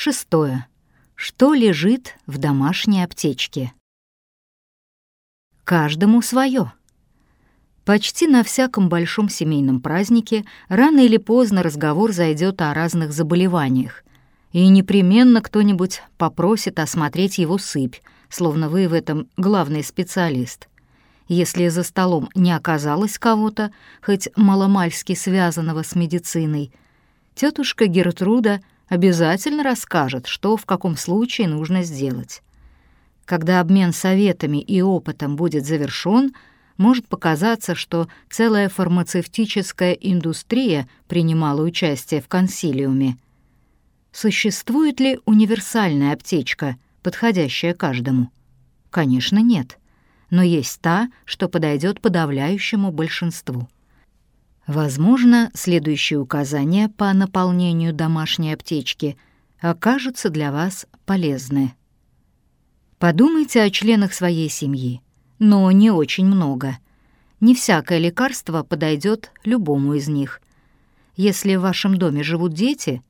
Шестое. Что лежит в домашней аптечке? Каждому свое. Почти на всяком большом семейном празднике рано или поздно разговор зайдет о разных заболеваниях, и непременно кто-нибудь попросит осмотреть его сыпь, словно вы в этом главный специалист. Если за столом не оказалось кого-то, хоть маломальски связанного с медициной, тетушка Гертруда обязательно расскажет, что в каком случае нужно сделать. Когда обмен советами и опытом будет завершён, может показаться, что целая фармацевтическая индустрия принимала участие в консилиуме. Существует ли универсальная аптечка, подходящая каждому? Конечно, нет. Но есть та, что подойдет подавляющему большинству. Возможно, следующие указания по наполнению домашней аптечки окажутся для вас полезны. Подумайте о членах своей семьи, но не очень много. Не всякое лекарство подойдет любому из них. Если в вашем доме живут дети,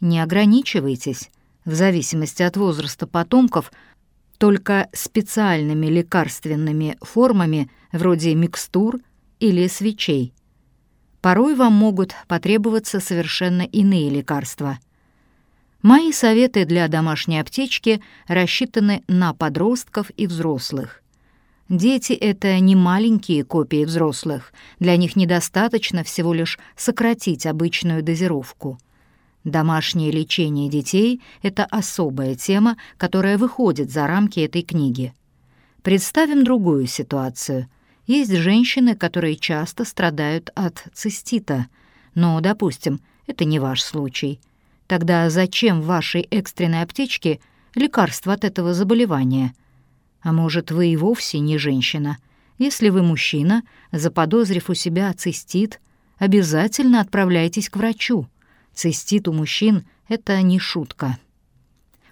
не ограничивайтесь, в зависимости от возраста потомков, только специальными лекарственными формами вроде микстур или свечей. Порой вам могут потребоваться совершенно иные лекарства — Мои советы для домашней аптечки рассчитаны на подростков и взрослых. Дети — это не маленькие копии взрослых, для них недостаточно всего лишь сократить обычную дозировку. Домашнее лечение детей — это особая тема, которая выходит за рамки этой книги. Представим другую ситуацию. Есть женщины, которые часто страдают от цистита, но, допустим, это не ваш случай — Тогда зачем в вашей экстренной аптечке лекарство от этого заболевания? А может, вы и вовсе не женщина? Если вы мужчина, заподозрив у себя цистит, обязательно отправляйтесь к врачу. Цистит у мужчин — это не шутка.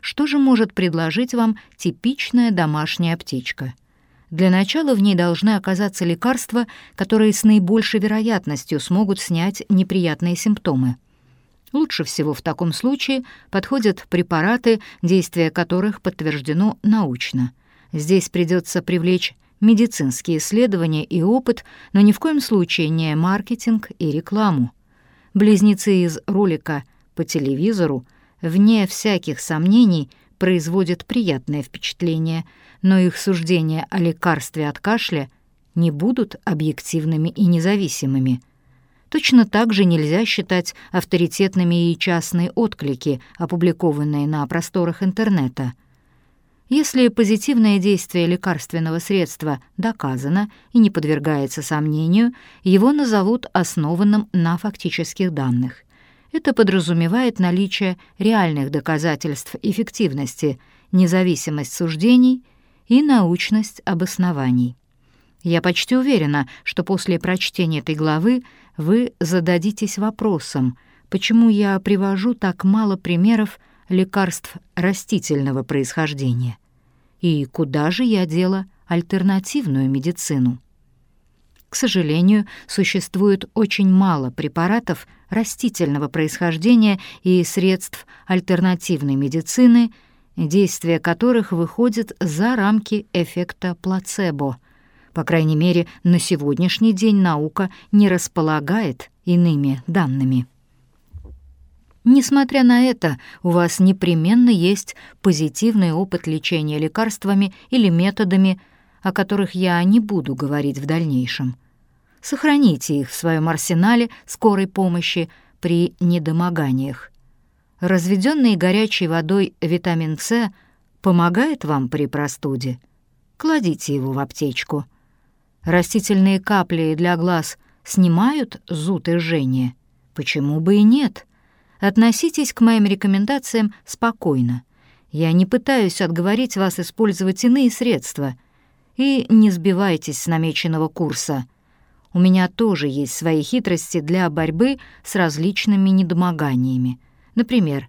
Что же может предложить вам типичная домашняя аптечка? Для начала в ней должны оказаться лекарства, которые с наибольшей вероятностью смогут снять неприятные симптомы — Лучше всего в таком случае подходят препараты, действие которых подтверждено научно. Здесь придется привлечь медицинские исследования и опыт, но ни в коем случае не маркетинг и рекламу. Близнецы из ролика по телевизору, вне всяких сомнений, производят приятное впечатление, но их суждения о лекарстве от кашля не будут объективными и независимыми – Точно так же нельзя считать авторитетными и частные отклики, опубликованные на просторах интернета. Если позитивное действие лекарственного средства доказано и не подвергается сомнению, его назовут основанным на фактических данных. Это подразумевает наличие реальных доказательств эффективности, независимость суждений и научность обоснований. Я почти уверена, что после прочтения этой главы вы зададитесь вопросом, почему я привожу так мало примеров лекарств растительного происхождения и куда же я дела альтернативную медицину. К сожалению, существует очень мало препаратов растительного происхождения и средств альтернативной медицины, действие которых выходит за рамки эффекта плацебо — по крайней мере, на сегодняшний день наука не располагает иными данными. Несмотря на это, у вас непременно есть позитивный опыт лечения лекарствами или методами, о которых я не буду говорить в дальнейшем. Сохраните их в своем арсенале скорой помощи при недомоганиях. Разведенный горячей водой витамин С помогает вам при простуде. Кладите его в аптечку — Растительные капли для глаз снимают зуд и жжение? Почему бы и нет? Относитесь к моим рекомендациям спокойно. Я не пытаюсь отговорить вас использовать иные средства. И не сбивайтесь с намеченного курса. У меня тоже есть свои хитрости для борьбы с различными недомоганиями. Например,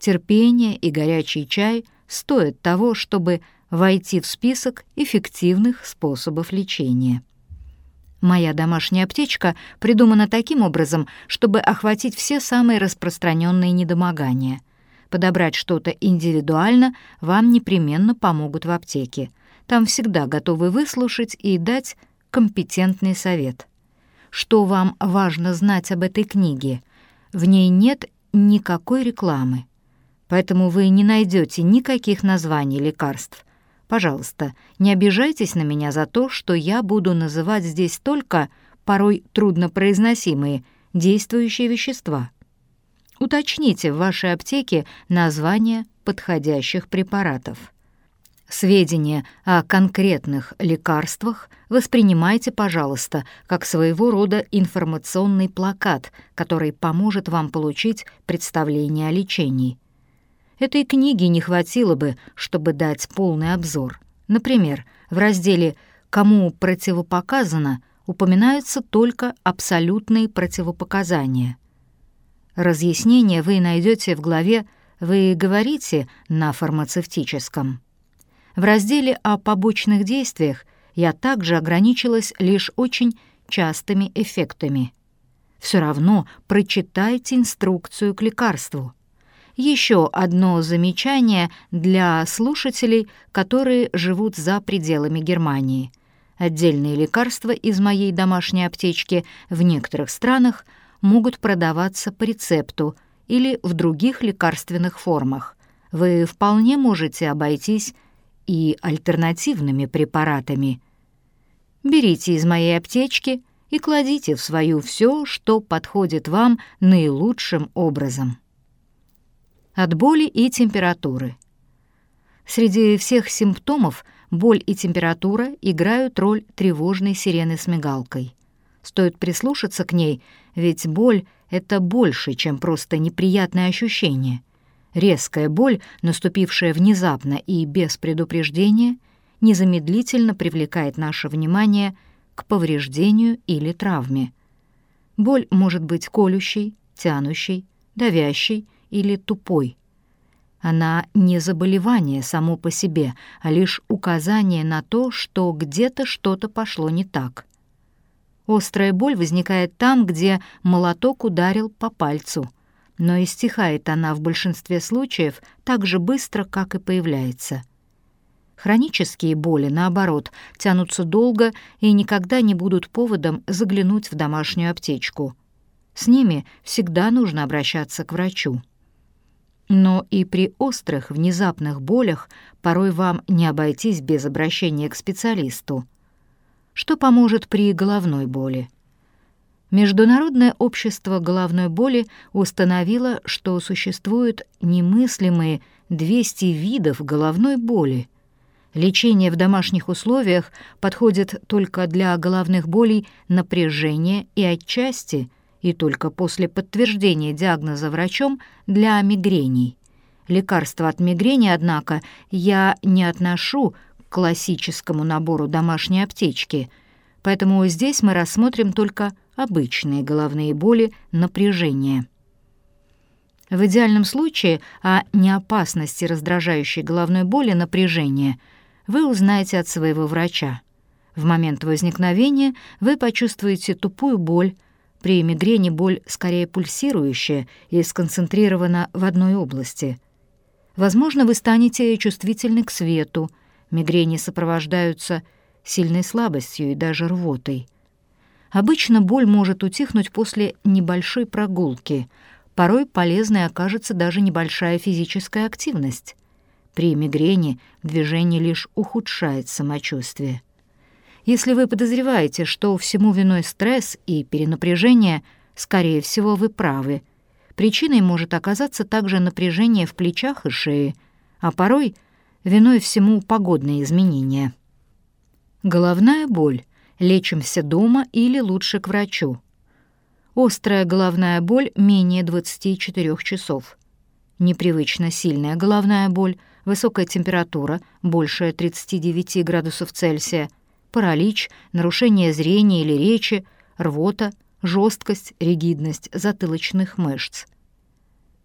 терпение и горячий чай стоят того, чтобы войти в список эффективных способов лечения. Моя домашняя аптечка придумана таким образом, чтобы охватить все самые распространенные недомогания. Подобрать что-то индивидуально вам непременно помогут в аптеке. Там всегда готовы выслушать и дать компетентный совет. Что вам важно знать об этой книге? В ней нет никакой рекламы, поэтому вы не найдете никаких названий лекарств. Пожалуйста, не обижайтесь на меня за то, что я буду называть здесь только порой труднопроизносимые действующие вещества. Уточните в вашей аптеке название подходящих препаратов. Сведения о конкретных лекарствах воспринимайте, пожалуйста, как своего рода информационный плакат, который поможет вам получить представление о лечении. Этой книги не хватило бы, чтобы дать полный обзор. Например, в разделе «Кому противопоказано» упоминаются только абсолютные противопоказания. Разъяснение вы найдете в главе «Вы говорите на фармацевтическом». В разделе о побочных действиях я также ограничилась лишь очень частыми эффектами. Все равно прочитайте инструкцию к лекарству. Еще одно замечание для слушателей, которые живут за пределами Германии — Отдельные лекарства из моей домашней аптечки в некоторых странах могут продаваться по рецепту или в других лекарственных формах. Вы вполне можете обойтись и альтернативными препаратами. Берите из моей аптечки и кладите в свою все, что подходит вам наилучшим образом. От боли и температуры. Среди всех симптомов Боль и температура играют роль тревожной сирены с мигалкой. Стоит прислушаться к ней, ведь боль — это больше, чем просто неприятное ощущение. Резкая боль, наступившая внезапно и без предупреждения, незамедлительно привлекает наше внимание к повреждению или травме. Боль может быть колющей, тянущей, давящей или тупой — она не заболевание само по себе, а лишь указание на то, что где-то что-то пошло не так. Острая боль возникает там, где молоток ударил по пальцу, но и стихает она в большинстве случаев так же быстро, как и появляется. Хронические боли, наоборот, тянутся долго и никогда не будут поводом заглянуть в домашнюю аптечку. С ними всегда нужно обращаться к врачу. Но и при острых, внезапных болях порой вам не обойтись без обращения к специалисту. Что поможет при головной боли? Международное общество головной боли установило, что существуют немыслимые 200 видов головной боли. Лечение в домашних условиях подходит только для головных болей напряжения и отчасти – и только после подтверждения диагноза врачом для мигрений. Лекарства от мигрени, однако, я не отношу к классическому набору домашней аптечки, поэтому здесь мы рассмотрим только обычные головные боли напряжения. В идеальном случае о неопасности раздражающей головной боли напряжения вы узнаете от своего врача. В момент возникновения вы почувствуете тупую боль, при мигрени боль скорее пульсирующая и сконцентрирована в одной области. Возможно, вы станете чувствительны к свету. Мигрени сопровождаются сильной слабостью и даже рвотой. Обычно боль может утихнуть после небольшой прогулки. Порой полезной окажется даже небольшая физическая активность. При мигрени движение лишь ухудшает самочувствие. Если вы подозреваете, что всему виной стресс и перенапряжение, скорее всего, вы правы. Причиной может оказаться также напряжение в плечах и шее, а порой виной всему погодные изменения. Головная боль. Лечимся дома или лучше к врачу. Острая головная боль менее 24 часов. Непривычно сильная головная боль, высокая температура, больше 39 градусов Цельсия – паралич, нарушение зрения или речи, рвота, жесткость, ригидность затылочных мышц.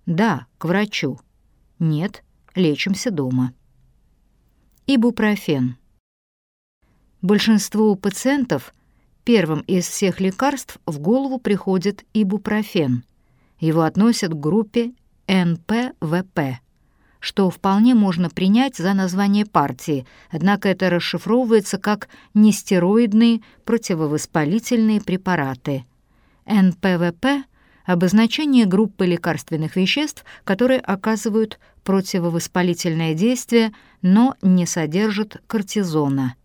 Да, к врачу. Нет, лечимся дома. Ибупрофен. Большинству пациентов первым из всех лекарств в голову приходит ибупрофен. Его относят к группе НПВП, что вполне можно принять за название партии, однако это расшифровывается как нестероидные противовоспалительные препараты. НПВП — обозначение группы лекарственных веществ, которые оказывают противовоспалительное действие, но не содержат кортизона.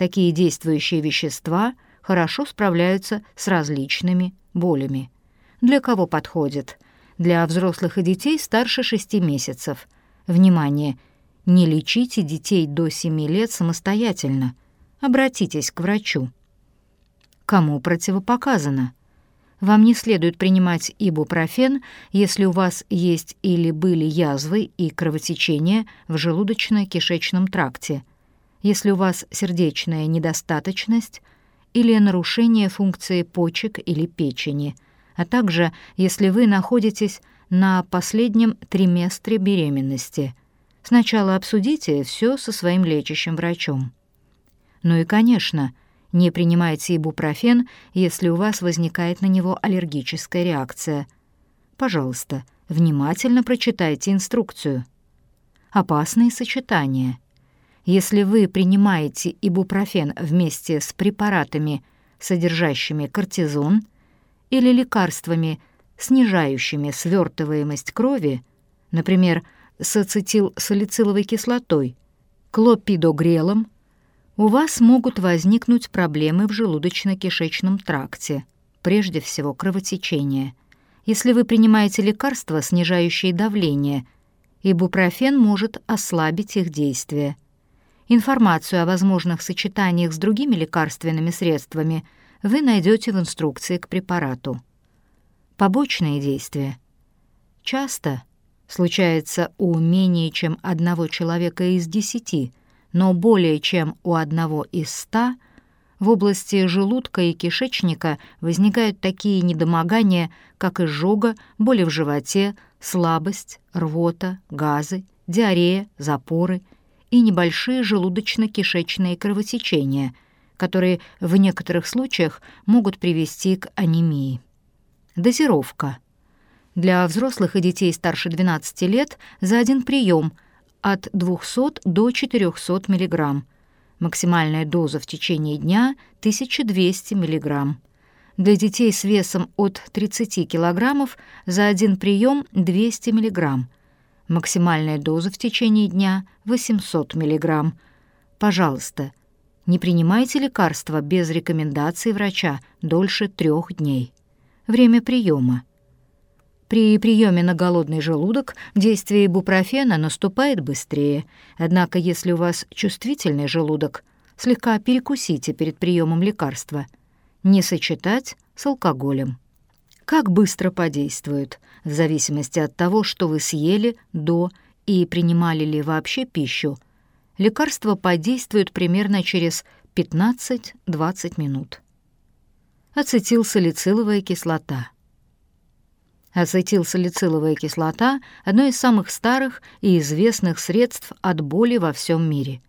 Такие действующие вещества хорошо справляются с различными болями. Для кого подходит? Для взрослых и детей старше 6 месяцев. Внимание! Не лечите детей до 7 лет самостоятельно. Обратитесь к врачу. Кому противопоказано? Вам не следует принимать ибупрофен, если у вас есть или были язвы и кровотечения в желудочно-кишечном тракте, если у вас сердечная недостаточность или нарушение функции почек или печени – а также если вы находитесь на последнем триместре беременности. Сначала обсудите все со своим лечащим врачом. Ну и, конечно, не принимайте ибупрофен, если у вас возникает на него аллергическая реакция. Пожалуйста, внимательно прочитайте инструкцию. Опасные сочетания. Если вы принимаете ибупрофен вместе с препаратами, содержащими кортизон – или лекарствами, снижающими свертываемость крови, например, с ацетилсалициловой кислотой, клопидогрелом, у вас могут возникнуть проблемы в желудочно-кишечном тракте, прежде всего кровотечение. Если вы принимаете лекарства, снижающие давление, ибупрофен может ослабить их действие. Информацию о возможных сочетаниях с другими лекарственными средствами – вы найдете в инструкции к препарату. Побочные действия. Часто случается у менее чем одного человека из десяти, но более чем у одного из ста в области желудка и кишечника возникают такие недомогания, как изжога, боли в животе, слабость, рвота, газы, диарея, запоры и небольшие желудочно-кишечные кровотечения – которые в некоторых случаях могут привести к анемии. Дозировка. Для взрослых и детей старше 12 лет за один прием от 200 до 400 мг. Максимальная доза в течение дня 1200 мг. Для детей с весом от 30 кг за один прием 200 мг. Максимальная доза в течение дня 800 мг. Пожалуйста, не принимайте лекарства без рекомендации врача дольше трех дней. Время приема. При приеме на голодный желудок действие бупрофена наступает быстрее, однако если у вас чувствительный желудок, слегка перекусите перед приемом лекарства. Не сочетать с алкоголем. Как быстро подействует, в зависимости от того, что вы съели до и принимали ли вообще пищу – лекарство подействует примерно через 15-20 минут. Ацетилсалициловая кислота. Ацетилсалициловая кислота – одно из самых старых и известных средств от боли во всем мире.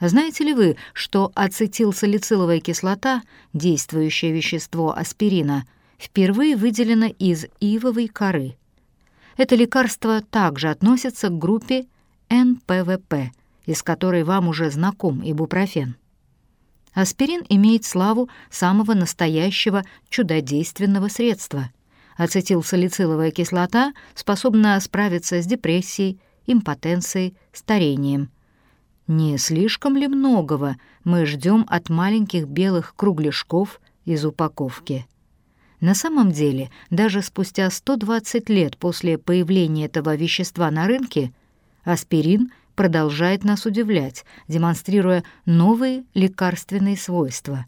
Знаете ли вы, что ацетилсалициловая кислота, действующее вещество аспирина, впервые выделено из ивовой коры? Это лекарство также относится к группе НПВП – из которой вам уже знаком ибупрофен. Аспирин имеет славу самого настоящего чудодейственного средства. Ацетилсалициловая кислота способна справиться с депрессией, импотенцией, старением. Не слишком ли многого мы ждем от маленьких белых кругляшков из упаковки? На самом деле, даже спустя 120 лет после появления этого вещества на рынке, аспирин — продолжает нас удивлять, демонстрируя новые лекарственные свойства.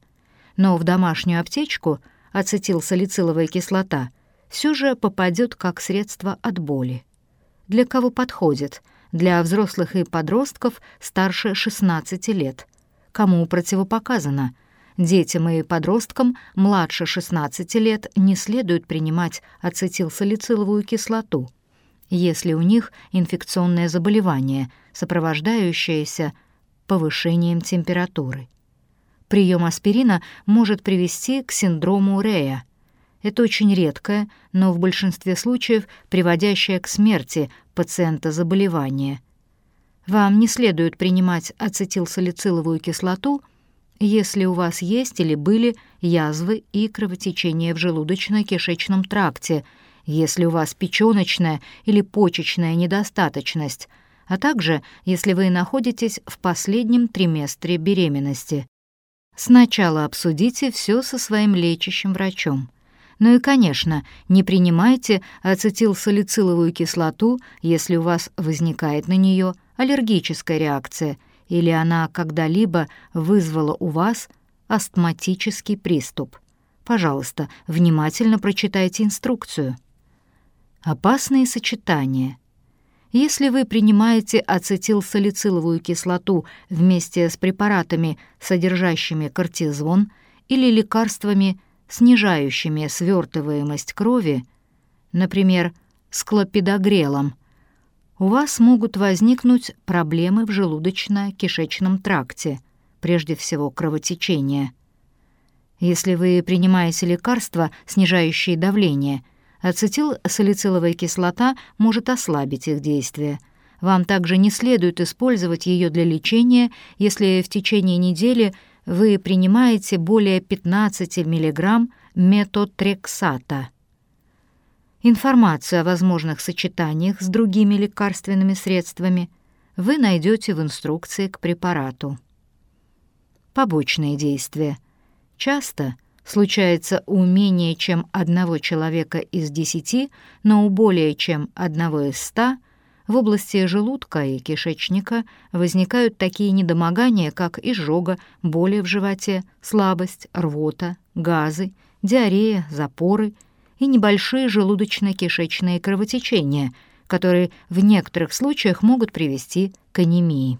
Но в домашнюю аптечку ацетилсалициловая кислота все же попадет как средство от боли. Для кого подходит? Для взрослых и подростков старше 16 лет. Кому противопоказано? Детям и подросткам младше 16 лет не следует принимать ацетилсалициловую кислоту – если у них инфекционное заболевание, сопровождающееся повышением температуры. Прием аспирина может привести к синдрому Рея. Это очень редкое, но в большинстве случаев приводящее к смерти пациента заболевание. Вам не следует принимать ацетилсалициловую кислоту, если у вас есть или были язвы и кровотечение в желудочно-кишечном тракте, если у вас печёночная или почечная недостаточность, а также если вы находитесь в последнем триместре беременности. Сначала обсудите все со своим лечащим врачом. Ну и, конечно, не принимайте ацетилсалициловую кислоту, если у вас возникает на нее аллергическая реакция или она когда-либо вызвала у вас астматический приступ. Пожалуйста, внимательно прочитайте инструкцию. Опасные сочетания. Если вы принимаете ацетилсалициловую кислоту вместе с препаратами, содержащими кортизон, или лекарствами, снижающими свертываемость крови, например, с клопидогрелом, у вас могут возникнуть проблемы в желудочно-кишечном тракте, прежде всего кровотечение. Если вы принимаете лекарства, снижающие давление, ацетилсалициловая кислота может ослабить их действие. Вам также не следует использовать ее для лечения, если в течение недели – вы принимаете более 15 мг метотрексата. Информацию о возможных сочетаниях с другими лекарственными средствами вы найдете в инструкции к препарату. Побочные действия. Часто случается у менее чем одного человека из десяти, но у более чем одного из ста – в области желудка и кишечника возникают такие недомогания, как изжога, боли в животе, слабость, рвота, газы, диарея, запоры и небольшие желудочно-кишечные кровотечения, которые в некоторых случаях могут привести к анемии.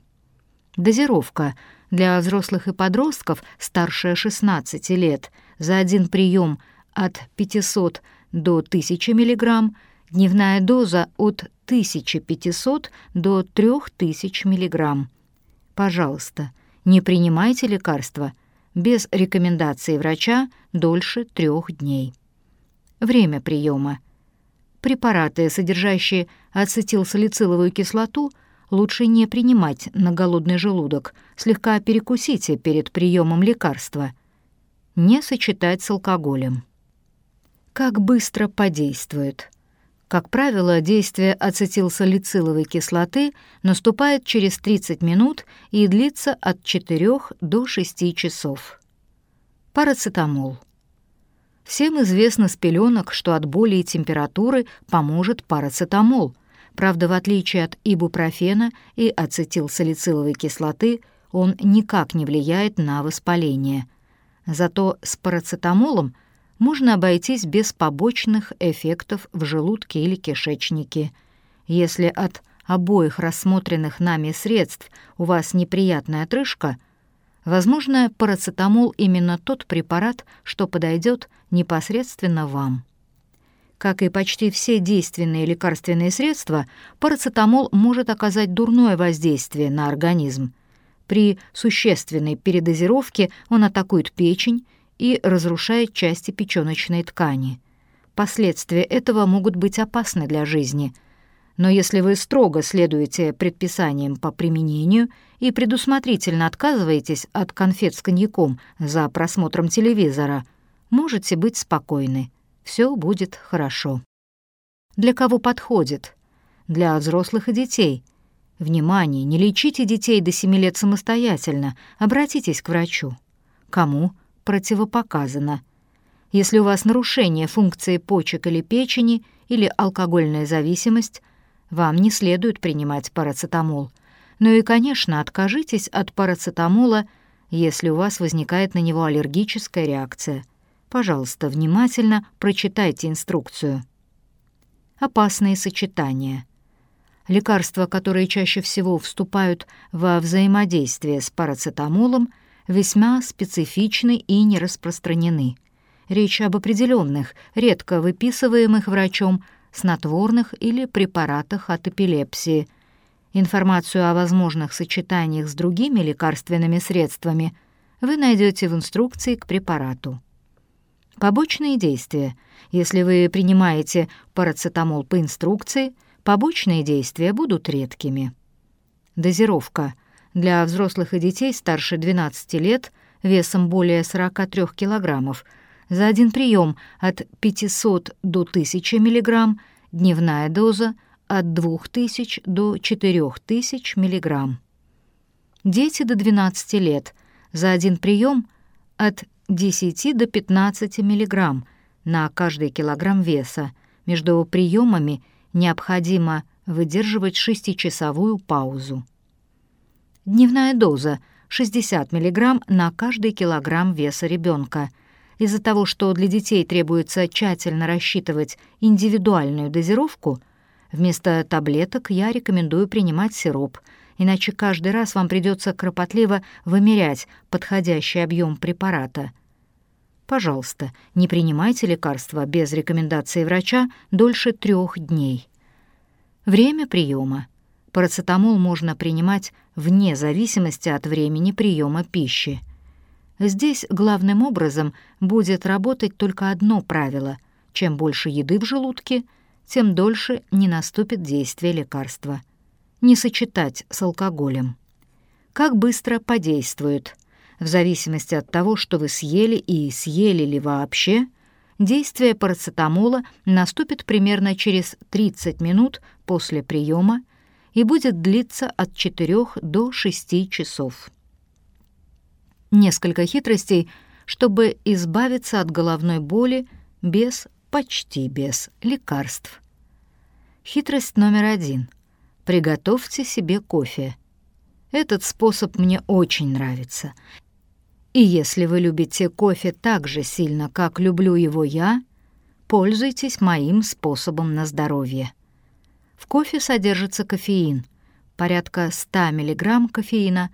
Дозировка для взрослых и подростков старше 16 лет за один прием от 500 до 1000 мг, дневная доза от 1500 до 3000 мг. Пожалуйста, не принимайте лекарства без рекомендации врача дольше трех дней. Время приема. Препараты, содержащие ацетилсалициловую кислоту, лучше не принимать на голодный желудок, слегка перекусите перед приемом лекарства. Не сочетать с алкоголем. Как быстро подействует. Как правило, действие ацетилсалициловой кислоты наступает через 30 минут и длится от 4 до 6 часов. Парацетамол. Всем известно с пеленок, что от боли и температуры поможет парацетамол. Правда, в отличие от ибупрофена и ацетилсалициловой кислоты, он никак не влияет на воспаление. Зато с парацетамолом – можно обойтись без побочных эффектов в желудке или кишечнике. Если от обоих рассмотренных нами средств у вас неприятная отрыжка, возможно, парацетамол именно тот препарат, что подойдет непосредственно вам. Как и почти все действенные лекарственные средства, парацетамол может оказать дурное воздействие на организм. При существенной передозировке он атакует печень, и разрушает части печёночной ткани. Последствия этого могут быть опасны для жизни. Но если вы строго следуете предписаниям по применению и предусмотрительно отказываетесь от конфет с коньяком за просмотром телевизора, можете быть спокойны. Все будет хорошо. Для кого подходит? Для взрослых и детей. Внимание, не лечите детей до 7 лет самостоятельно, обратитесь к врачу. Кому? противопоказано. Если у вас нарушение функции почек или печени или алкогольная зависимость, вам не следует принимать парацетамол. Ну и, конечно, откажитесь от парацетамола, если у вас возникает на него аллергическая реакция. Пожалуйста, внимательно прочитайте инструкцию. Опасные сочетания. Лекарства, которые чаще всего вступают во взаимодействие с парацетамолом – весьма специфичны и не распространены. Речь об определенных, редко выписываемых врачом, снотворных или препаратах от эпилепсии. Информацию о возможных сочетаниях с другими лекарственными средствами вы найдете в инструкции к препарату. Побочные действия. Если вы принимаете парацетамол по инструкции, побочные действия будут редкими. Дозировка. Для взрослых и детей старше 12 лет весом более 43 килограммов за один прием от 500 до 1000 мг, дневная доза от 2000 до 4000 мг. Дети до 12 лет за один прием от 10 до 15 мг на каждый килограмм веса. Между приемами необходимо выдерживать шестичасовую паузу. Дневная доза 60 мг на каждый килограмм веса ребенка. Из-за того, что для детей требуется тщательно рассчитывать индивидуальную дозировку, вместо таблеток я рекомендую принимать сироп, иначе каждый раз вам придется кропотливо вымерять подходящий объем препарата. Пожалуйста, не принимайте лекарства без рекомендации врача дольше трех дней. Время приема. Парацетамол можно принимать вне зависимости от времени приема пищи. Здесь главным образом будет работать только одно правило. Чем больше еды в желудке, тем дольше не наступит действие лекарства. Не сочетать с алкоголем. Как быстро подействует – в зависимости от того, что вы съели и съели ли вообще, действие парацетамола наступит примерно через 30 минут после приема и будет длиться от 4 до 6 часов. Несколько хитростей, чтобы избавиться от головной боли без, почти без лекарств. Хитрость номер один. Приготовьте себе кофе. Этот способ мне очень нравится. И если вы любите кофе так же сильно, как люблю его я, пользуйтесь моим способом на здоровье. В кофе содержится кофеин, порядка 100 мг кофеина,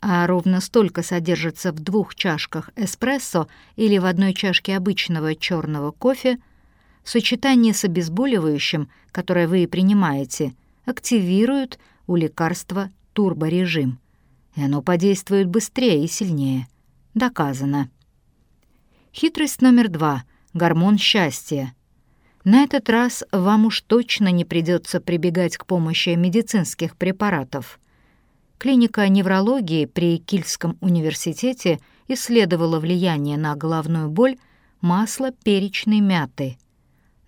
а ровно столько содержится в двух чашках эспрессо или в одной чашке обычного черного кофе, в сочетании с обезболивающим, которое вы принимаете, активирует у лекарства турборежим, и оно подействует быстрее и сильнее – Доказано. Хитрость номер два — гормон счастья. На этот раз вам уж точно не придется прибегать к помощи медицинских препаратов. Клиника неврологии при Кильском университете исследовала влияние на головную боль масла перечной мяты.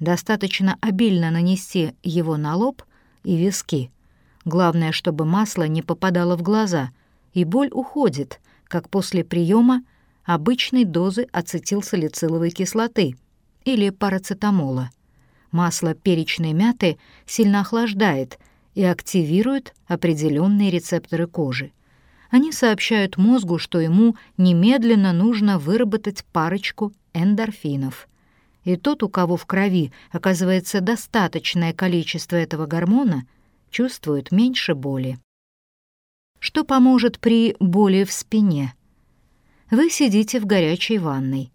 Достаточно обильно нанести его на лоб и виски. Главное, чтобы масло не попадало в глаза, и боль уходит, как после приема обычной дозы ацетилсалициловой кислоты или парацетамола. Масло перечной мяты сильно охлаждает и активирует определенные рецепторы кожи. Они сообщают мозгу, что ему немедленно нужно выработать парочку эндорфинов. И тот, у кого в крови оказывается достаточное количество этого гормона, чувствует меньше боли что поможет при боли в спине. Вы сидите в горячей ванной.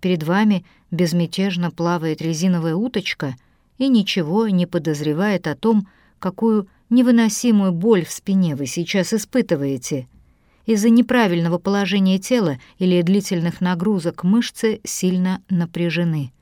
Перед вами безмятежно плавает резиновая уточка и ничего не подозревает о том, какую невыносимую боль в спине вы сейчас испытываете. Из-за неправильного положения тела или длительных нагрузок мышцы сильно напряжены.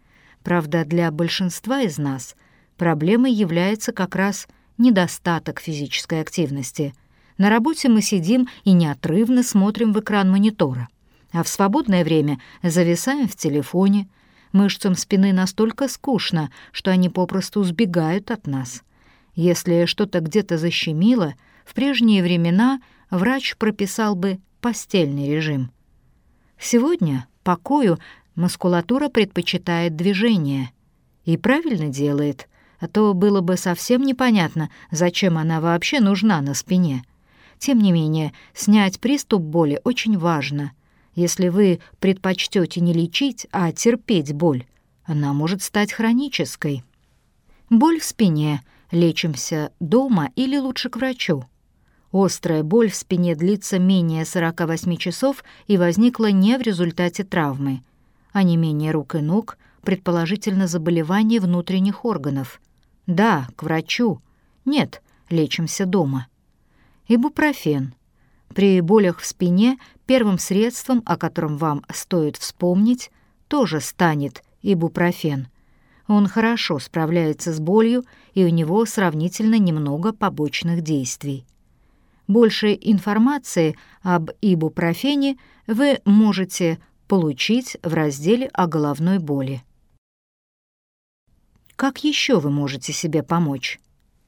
Правда, для большинства из нас проблемой является как раз недостаток физической активности — на работе мы сидим и неотрывно смотрим в экран монитора, а в свободное время зависаем в телефоне. Мышцам спины настолько скучно, что они попросту сбегают от нас. Если что-то где-то защемило, в прежние времена врач прописал бы постельный режим. Сегодня покою мускулатура предпочитает движение. И правильно делает, а то было бы совсем непонятно, зачем она вообще нужна на спине — тем не менее, снять приступ боли очень важно. Если вы предпочтете не лечить, а терпеть боль, она может стать хронической. Боль в спине. Лечимся дома или лучше к врачу. Острая боль в спине длится менее 48 часов и возникла не в результате травмы, а не менее рук и ног, предположительно заболевание внутренних органов. Да, к врачу. Нет, лечимся дома. Ибупрофен. При болях в спине первым средством, о котором вам стоит вспомнить, тоже станет ибупрофен. Он хорошо справляется с болью, и у него сравнительно немного побочных действий. Больше информации об ибупрофене вы можете получить в разделе о головной боли. Как еще вы можете себе помочь?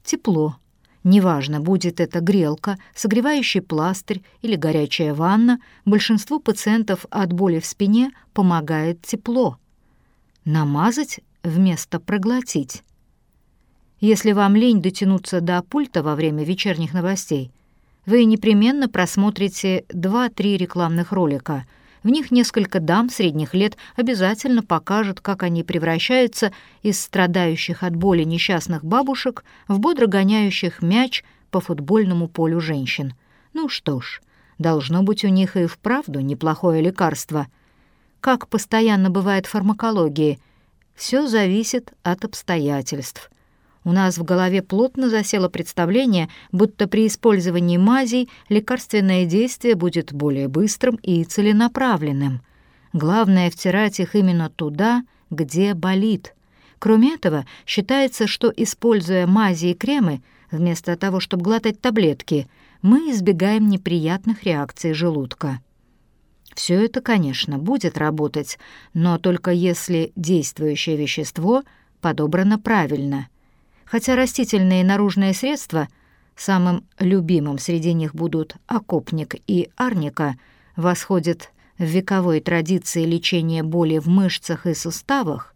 Тепло. Неважно, будет это грелка, согревающий пластырь или горячая ванна, большинству пациентов от боли в спине помогает тепло. Намазать вместо проглотить. Если вам лень дотянуться до пульта во время вечерних новостей, вы непременно просмотрите 2-3 рекламных ролика. В них несколько дам средних лет обязательно покажут, как они превращаются из страдающих от боли несчастных бабушек в бодро гоняющих мяч по футбольному полю женщин. Ну что ж, должно быть у них и вправду неплохое лекарство. Как постоянно бывает в фармакологии – все зависит от обстоятельств. У нас в голове плотно засело представление, будто при использовании мазей лекарственное действие будет более быстрым и целенаправленным. Главное — втирать их именно туда, где болит. Кроме этого, считается, что, используя мази и кремы, вместо того, чтобы глотать таблетки, мы избегаем неприятных реакций желудка. Все это, конечно, будет работать, но только если действующее вещество подобрано правильно. Хотя растительные наружные средства, самым любимым среди них будут окопник и арника, восходят в вековой традиции лечения боли в мышцах и суставах,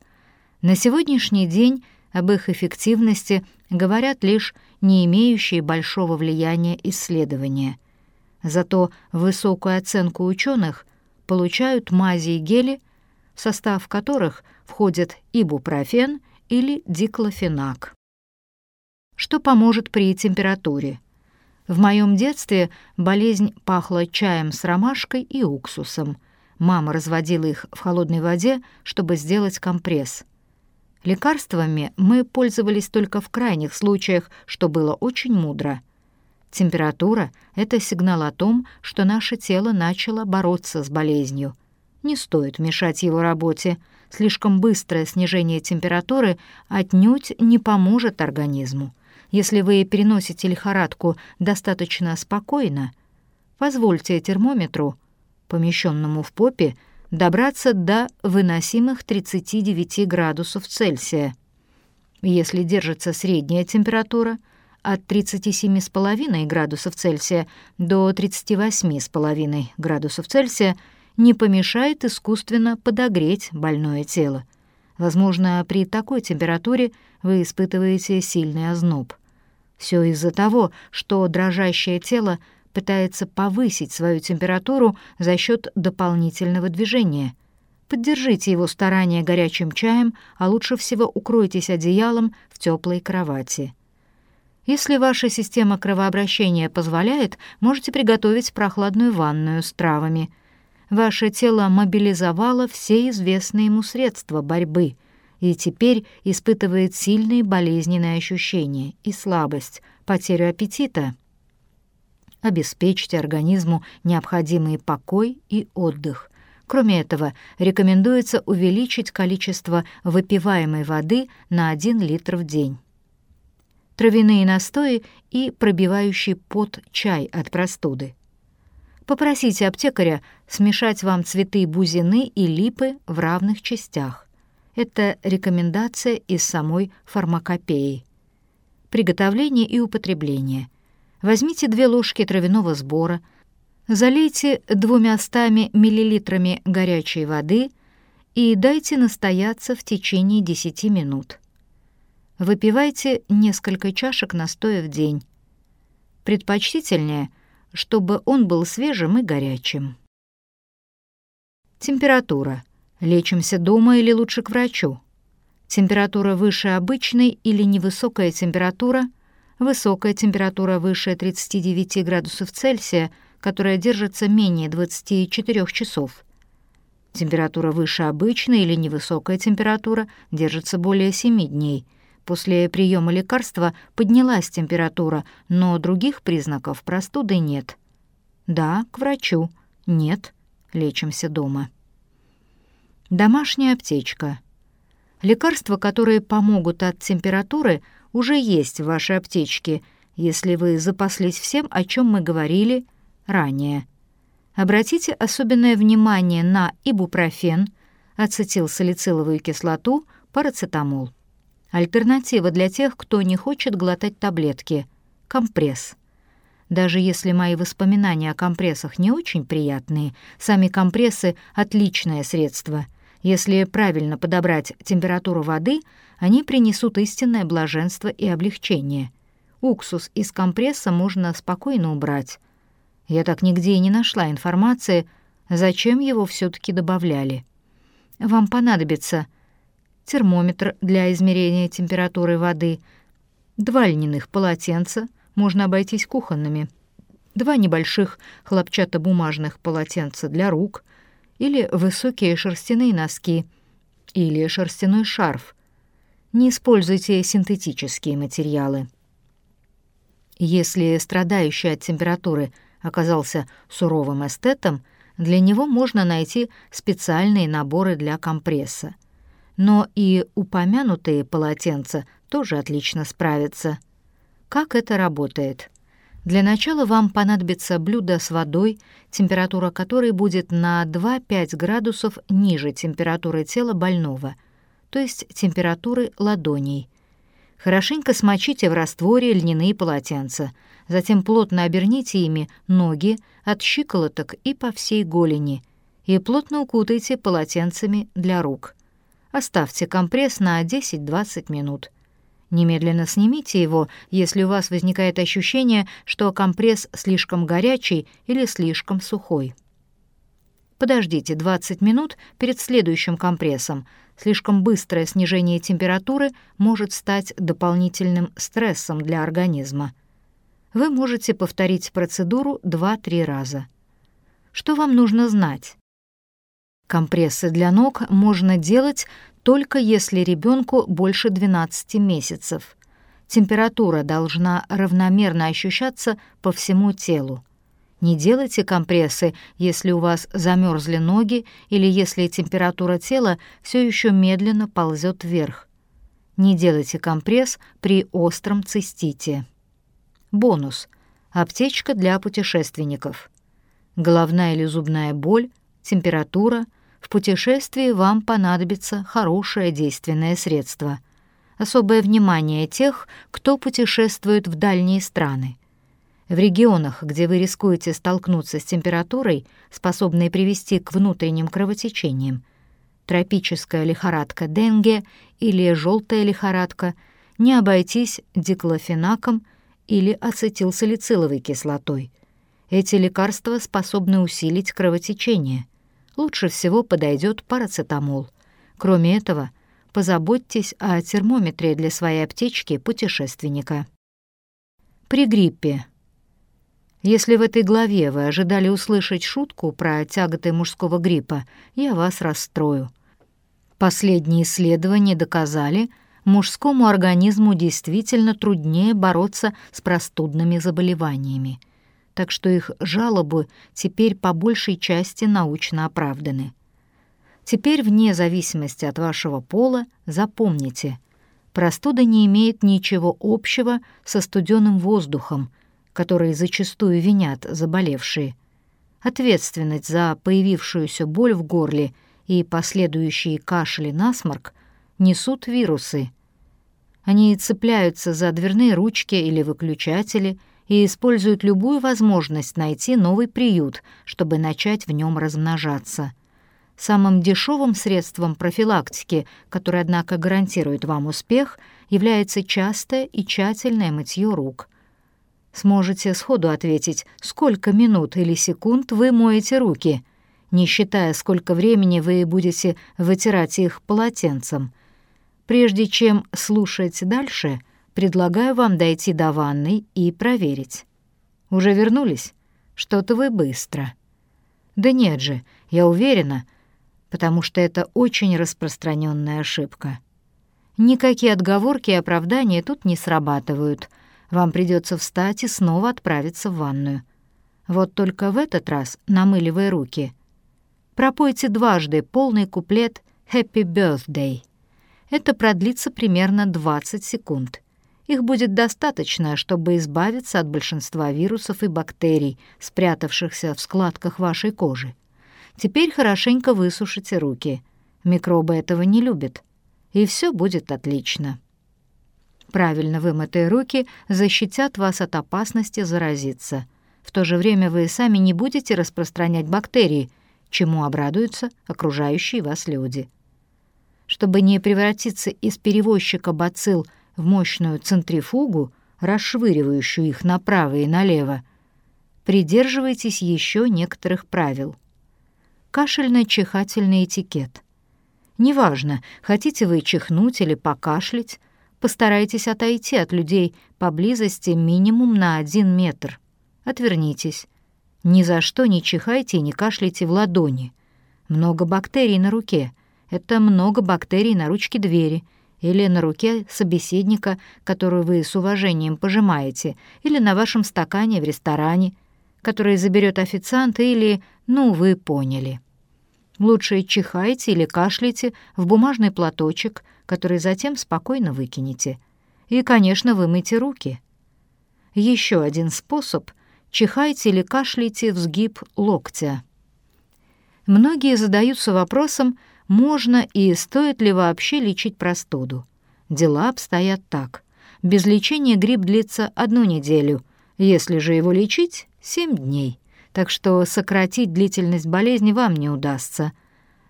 на сегодняшний день об их эффективности говорят лишь не имеющие большого влияния исследования. Зато высокую оценку ученых получают мази и гели, в состав которых входят ибупрофен или диклофенак. Что поможет при температуре? В моем детстве болезнь пахла чаем с ромашкой и уксусом. Мама разводила их в холодной воде, чтобы сделать компресс. Лекарствами мы пользовались только в крайних случаях, что было очень мудро — Температура — это сигнал о том, что наше тело начало бороться с болезнью. Не стоит мешать его работе. Слишком быстрое снижение температуры отнюдь не поможет организму. Если вы переносите лихорадку достаточно спокойно, позвольте термометру, помещенному в попе, добраться до выносимых 39 градусов Цельсия. Если держится средняя температура — от 37,5 градусов Цельсия до 38,5 градусов Цельсия не помешает искусственно подогреть больное тело. Возможно, при такой температуре вы испытываете сильный озноб. Все из-за того, что дрожащее тело пытается повысить свою температуру за счет дополнительного движения. Поддержите его старания горячим чаем, а лучше всего укройтесь одеялом в теплой кровати. Если ваша система кровообращения позволяет, можете приготовить прохладную ванную с травами. Ваше тело мобилизовало все известные ему средства борьбы и теперь испытывает сильные болезненные ощущения и слабость, потерю аппетита. Обеспечьте организму необходимый покой и отдых. Кроме этого, рекомендуется увеличить количество выпиваемой воды на 1 литр в день травяные настои и пробивающий пот чай от простуды. Попросите аптекаря смешать вам цветы бузины и липы в равных частях. Это рекомендация из самой фармакопеи. Приготовление и употребление. Возьмите две ложки травяного сбора, залейте двумястами миллилитрами горячей воды и дайте настояться в течение 10 минут. Выпивайте несколько чашек настоя в день. Предпочтительнее, чтобы он был свежим и горячим. Температура. Лечимся дома или лучше к врачу? Температура выше обычной или невысокая температура, высокая температура выше 39 градусов Цельсия, которая держится менее 24 часов. Температура выше обычной или невысокая температура держится более 7 дней – После приема лекарства поднялась температура, но других признаков простуды нет. Да, к врачу. Нет, лечимся дома. Домашняя аптечка. Лекарства, которые помогут от температуры, уже есть в вашей аптечке, если вы запаслись всем, о чем мы говорили ранее. Обратите особенное внимание на ибупрофен, ацетилсалициловую кислоту, парацетамол. Альтернатива для тех, кто не хочет глотать таблетки – компресс. Даже если мои воспоминания о компрессах не очень приятные, сами компрессы — отличное средство. Если правильно подобрать температуру воды, они принесут истинное блаженство и облегчение. Уксус из компресса можно спокойно убрать. Я так нигде и не нашла информации, зачем его все таки добавляли. Вам понадобится — термометр для измерения температуры воды, два льняных полотенца, можно обойтись кухонными, два небольших хлопчатобумажных полотенца для рук или высокие шерстяные носки или шерстяной шарф. Не используйте синтетические материалы. Если страдающий от температуры оказался суровым эстетом, для него можно найти специальные наборы для компресса — но и упомянутые полотенца тоже отлично справятся. Как это работает? Для начала вам понадобится блюдо с водой, температура которой будет на 2-5 градусов ниже температуры тела больного, то есть температуры ладоней. Хорошенько смочите в растворе льняные полотенца, затем плотно оберните ими ноги от щиколоток и по всей голени и плотно укутайте полотенцами для рук. Оставьте компресс на 10-20 минут. Немедленно снимите его, если у вас возникает ощущение, что компресс слишком горячий или слишком сухой. Подождите 20 минут перед следующим компрессом. Слишком быстрое снижение температуры может стать дополнительным стрессом для организма. Вы можете повторить процедуру 2-3 раза. Что вам нужно знать? Компрессы для ног можно делать только если ребенку больше 12 месяцев. Температура должна равномерно ощущаться по всему телу. Не делайте компрессы, если у вас замерзли ноги или если температура тела все еще медленно ползет вверх. Не делайте компресс при остром цистите. Бонус. Аптечка для путешественников. Головная или зубная боль, температура — в путешествии вам понадобится хорошее действенное средство. Особое внимание тех, кто путешествует в дальние страны. В регионах, где вы рискуете столкнуться с температурой, способной привести к внутренним кровотечениям, тропическая лихорадка денге или желтая лихорадка, не обойтись диклофенаком или ацетилсалициловой кислотой. Эти лекарства способны усилить кровотечение – лучше всего подойдет парацетамол. Кроме этого, позаботьтесь о термометре для своей аптечки путешественника. При гриппе. Если в этой главе вы ожидали услышать шутку про тяготы мужского гриппа, я вас расстрою. Последние исследования доказали, мужскому организму действительно труднее бороться с простудными заболеваниями так что их жалобы теперь по большей части научно оправданы. Теперь, вне зависимости от вашего пола, запомните, простуда не имеет ничего общего со студенным воздухом, который зачастую винят заболевшие. Ответственность за появившуюся боль в горле и последующие кашель и насморк несут вирусы. Они цепляются за дверные ручки или выключатели — и используют любую возможность найти новый приют, чтобы начать в нем размножаться. Самым дешевым средством профилактики, которое, однако, гарантирует вам успех, является частое и тщательное мытье рук. Сможете сходу ответить, сколько минут или секунд вы моете руки, не считая, сколько времени вы будете вытирать их полотенцем. Прежде чем слушать дальше — Предлагаю вам дойти до ванной и проверить. Уже вернулись? Что-то вы быстро. Да нет же, я уверена, потому что это очень распространенная ошибка. Никакие отговорки и оправдания тут не срабатывают. Вам придется встать и снова отправиться в ванную. Вот только в этот раз намыливай руки. Пропойте дважды полный куплет «Happy Birthday». Это продлится примерно 20 секунд. Их будет достаточно, чтобы избавиться от большинства вирусов и бактерий, спрятавшихся в складках вашей кожи. Теперь хорошенько высушите руки. Микробы этого не любят. И все будет отлично. Правильно вымытые руки защитят вас от опасности заразиться. В то же время вы сами не будете распространять бактерии, чему обрадуются окружающие вас люди. Чтобы не превратиться из перевозчика бацилл в мощную центрифугу, расшвыривающую их направо и налево, придерживайтесь еще некоторых правил. Кашельно-чихательный этикет. Неважно, хотите вы чихнуть или покашлять, Постарайтесь отойти от людей поблизости минимум на один метр. Отвернитесь. Ни за что не чихайте и не кашляйте в ладони. Много бактерий на руке. Это много бактерий на ручке двери или на руке собеседника, которую вы с уважением пожимаете, или на вашем стакане в ресторане, который заберет официант или, ну, вы поняли. Лучше чихайте или кашляйте в бумажный платочек, который затем спокойно выкинете. И, конечно, вымойте руки. Еще один способ — чихайте или кашляйте в сгиб локтя. Многие задаются вопросом, можно и стоит ли вообще лечить простуду. Дела обстоят так. Без лечения грипп длится одну неделю, если же его лечить — семь дней так что сократить длительность болезни вам не удастся.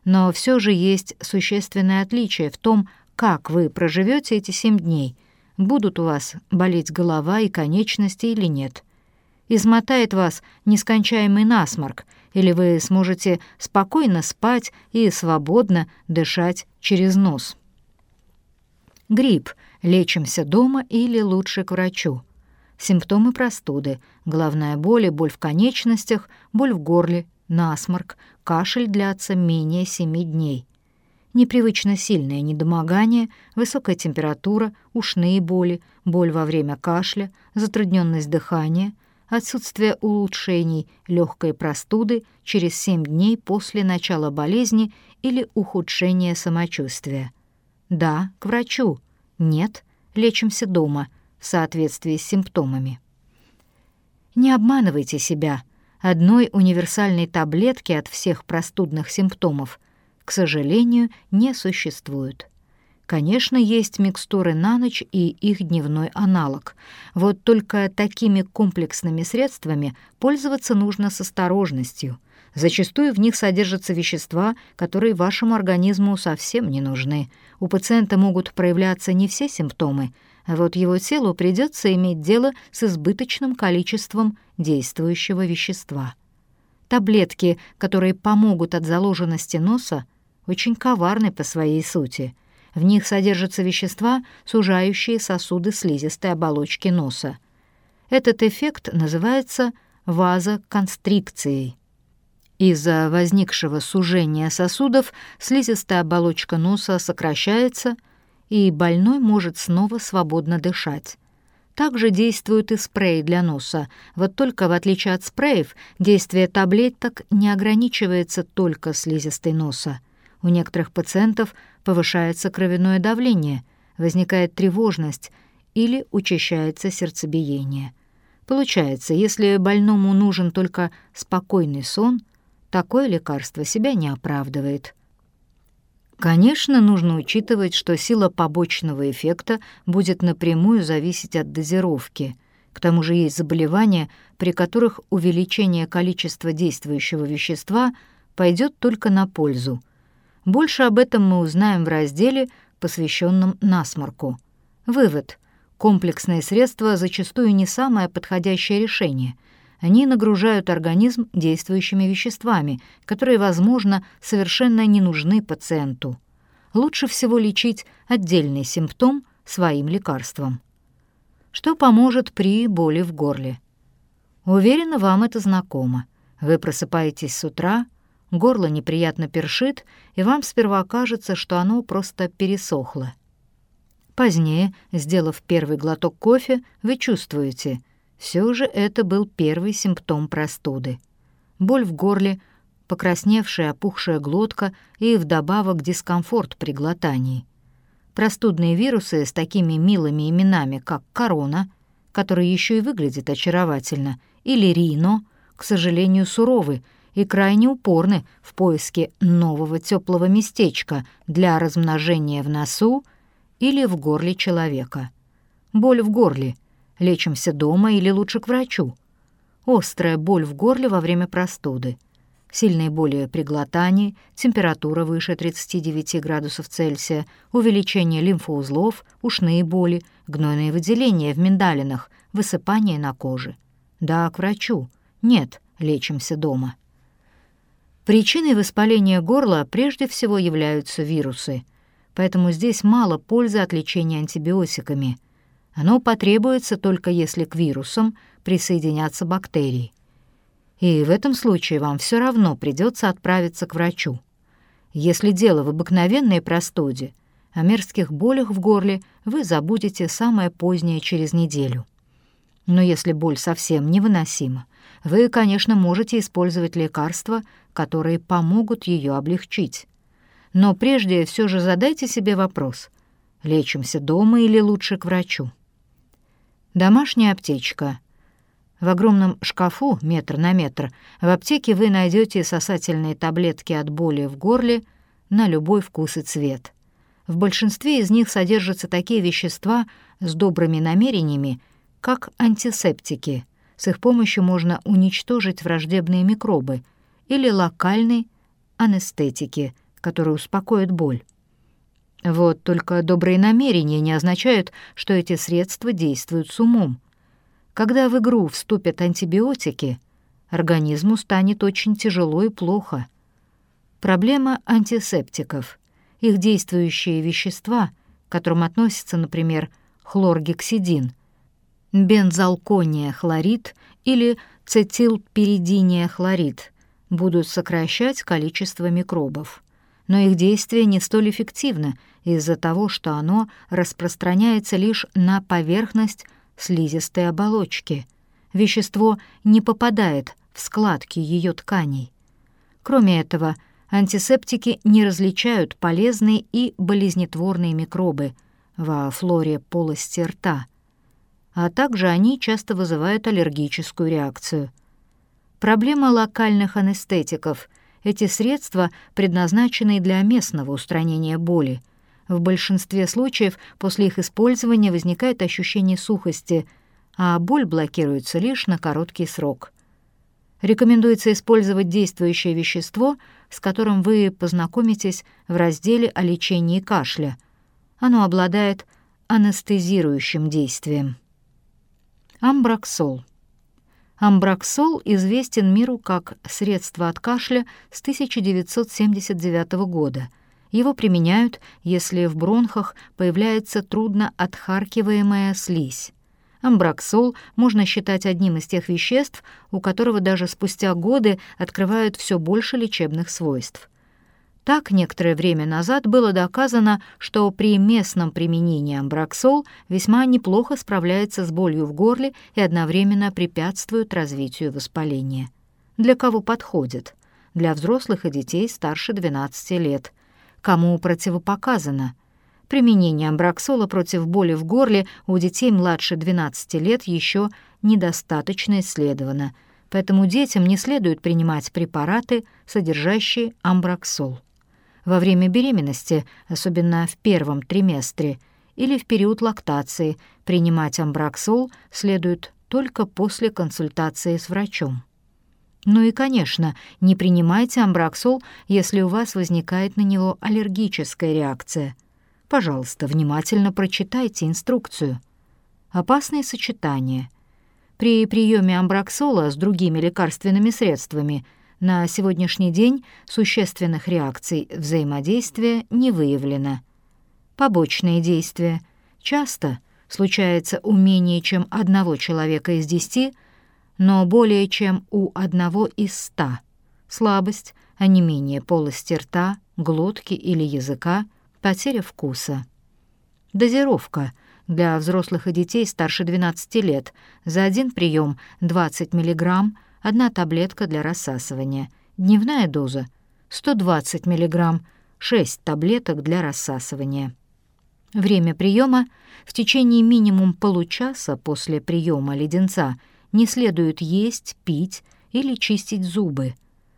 Но все же есть существенное отличие в том, как вы проживете эти семь дней. Будут у вас болеть голова и конечности или нет. Измотает вас нескончаемый насморк, или вы сможете спокойно спать и свободно дышать через нос. Грипп. Лечимся дома или лучше к врачу. Симптомы простуды, головная боль боль в конечностях, боль в горле, насморк, кашель длятся менее 7 дней. Непривычно сильное недомогание, высокая температура, ушные боли, боль во время кашля, затрудненность дыхания, отсутствие улучшений легкой простуды через 7 дней после начала болезни или ухудшения самочувствия. Да, к врачу. Нет, лечимся дома – в соответствии с симптомами. Не обманывайте себя. Одной универсальной таблетки от всех простудных симптомов, к сожалению, не существует. Конечно, есть микстуры на ночь и их дневной аналог. Вот только такими комплексными средствами пользоваться нужно с осторожностью. Зачастую в них содержатся вещества, которые вашему организму совсем не нужны. У пациента могут проявляться не все симптомы, а вот его телу придется иметь дело с избыточным количеством действующего вещества. Таблетки, которые помогут от заложенности носа, очень коварны по своей сути. В них содержатся вещества, сужающие сосуды слизистой оболочки носа. Этот эффект называется вазоконстрикцией. Из-за возникшего сужения сосудов слизистая оболочка носа сокращается – и больной может снова свободно дышать. Также действует и спрей для носа, вот только в отличие от спреев, действие таблеток не ограничивается только слизистой носа. У некоторых пациентов повышается кровяное давление, возникает тревожность или учащается сердцебиение. Получается, если больному нужен только спокойный сон, такое лекарство себя не оправдывает. Конечно, нужно учитывать, что сила побочного эффекта будет напрямую зависеть от дозировки. К тому же есть заболевания, при которых увеличение количества действующего вещества пойдет только на пользу. Больше об этом мы узнаем в разделе, посвященном насморку. Вывод. Комплексные средства зачастую не самое подходящее решение — они нагружают организм действующими веществами, которые, возможно, совершенно не нужны пациенту. Лучше всего лечить отдельный симптом своим лекарством. Что поможет при боли в горле? Уверена, вам это знакомо. Вы просыпаетесь с утра, горло неприятно першит, и вам сперва кажется, что оно просто пересохло. Позднее, сделав первый глоток кофе, вы чувствуете — все же это был первый симптом простуды. Боль в горле, покрасневшая опухшая глотка и вдобавок дискомфорт при глотании. Простудные вирусы с такими милыми именами, как корона, который еще и выглядит очаровательно, или рино, к сожалению, суровы и крайне упорны в поиске нового теплого местечка для размножения в носу или в горле человека. Боль в горле. Лечимся дома или лучше к врачу. Острая боль в горле во время простуды — сильные боли при глотании, температура выше 39 градусов Цельсия, увеличение лимфоузлов, ушные боли, гнойные выделения в миндалинах, высыпание на коже. Да, к врачу. Нет, лечимся дома. Причиной воспаления горла прежде всего являются вирусы, поэтому здесь мало пользы от лечения антибиотиками. Оно потребуется только если к вирусам присоединятся бактерии и в этом случае вам все равно придется отправиться к врачу. Если дело в обыкновенной простуде, о мерзких болях в горле вы забудете самое позднее через неделю. Но если боль совсем невыносима, вы, конечно, можете использовать лекарства, которые помогут ее облегчить. Но прежде все же задайте себе вопрос, лечимся дома или лучше к врачу. Домашняя аптечка — в огромном шкафу, метр на метр, в аптеке вы найдете сосательные таблетки от боли в горле на любой вкус и цвет. В большинстве из них содержатся такие вещества с добрыми намерениями, как антисептики. С их помощью можно уничтожить враждебные микробы или локальные анестетики, которые успокоят боль. Вот только добрые намерения не означают, что эти средства действуют с умом. Когда в игру вступят антибиотики, организму станет очень тяжело и плохо. Проблема антисептиков. Их действующие вещества, к которым относятся, например, хлоргексидин, бензалкония хлорид или цетилпиридиния хлорид, будут сокращать количество микробов. Но их действие не столь эффективно из-за того, что оно распространяется лишь на поверхность слизистой оболочки. Вещество не попадает в складки ее тканей. Кроме этого, антисептики не различают полезные и болезнетворные микробы во флоре полости рта, а также они часто вызывают аллергическую реакцию. Проблема локальных анестетиков — эти средства предназначены для местного устранения боли, в большинстве случаев после их использования возникает ощущение сухости, а боль блокируется лишь на короткий срок. Рекомендуется использовать действующее вещество, с которым вы познакомитесь в разделе о лечении кашля. Оно обладает анестезирующим действием. Амбраксол. Амбраксол известен миру как средство от кашля с 1979 года — его применяют, если в бронхах появляется трудно отхаркиваемая слизь. Амбраксол можно считать одним из тех веществ, у которого даже спустя годы открывают все больше лечебных свойств. Так, некоторое время назад было доказано, что при местном применении амбраксол весьма неплохо справляется с болью в горле и одновременно препятствует развитию воспаления. Для кого подходит? Для взрослых и детей старше 12 лет – кому противопоказано. Применение амбраксола против боли в горле у детей младше 12 лет еще недостаточно исследовано, поэтому детям не следует принимать препараты, содержащие амбраксол. Во время беременности, особенно в первом триместре, или в период лактации, принимать амбраксол следует только после консультации с врачом. Ну и, конечно, не принимайте амбраксол, если у вас возникает на него аллергическая реакция. Пожалуйста, внимательно прочитайте инструкцию. Опасные сочетания. При приеме амбраксола с другими лекарственными средствами на сегодняшний день существенных реакций взаимодействия не выявлено. Побочные действия. Часто случается у менее чем одного человека из десяти – но более чем у одного из ста. Слабость, онемение полости рта, глотки или языка, потеря вкуса. Дозировка для взрослых и детей старше 12 лет. За один прием 20 мг, одна таблетка для рассасывания. Дневная доза — 120 мг, 6 таблеток для рассасывания. Время приема в течение минимум получаса после приема леденца не следует есть, пить или чистить зубы,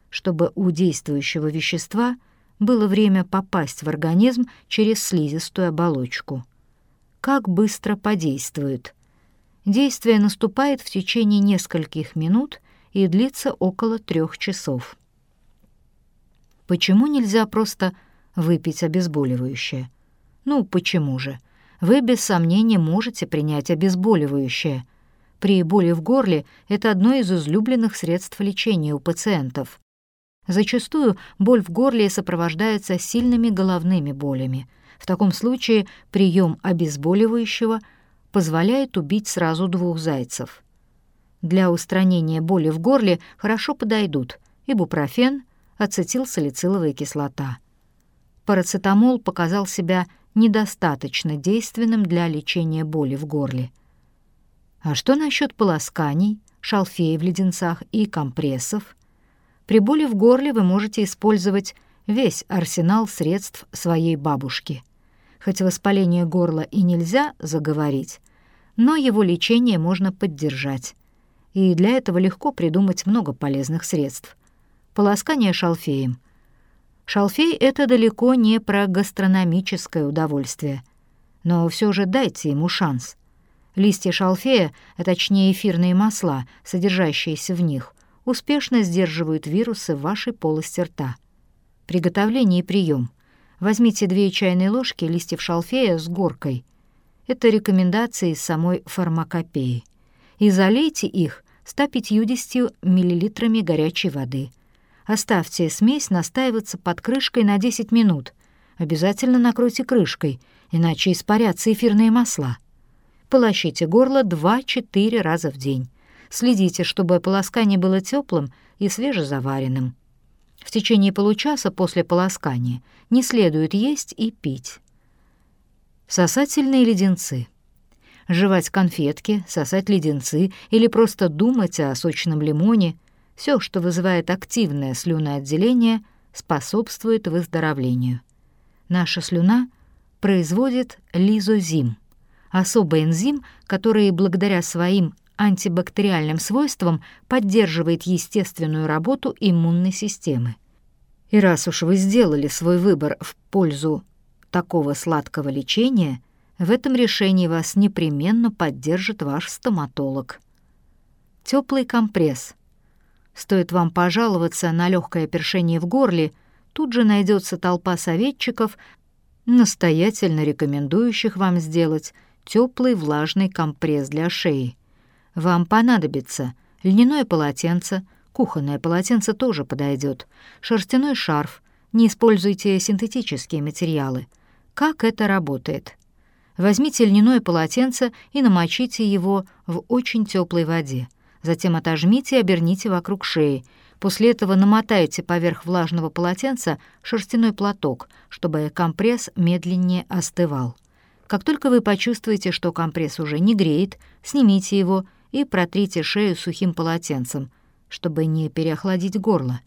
чтобы у действующего вещества было время попасть в организм через слизистую оболочку. Как быстро подействует? Действие наступает в течение нескольких минут и длится около трех часов. Почему нельзя просто выпить обезболивающее? Ну, почему же? Вы без сомнения можете принять обезболивающее. При боли в горле это одно из излюбленных средств лечения у пациентов. Зачастую боль в горле сопровождается сильными головными болями. В таком случае прием обезболивающего позволяет убить сразу двух зайцев. Для устранения боли в горле хорошо подойдут ибупрофен, ацетилсалициловая кислота. Парацетамол показал себя недостаточно действенным для лечения боли в горле. А что насчет полосканий, шалфея в леденцах и компрессов? При боли в горле вы можете использовать весь арсенал средств своей бабушки. Хоть воспаление горла и нельзя заговорить, но его лечение можно поддержать. И для этого легко придумать много полезных средств. Полоскание шалфеем — Шалфей — это далеко не про гастрономическое удовольствие. Но все же дайте ему шанс. Листья шалфея, а точнее эфирные масла, содержащиеся в них, успешно сдерживают вирусы в вашей полости рта. Приготовление и прием. Возьмите две чайные ложки листьев шалфея с горкой. Это рекомендации самой фармакопеи. И залейте их 150 мл горячей воды — Оставьте смесь настаиваться под крышкой на 10 минут. Обязательно накройте крышкой, иначе испарятся эфирные масла. Полощите горло 2-4 раза в день. Следите, чтобы полоскание было теплым и свежезаваренным. В течение получаса после полоскания не следует есть и пить. Сосательные леденцы. Жевать конфетки, сосать леденцы или просто думать о сочном лимоне — все, что вызывает активное слюноотделение, способствует выздоровлению. Наша слюна производит лизозим, особый энзим, который благодаря своим антибактериальным свойствам поддерживает естественную работу иммунной системы. И раз уж вы сделали свой выбор в пользу такого сладкого лечения, в этом решении вас непременно поддержит ваш стоматолог. Теплый компресс — Стоит вам пожаловаться на легкое першение в горле, тут же найдется толпа советчиков, настоятельно рекомендующих вам сделать теплый влажный компресс для шеи. Вам понадобится льняное полотенце, кухонное полотенце тоже подойдет, шерстяной шарф, не используйте синтетические материалы. Как это работает? Возьмите льняное полотенце и намочите его в очень теплой воде. Затем отожмите и оберните вокруг шеи. После этого намотайте поверх влажного полотенца шерстяной платок, чтобы компресс медленнее остывал. Как только вы почувствуете, что компресс уже не греет, снимите его и протрите шею сухим полотенцем, чтобы не переохладить горло.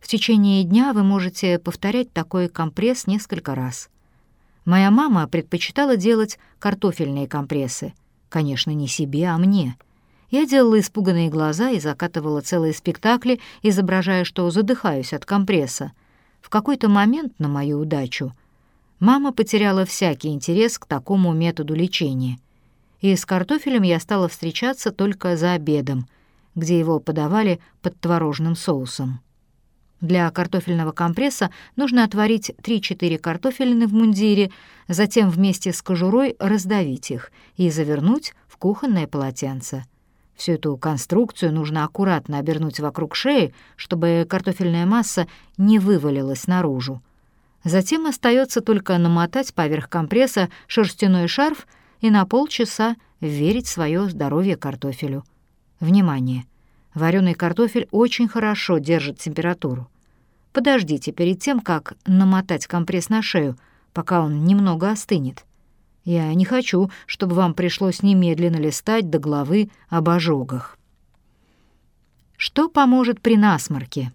В течение дня вы можете повторять такой компресс несколько раз. Моя мама предпочитала делать картофельные компрессы. Конечно, не себе, а мне — я делала испуганные глаза и закатывала целые спектакли, изображая, что задыхаюсь от компресса. В какой-то момент, на мою удачу, мама потеряла всякий интерес к такому методу лечения. И с картофелем я стала встречаться только за обедом, где его подавали под творожным соусом. Для картофельного компресса нужно отварить 3-4 картофелины в мундире, затем вместе с кожурой раздавить их и завернуть в кухонное полотенце — Всю эту конструкцию нужно аккуратно обернуть вокруг шеи, чтобы картофельная масса не вывалилась наружу. Затем остается только намотать поверх компресса шерстяной шарф и на полчаса верить свое здоровье картофелю. Внимание! Вареный картофель очень хорошо держит температуру. Подождите перед тем, как намотать компресс на шею, пока он немного остынет. Я не хочу, чтобы вам пришлось немедленно листать до главы об ожогах. Что поможет при насморке?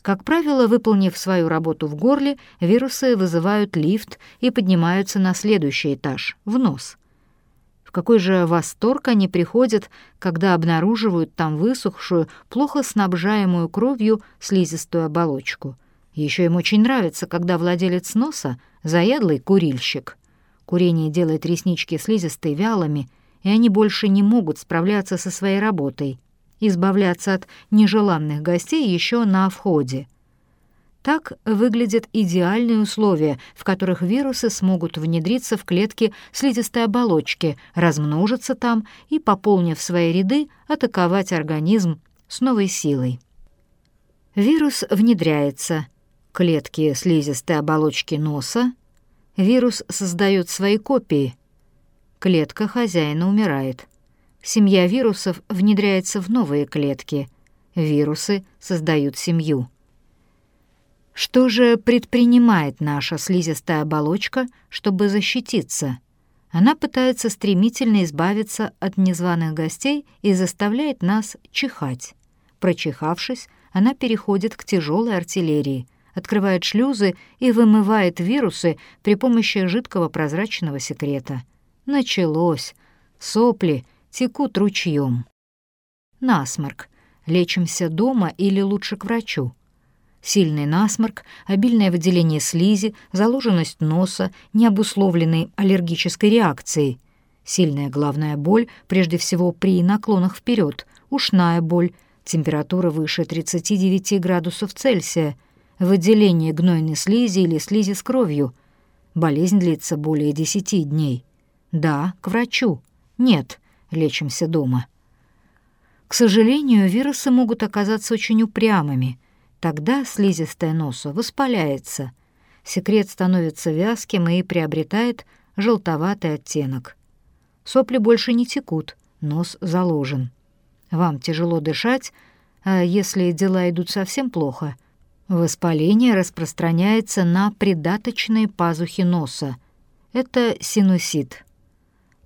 Как правило, выполнив свою работу в горле, вирусы вызывают лифт и поднимаются на следующий этаж, в нос. Какой же восторг они приходят, когда обнаруживают там высохшую, плохо снабжаемую кровью слизистую оболочку. Еще им очень нравится, когда владелец носа — заядлый курильщик. Курение делает реснички слизистой вялыми, и они больше не могут справляться со своей работой — избавляться от нежеланных гостей еще на входе. Так выглядят идеальные условия, в которых вирусы смогут внедриться в клетки слизистой оболочки, размножиться там и, пополнив свои ряды, атаковать организм с новой силой. Вирус внедряется. Клетки слизистой оболочки носа. Вирус создает свои копии. Клетка хозяина умирает. Семья вирусов внедряется в новые клетки. Вирусы создают семью. Что же предпринимает наша слизистая оболочка, чтобы защититься? Она пытается стремительно избавиться от незваных гостей и заставляет нас чихать. Прочихавшись, она переходит к тяжелой артиллерии, открывает шлюзы и вымывает вирусы при помощи жидкого прозрачного секрета. Началось. Сопли — текут ручьем. Насморк. Лечимся дома или лучше к врачу. Сильный насморк, обильное выделение слизи, заложенность носа, необусловленной аллергической реакцией. Сильная головная боль, прежде всего при наклонах вперед, ушная боль, температура выше 39 градусов Цельсия, выделение гнойной слизи или слизи с кровью. Болезнь длится более 10 дней. Да, к врачу. Нет, лечимся дома. К сожалению, вирусы могут оказаться очень упрямыми. Тогда слизистая носа воспаляется. Секрет становится вязким и приобретает желтоватый оттенок. Сопли больше не текут, нос заложен. Вам тяжело дышать, а если дела идут совсем плохо, воспаление распространяется на придаточные пазухи носа. Это синусит.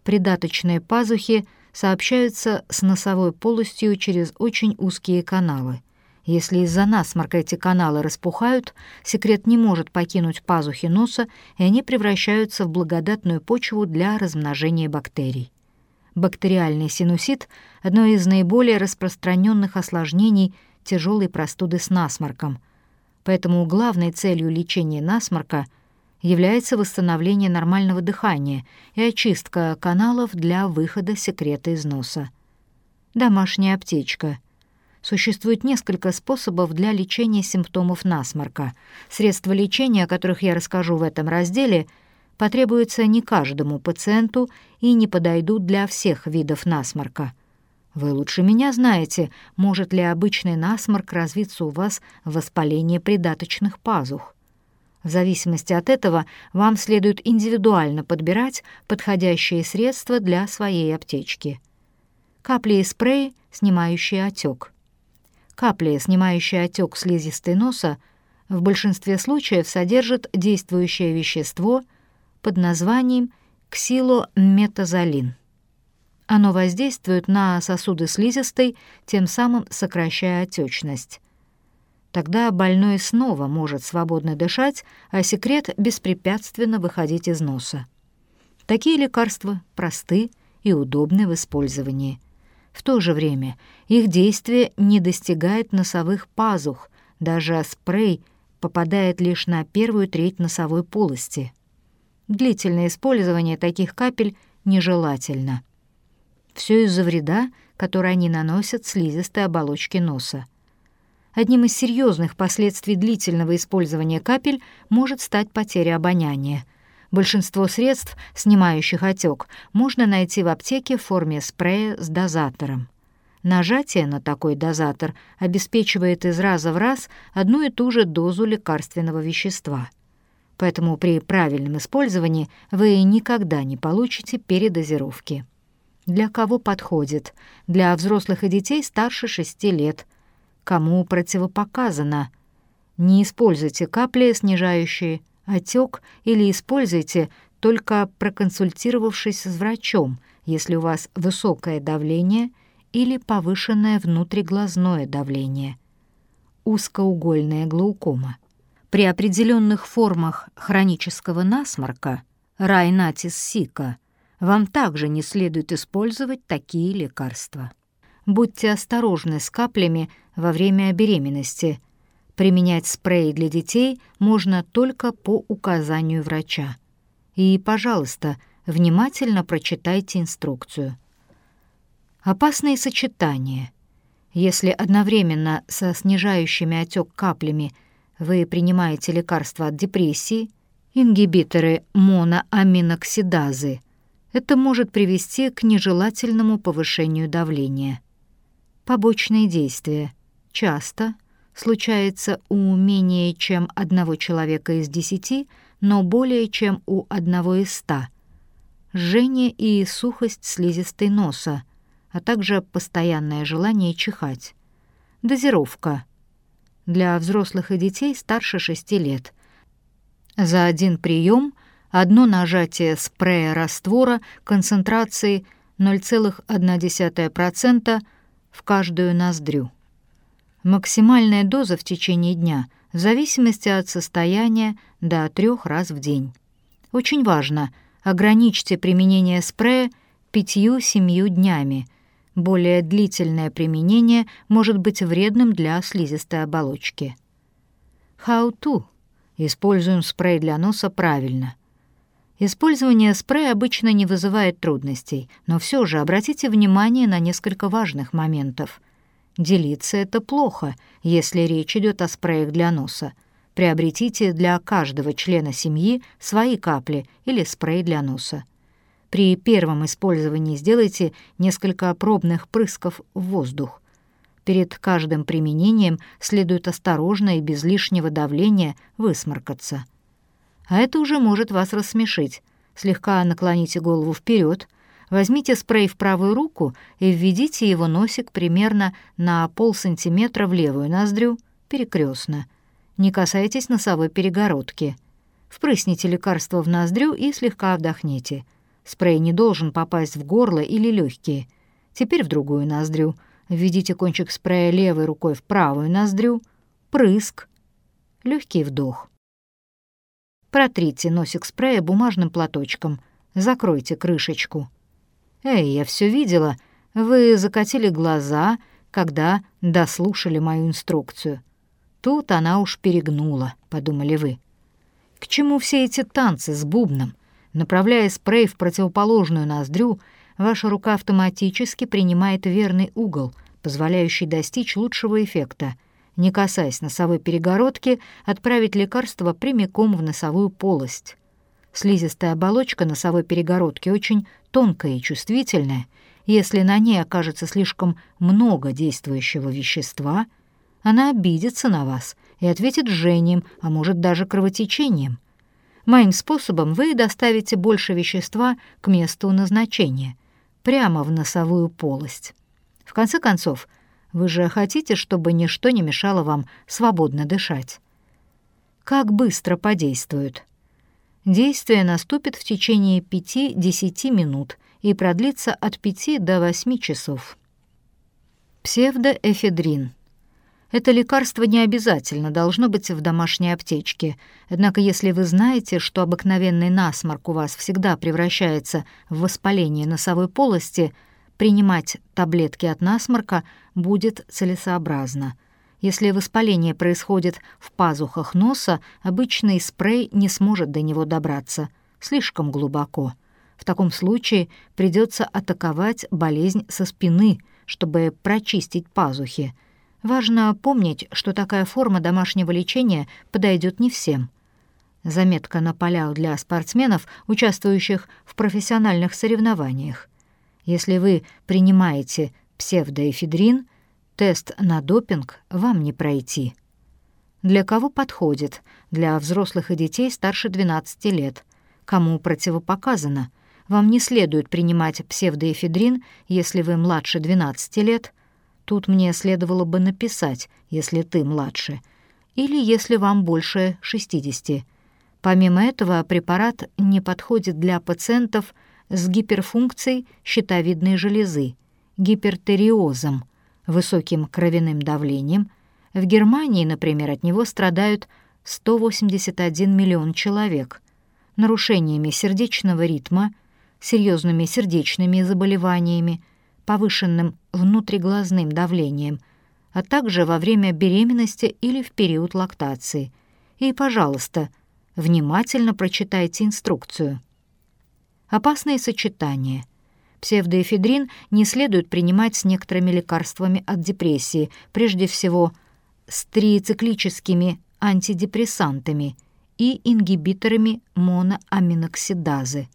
Придаточные пазухи сообщаются с носовой полостью через очень узкие каналы. Если из-за насморка эти каналы распухают, секрет не может покинуть пазухи носа, и они превращаются в благодатную почву для размножения бактерий. Бактериальный синусит — одно из наиболее распространенных осложнений тяжелой простуды с насморком. Поэтому главной целью лечения насморка — является восстановление нормального дыхания и очистка каналов для выхода секрета из носа. Домашняя аптечка. Существует несколько способов для лечения симптомов насморка. Средства лечения, о которых я расскажу в этом разделе, потребуются не каждому пациенту и не подойдут для всех видов насморка. Вы лучше меня знаете, может ли обычный насморк развиться у вас в воспалении придаточных пазух. В зависимости от этого вам следует индивидуально подбирать подходящие средства для своей аптечки. Капли и спрей, снимающие отек. Капли, снимающие отек слизистой носа, в большинстве случаев содержат действующее вещество под названием ксилометазолин. Оно воздействует на сосуды слизистой, тем самым сокращая отечность. Тогда больной снова может свободно дышать, а секрет беспрепятственно выходить из носа. Такие лекарства просты и удобны в использовании. В то же время их действие не достигает носовых пазух, даже спрей попадает лишь на первую треть носовой полости. Длительное использование таких капель нежелательно. Все из-за вреда, который они наносят слизистой оболочке носа. Одним из серьезных последствий длительного использования капель может стать потеря обоняния. Большинство средств, снимающих отек, можно найти в аптеке в форме спрея с дозатором. Нажатие на такой дозатор обеспечивает из раза в раз одну и ту же дозу лекарственного вещества. Поэтому при правильном использовании вы никогда не получите передозировки. Для кого подходит? Для взрослых и детей старше 6 лет – кому противопоказано. Не используйте капли, снижающие отек, или используйте, только проконсультировавшись с врачом, если у вас высокое давление или повышенное внутриглазное давление. узкоугольная глаукома. При определенных формах хронического насморка, райнатис сика, вам также не следует использовать такие лекарства. Будьте осторожны с каплями во время беременности. Применять спрей для детей можно только по указанию врача. И, пожалуйста, внимательно прочитайте инструкцию. Опасные сочетания. Если одновременно со снижающими отек каплями – вы принимаете лекарства от депрессии, ингибиторы моноаминоксидазы, это может привести к нежелательному повышению давления. Побочные действия часто случается у менее чем одного человека из десяти, но более чем у одного из ста. Жжение и сухость слизистой носа, а также постоянное желание чихать. Дозировка для взрослых и детей старше 6 лет. За один прием одно нажатие спрея раствора концентрацией 0,1% в каждую ноздрю. Максимальная доза в течение дня в зависимости от состояния до трех раз в день. Очень важно, ограничьте применение спрея 5-7 днями – более длительное применение может быть вредным для слизистой оболочки. How to? Используем спрей для носа правильно. Использование спрея обычно не вызывает трудностей, но все же обратите внимание на несколько важных моментов. Делиться это плохо, если речь идет о спреях для носа. Приобретите для каждого члена семьи свои капли или спрей для носа. При первом использовании сделайте несколько пробных прысков в воздух. Перед каждым применением следует осторожно и без лишнего давления высморкаться. А это уже может вас рассмешить. Слегка наклоните голову вперед, возьмите спрей в правую руку и введите его носик примерно на полсантиметра в левую ноздрю, перекрестно. Не касайтесь носовой перегородки. Впрысните лекарство в ноздрю и слегка вдохните — Спрей не должен попасть в горло или легкие. Теперь в другую ноздрю. Введите кончик спрея левой рукой в правую ноздрю. Прыск. Легкий вдох. Протрите носик спрея бумажным платочком. Закройте крышечку. «Эй, я все видела. Вы закатили глаза, когда дослушали мою инструкцию. Тут она уж перегнула», — подумали вы. «К чему все эти танцы с бубном? Направляя спрей в противоположную ноздрю, ваша рука автоматически принимает верный угол, позволяющий достичь лучшего эффекта. Не касаясь носовой перегородки, отправить лекарство прямиком в носовую полость. Слизистая оболочка носовой перегородки очень тонкая и чувствительная. Если на ней окажется слишком много действующего вещества, она обидится на вас и ответит жжением, а может даже кровотечением — Моим способом вы доставите больше вещества к месту назначения, прямо в носовую полость. В конце концов, вы же хотите, чтобы ничто не мешало вам свободно дышать. Как быстро подействует? Действие наступит в течение 5-10 минут и продлится от 5 до 8 часов. Псевдоэфедрин – это лекарство не обязательно должно быть в домашней аптечке. Однако если вы знаете, что обыкновенный насморк у вас всегда превращается в воспаление носовой полости, принимать таблетки от насморка будет целесообразно. Если воспаление происходит в пазухах носа, обычный спрей не сможет до него добраться. Слишком глубоко. В таком случае придется атаковать болезнь со спины, чтобы прочистить пазухи — Важно помнить, что такая форма домашнего лечения подойдет не всем. Заметка на полях для спортсменов, участвующих в профессиональных соревнованиях. Если вы принимаете псевдоэфедрин, тест на допинг вам не пройти. Для кого подходит? Для взрослых и детей старше 12 лет. Кому противопоказано? Вам не следует принимать псевдоэфедрин, если вы младше 12 лет – Тут мне следовало бы написать, если ты младше, или если вам больше 60. Помимо этого, препарат не подходит для пациентов с гиперфункцией щитовидной железы, гипертериозом, высоким кровяным давлением, В Германии, например, от него страдают 181 миллион человек нарушениями сердечного ритма, серьезными сердечными заболеваниями, повышенным внутриглазным давлением, а также во время беременности или в период лактации. И, пожалуйста, внимательно прочитайте инструкцию. Опасные сочетания. Псевдоэфедрин не следует принимать с некоторыми лекарствами от депрессии, прежде всего с трициклическими антидепрессантами и ингибиторами моноаминоксидазы.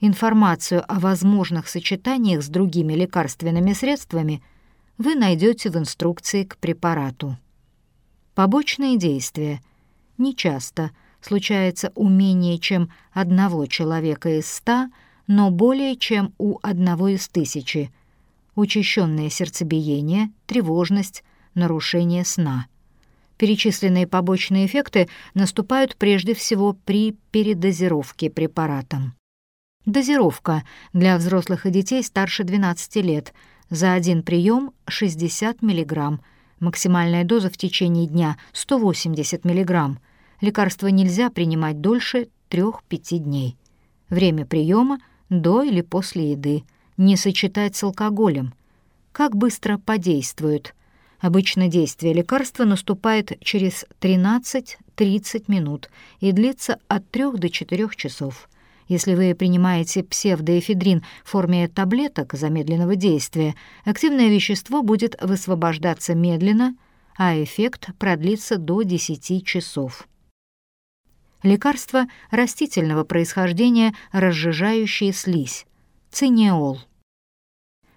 Информацию о возможных сочетаниях с другими лекарственными средствами вы найдете в инструкции к препарату. Побочные действия. Нечасто случается у менее чем одного человека из ста, но более чем у одного из тысячи. Учащенное сердцебиение, тревожность, нарушение сна — Перечисленные побочные эффекты наступают прежде всего при передозировке препаратом. Дозировка для взрослых и детей старше 12 лет. За один прием 60 мг. Максимальная доза в течение дня 180 мг. Лекарство нельзя принимать дольше 3-5 дней. Время приема до или после еды. Не сочетать с алкоголем. Как быстро подействует – Обычно действие лекарства наступает через 13-30 минут и длится от 3 до 4 часов. Если вы принимаете псевдоэфедрин в форме таблеток замедленного действия, активное вещество будет высвобождаться медленно, а эффект продлится до 10 часов. Лекарство растительного происхождения, разжижающее слизь, цинеол.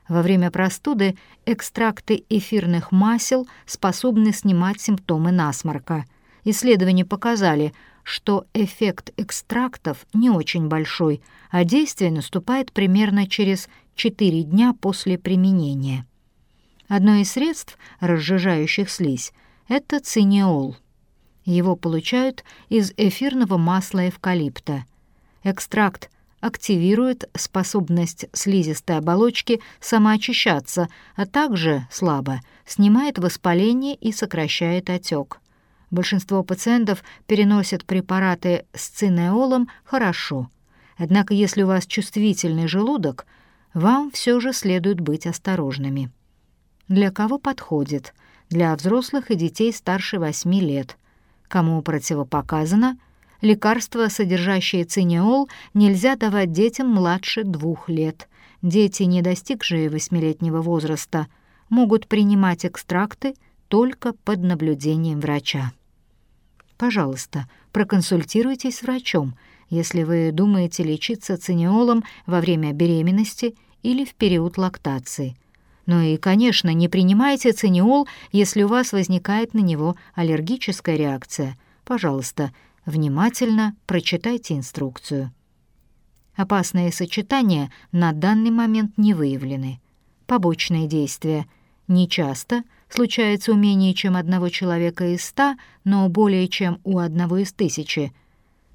Во время простуды экстракты эфирных масел способны снимать симптомы насморка. Исследования показали, что эффект экстрактов не очень большой, а действие наступает примерно через 4 дня после применения. Одно из средств, разжижающих слизь, это цинеол. Его получают из эфирного масла эвкалипта. Экстракт активирует способность слизистой оболочки самоочищаться, а также, слабо, снимает воспаление и сокращает отек. Большинство пациентов переносят препараты с цинеолом хорошо. Однако если у вас чувствительный желудок, вам все же следует быть осторожными. Для кого подходит? Для взрослых и детей старше 8 лет. Кому противопоказано – Лекарства, содержащие цинеол, нельзя давать детям младше двух лет. Дети, не достигшие восьмилетнего возраста, могут принимать экстракты только под наблюдением врача. Пожалуйста, проконсультируйтесь с врачом, если вы думаете лечиться цинеолом во время беременности или в период лактации. Ну и, конечно, не принимайте цинеол, если у вас возникает на него аллергическая реакция. Пожалуйста, Внимательно прочитайте инструкцию. Опасные сочетания на данный момент не выявлены. Побочные действия. Нечасто случается у менее чем одного человека из ста, но более чем у одного из тысячи.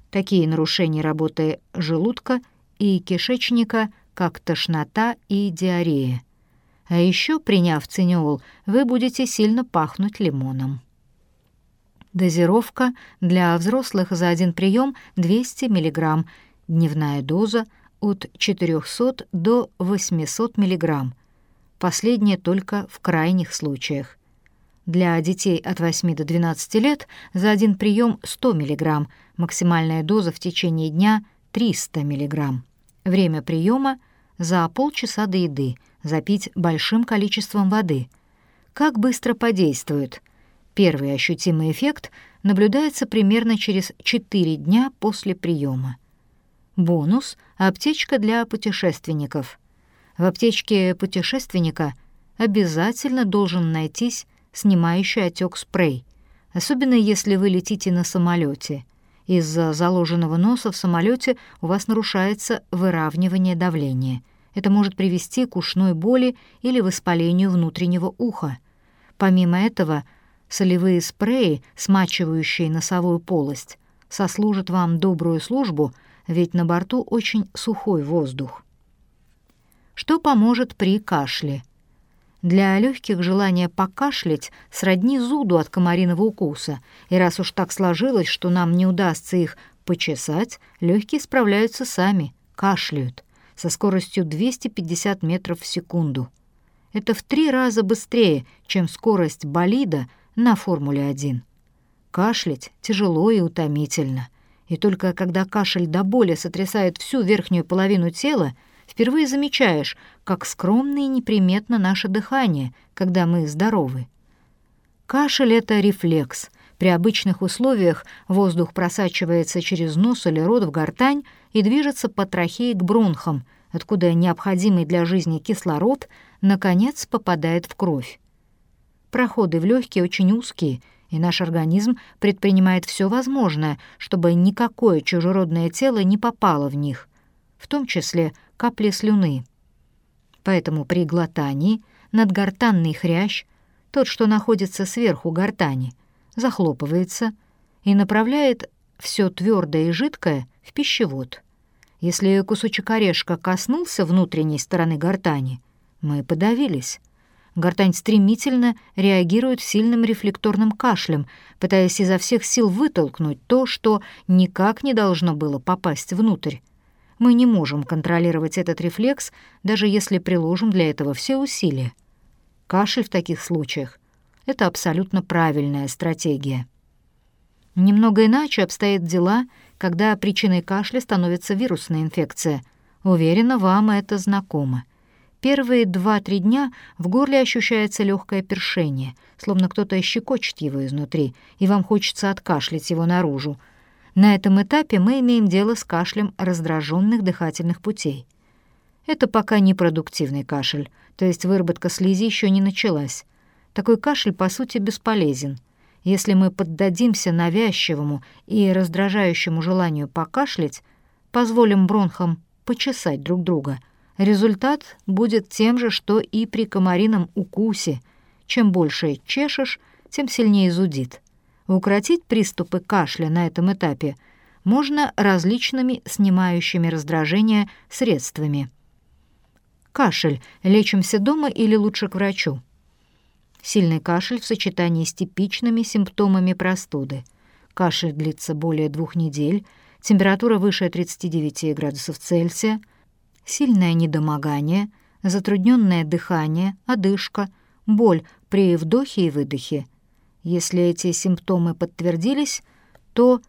Такие нарушения работы желудка и кишечника, как тошнота и диарея. А еще, приняв цинеол, вы будете сильно пахнуть лимоном. Дозировка для взрослых за один прием 200 мг, дневная доза от 400 до 800 мг. Последнее только в крайних случаях. Для детей от 8 до 12 лет за один прием 100 мг, максимальная доза в течение дня 300 мг. Время приема за полчаса до еды, запить большим количеством воды. Как быстро подействует – Первый ощутимый эффект наблюдается примерно через 4 дня после приема. Бонус — аптечка для путешественников. В аптечке путешественника обязательно должен найтись снимающий отек спрей, особенно если вы летите на самолете. Из-за заложенного носа в самолете у вас нарушается выравнивание давления. Это может привести к ушной боли или воспалению внутреннего уха. Помимо этого, Солевые спреи, смачивающие носовую полость, сослужат вам добрую службу, ведь на борту очень сухой воздух. Что поможет при кашле? Для легких желание покашлять сродни зуду от комариного укуса, и раз уж так сложилось, что нам не удастся их почесать, легкие справляются сами, кашляют со скоростью 250 метров в секунду. Это в три раза быстрее, чем скорость болида на Формуле-1. Кашлять тяжело и утомительно, и только когда кашель до боли сотрясает всю верхнюю половину тела, впервые замечаешь, как скромно и неприметно наше дыхание, когда мы здоровы. Кашель — это рефлекс. При обычных условиях воздух просачивается через нос или рот в гортань и движется по трахее к бронхам, откуда необходимый для жизни кислород наконец попадает в кровь. Проходы в легкие очень узкие, и наш организм предпринимает все возможное, чтобы никакое чужеродное тело не попало в них, в том числе капли слюны. Поэтому при глотании надгортанный хрящ, тот, что находится сверху гортани, захлопывается и направляет все твердое и жидкое в пищевод. Если кусочек орешка коснулся внутренней стороны гортани, мы подавились. Гортань стремительно реагирует сильным рефлекторным кашлем, пытаясь изо всех сил вытолкнуть то, что никак не должно было попасть внутрь. Мы не можем контролировать этот рефлекс, даже если приложим для этого все усилия. Кашель в таких случаях — это абсолютно правильная стратегия. Немного иначе обстоят дела, когда причиной кашля становится вирусная инфекция. Уверена, вам это знакомо. Первые два-три дня в горле ощущается легкое першение, словно кто-то щекочет его изнутри, и вам хочется откашлять его наружу — на этом этапе мы имеем дело с кашлем раздраженных дыхательных путей. Это пока не продуктивный кашель, то есть выработка слизи еще не началась. Такой кашель, по сути, бесполезен. Если мы поддадимся навязчивому и раздражающему желанию покашлять, позволим бронхам почесать друг друга, результат будет тем же, что и при комарином укусе. Чем больше чешешь, тем сильнее зудит. Укротить приступы кашля на этом этапе можно различными снимающими раздражение средствами. Кашель. Лечимся дома или лучше к врачу? Сильный кашель в сочетании с типичными симптомами простуды. Кашель длится более двух недель, температура выше 39 градусов Цельсия, сильное недомогание, затрудненное дыхание, одышка, боль при вдохе и выдохе – если эти симптомы подтвердились, то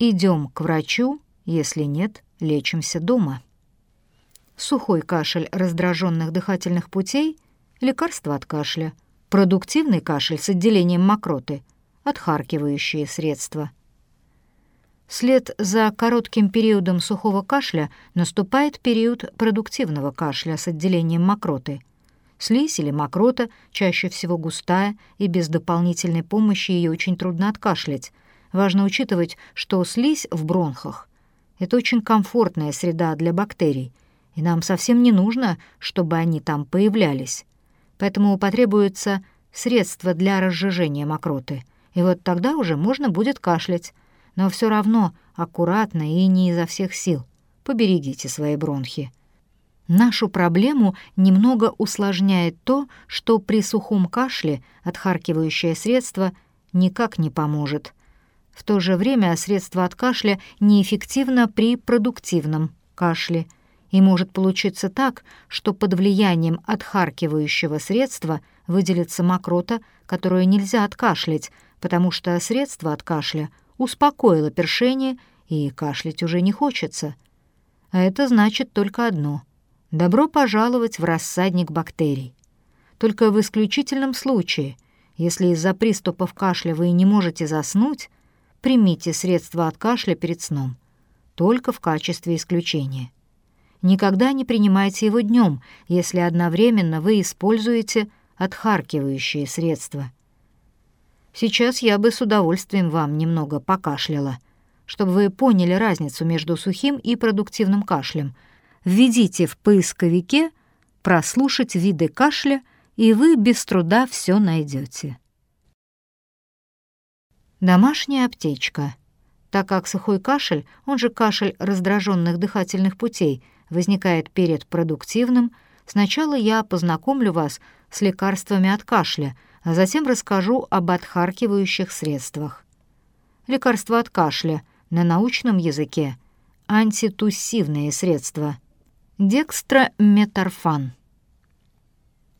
идем к врачу, если нет, лечимся дома. Сухой кашель раздраженных дыхательных путей, лекарство от кашля, продуктивный кашель с отделением мокроты, отхаркивающие средства. Вслед за коротким периодом сухого кашля наступает период продуктивного кашля с отделением мокроты — Слизь или мокрота, чаще всего густая, и без дополнительной помощи ее очень трудно откашлять. Важно учитывать, что слизь в бронхах — это очень комфортная среда для бактерий, и нам совсем не нужно, чтобы они там появлялись. Поэтому потребуется средство для разжижения мокроты, и вот тогда уже можно будет кашлять, но все равно аккуратно и не изо всех сил. Поберегите свои бронхи. Нашу проблему немного усложняет то, что при сухом кашле отхаркивающее средство никак не поможет. В то же время средство от кашля неэффективно при продуктивном кашле, и может получиться так, что под влиянием отхаркивающего средства выделится мокрота, которую нельзя откашлять, потому что средство от кашля успокоило першение, и кашлять уже не хочется. А это значит только одно — Добро пожаловать в рассадник бактерий. Только в исключительном случае, если из-за приступов кашля вы не можете заснуть, примите средства от кашля перед сном. Только в качестве исключения. Никогда не принимайте его днем, если одновременно вы используете отхаркивающие средства. Сейчас я бы с удовольствием вам немного покашляла, чтобы вы поняли разницу между сухим и продуктивным кашлем — введите в поисковике «прослушать виды кашля», и вы без труда все найдете. Домашняя аптечка. Так как сухой кашель, он же кашель раздраженных дыхательных путей, возникает перед продуктивным, Сначала я познакомлю вас с лекарствами от кашля, а затем расскажу об отхаркивающих средствах. Лекарства от кашля на научном языке — антитуссивные средства. Декстрометорфан.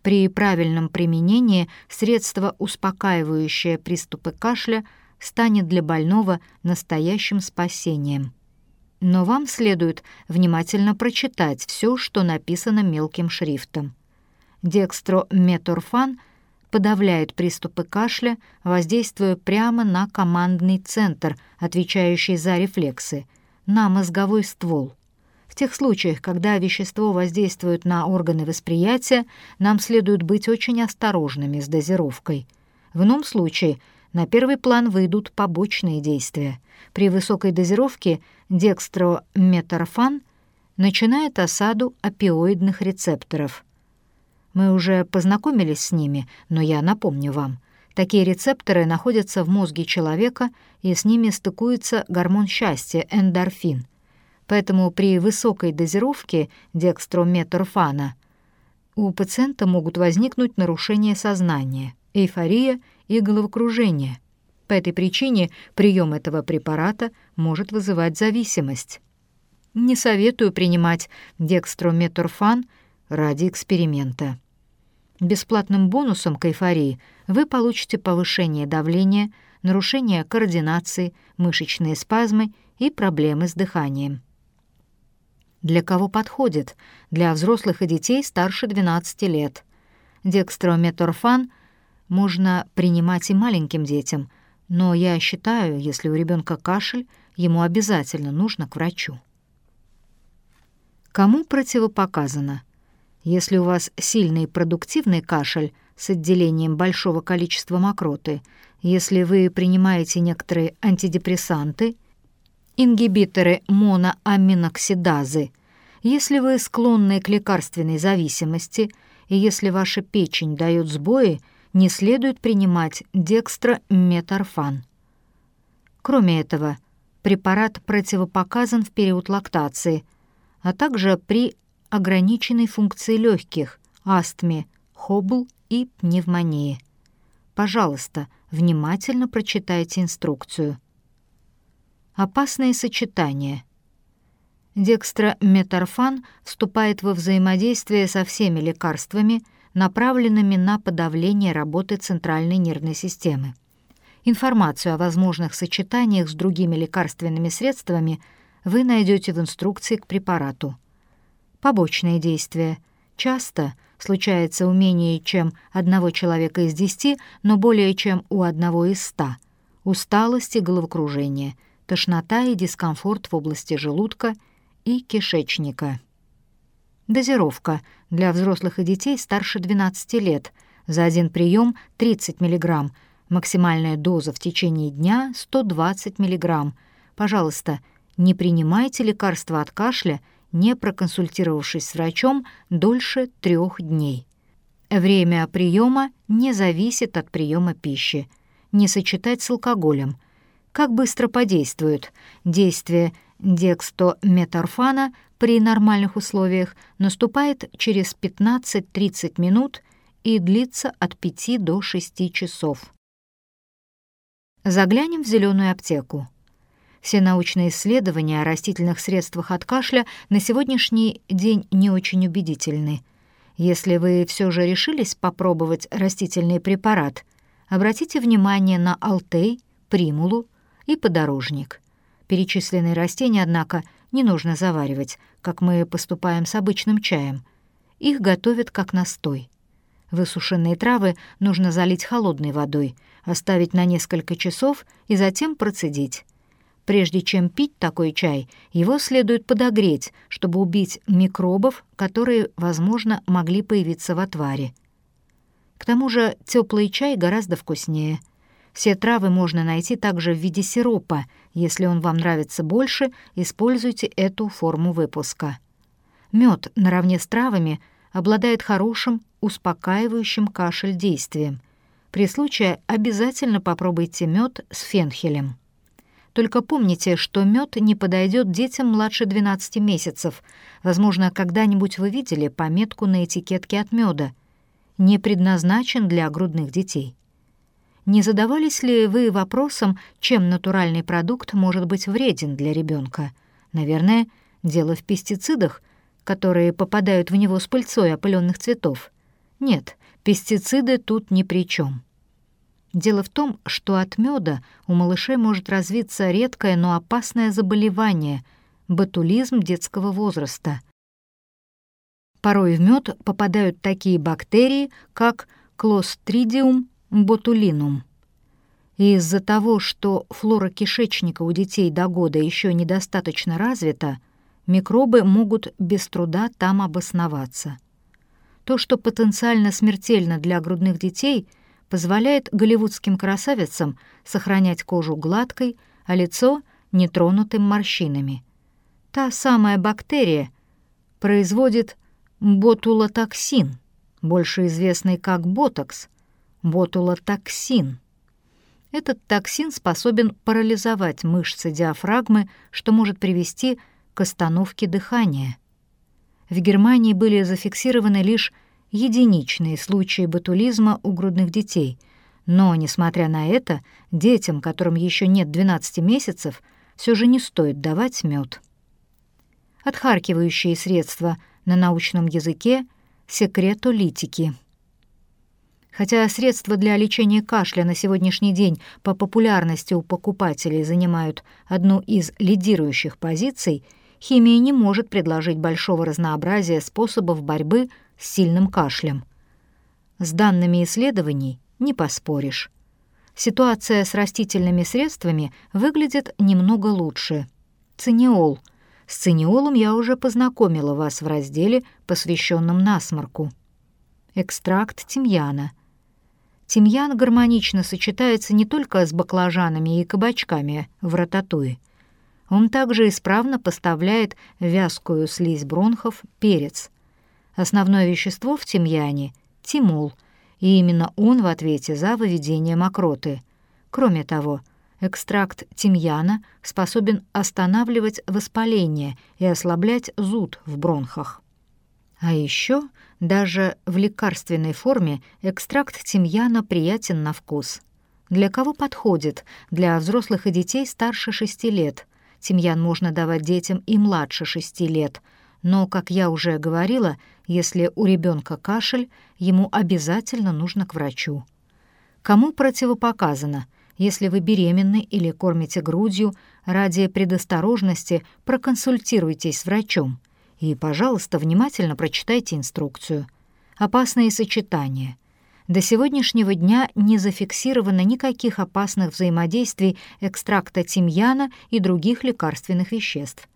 При правильном применении средство, успокаивающее приступы кашля, станет для больного настоящим спасением. Но вам следует внимательно прочитать все, что написано мелким шрифтом. Декстрометорфан подавляет приступы кашля, воздействуя прямо на командный центр, отвечающий за рефлексы, на мозговой ствол. В тех случаях, когда вещество воздействует на органы восприятия, нам следует быть очень осторожными с дозировкой. В ином случае на первый план выйдут побочные действия. При высокой дозировке декстрометорфан начинает осаду опиоидных рецепторов. Мы уже познакомились с ними, но я напомню вам. Такие рецепторы находятся в мозге человека, и с ними стыкуется гормон счастья – эндорфин. Поэтому при высокой дозировке декстрометорфана у пациента могут возникнуть нарушения сознания, эйфория и головокружение. По этой причине прием этого препарата может вызывать зависимость. Не советую принимать декстрометорфан ради эксперимента. Бесплатным бонусом к эйфории вы получите повышение давления, нарушение координации, мышечные спазмы и проблемы с дыханием для кого подходит, для взрослых и детей старше 12 лет. Декстрометорфан можно принимать и маленьким детям, но я считаю, если у ребенка кашель, ему обязательно нужно к врачу. Кому противопоказано? Если у вас сильный продуктивный кашель с отделением большого количества мокроты, если вы принимаете некоторые антидепрессанты — ингибиторы моноаминоксидазы. Если вы склонны к лекарственной зависимости и если ваша печень дает сбои, не следует принимать декстрометорфан. Кроме этого, препарат противопоказан в период лактации, а также при ограниченной функции легких, астме, хобл и пневмонии. Пожалуйста, внимательно прочитайте инструкцию. Опасные сочетания. Декстрометорфан вступает во взаимодействие со всеми лекарствами, направленными на подавление работы центральной нервной системы. Информацию о возможных сочетаниях с другими лекарственными средствами вы найдете в инструкции к препарату. Побочные действия. Часто случается у менее чем одного человека из десяти, но более чем у одного из ста. Усталость и головокружение – тошнота и дискомфорт в области желудка и кишечника. Дозировка для взрослых и детей старше 12 лет. За один прием 30 мг. Максимальная доза в течение дня 120 мг. Пожалуйста, не принимайте лекарства от кашля, не проконсультировавшись с врачом дольше трех дней. Время приема не зависит от приема пищи. Не сочетать с алкоголем – как быстро подействует. Действие декстометорфана при нормальных условиях наступает через 15-30 минут и длится от 5 до 6 часов. Заглянем в зеленую аптеку. Все научные исследования о растительных средствах от кашля на сегодняшний день не очень убедительны. Если вы все же решились попробовать растительный препарат, обратите внимание на алтей, примулу, и подорожник. Перечисленные растения, однако, не нужно заваривать, как мы поступаем с обычным чаем. Их готовят как настой. Высушенные травы нужно залить холодной водой, оставить на несколько часов и затем процедить. Прежде чем пить такой чай, его следует подогреть, чтобы убить микробов, которые, возможно, могли появиться в отваре. К тому же теплый чай гораздо вкуснее — все травы можно найти также в виде сиропа. Если он вам нравится больше, используйте эту форму выпуска. Мед наравне с травами обладает хорошим успокаивающим кашель действием. При случае обязательно попробуйте мед с фенхелем. Только помните, что мед не подойдет детям младше 12 месяцев. Возможно, когда-нибудь вы видели пометку на этикетке от меда. Не предназначен для грудных детей. Не задавались ли вы вопросом, чем натуральный продукт может быть вреден для ребенка? Наверное, дело в пестицидах, которые попадают в него с пыльцой опыленных цветов. Нет, пестициды тут ни при чем. Дело в том, что от меда у малышей может развиться редкое, но опасное заболевание — ботулизм детского возраста. Порой в мед попадают такие бактерии, как Clostridium И из-за того, что флора кишечника у детей до года еще недостаточно развита, микробы могут без труда там обосноваться. То, что потенциально смертельно для грудных детей — позволяет голливудским красавицам сохранять кожу гладкой, а лицо нетронутым морщинами. Та самая бактерия производит ботулотоксин, больше известный как ботокс, ботулотоксин. Этот токсин способен парализовать мышцы диафрагмы, что может привести к остановке дыхания. В Германии были зафиксированы лишь единичные случаи ботулизма у грудных детей, но, несмотря на это, детям, которым еще нет 12 месяцев, все же не стоит давать мед. Отхаркивающие средства на научном языке — секретолитики. Хотя средства для лечения кашля на сегодняшний день по популярности у покупателей занимают одну из лидирующих позиций, химия не может предложить большого разнообразия способов борьбы с сильным кашлем. С данными исследований не поспоришь. Ситуация с растительными средствами выглядит немного лучше. Циниол. С циниолом я уже познакомила вас в разделе, посвященном насморку. Экстракт тимьяна. Тимьян гармонично сочетается не только с баклажанами и кабачками в рататуе. Он также исправно поставляет вязкую слизь бронхов, перец — Основное вещество в тимьяне — тимол, и именно он в ответе за выведение мокроты. Кроме того, экстракт тимьяна способен останавливать воспаление и ослаблять зуд в бронхах. А еще даже в лекарственной форме экстракт тимьяна приятен на вкус. Для кого подходит? Для взрослых и детей старше 6 лет. Тимьян можно давать детям и младше 6 лет — но, как я уже говорила, если у ребенка кашель, ему обязательно нужно к врачу. Кому противопоказано, если вы беременны или кормите грудью, ради предосторожности проконсультируйтесь с врачом и, пожалуйста, внимательно прочитайте инструкцию. Опасные сочетания. До сегодняшнего дня не зафиксировано никаких опасных взаимодействий экстракта тимьяна и других лекарственных веществ.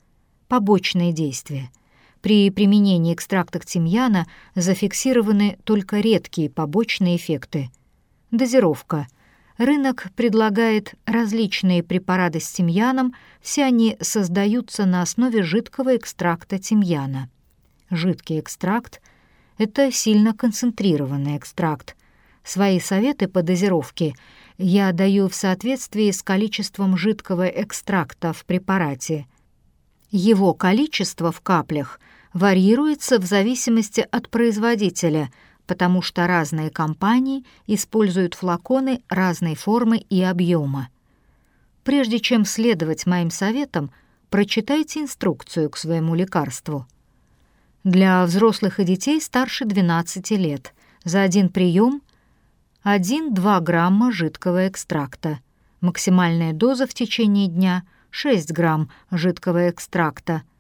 Побочные действия — при применении экстракта тимьяна зафиксированы только редкие побочные эффекты. Дозировка. Рынок предлагает различные препараты с тимьяном, все они создаются на основе жидкого экстракта тимьяна. Жидкий экстракт — это сильно концентрированный экстракт. Свои советы по дозировке я даю в соответствии с количеством жидкого экстракта в препарате. Его количество в каплях — варьируется в зависимости от производителя, потому что разные компании используют флаконы разной формы и объема. Прежде чем следовать моим советам, прочитайте инструкцию к своему лекарству. Для взрослых и детей старше 12 лет за один прием 1-2 грамма жидкого экстракта. Максимальная доза в течение дня — 6 грамм жидкого экстракта —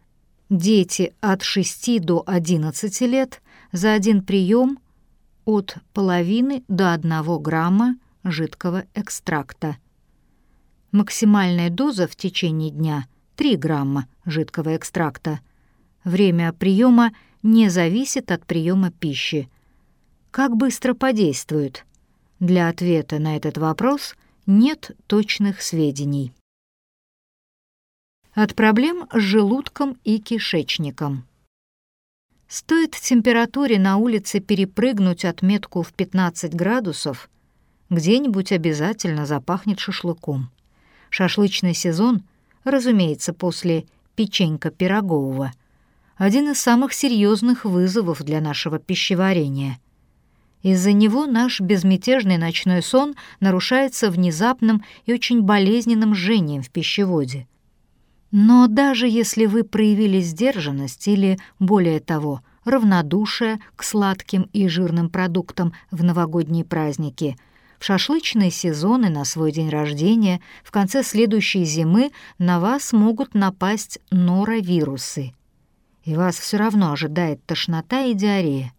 Дети от 6 до 11 лет за один прием от половины до 1 грамма жидкого экстракта. Максимальная доза в течение дня — 3 грамма жидкого экстракта. Время приема не зависит от приема пищи. Как быстро подействует? Для ответа на этот вопрос нет точных сведений от проблем с желудком и кишечником. Стоит температуре на улице перепрыгнуть отметку в 15 градусов, где-нибудь обязательно запахнет шашлыком. Шашлычный сезон, разумеется, после печенька пирогового, один из самых серьезных вызовов для нашего пищеварения. Из-за него наш безмятежный ночной сон нарушается внезапным и очень болезненным жжением в пищеводе. Но даже если вы проявили сдержанность или, более того, равнодушие к сладким и жирным продуктам в новогодние праздники – в шашлычные сезоны на свой день рождения в конце следующей зимы на вас могут напасть норовирусы. И вас все равно ожидает тошнота и диарея.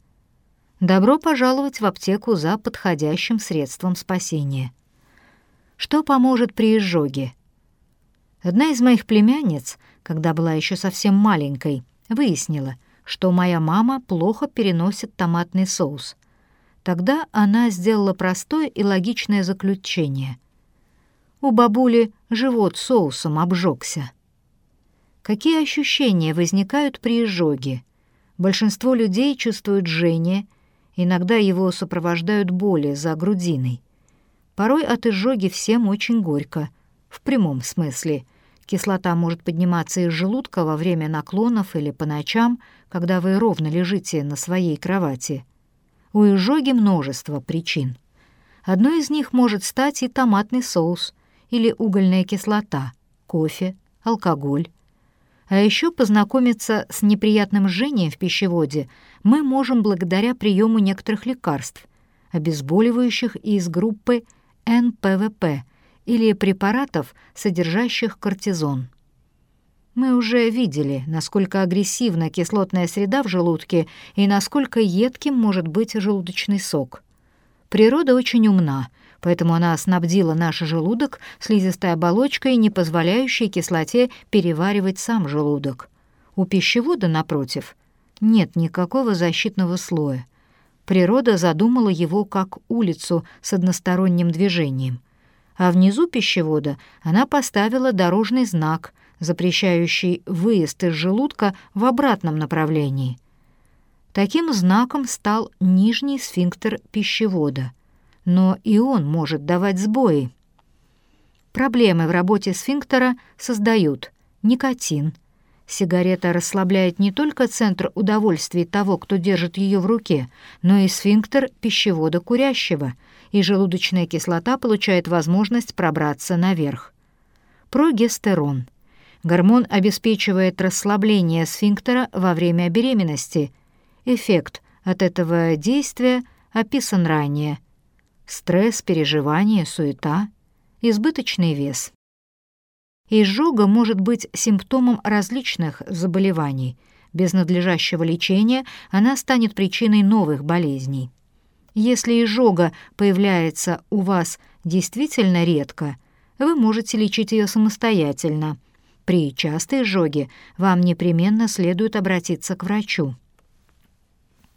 Добро пожаловать в аптеку за подходящим средством спасения. Что поможет при изжоге? Одна из моих племянниц, когда была еще совсем маленькой, выяснила, что моя мама плохо переносит томатный соус. Тогда она сделала простое и логичное заключение. У бабули живот соусом обжегся. Какие ощущения возникают при изжоге? Большинство людей чувствуют жжение, иногда его сопровождают боли за грудиной. Порой от изжоги всем очень горько, в прямом смысле. Кислота может подниматься из желудка во время наклонов или по ночам, когда вы ровно лежите на своей кровати — у изжоги множество причин. Одной из них может стать и томатный соус, или угольная кислота, кофе, алкоголь. А еще познакомиться с неприятным жжением в пищеводе мы можем благодаря приему некоторых лекарств, обезболивающих из группы НПВП или препаратов, содержащих кортизон. Мы уже видели, насколько агрессивна кислотная среда в желудке и насколько едким может быть желудочный сок. Природа очень умна, поэтому она снабдила наш желудок слизистой оболочкой, не позволяющей кислоте переваривать сам желудок. У пищевода, напротив, нет никакого защитного слоя. Природа задумала его как улицу с односторонним движением. А внизу пищевода она поставила дорожный знак — запрещающий выезд из желудка в обратном направлении. Таким знаком стал нижний сфинктер пищевода, но и он может давать сбои. Проблемы в работе сфинктера создают никотин. Сигарета расслабляет не только центр удовольствия того, кто держит ее в руке, но и сфинктер пищевода курящего, и желудочная кислота получает возможность пробраться наверх. Прогестерон — Гормон обеспечивает расслабление сфинктера во время беременности. Эффект от этого действия описан ранее. Стресс, переживание, суета, избыточный вес. Изжога может быть симптомом различных заболеваний. Без надлежащего лечения она станет причиной новых болезней. Если изжога появляется у вас действительно редко, вы можете лечить ее самостоятельно – при частой изжоге вам непременно следует обратиться к врачу.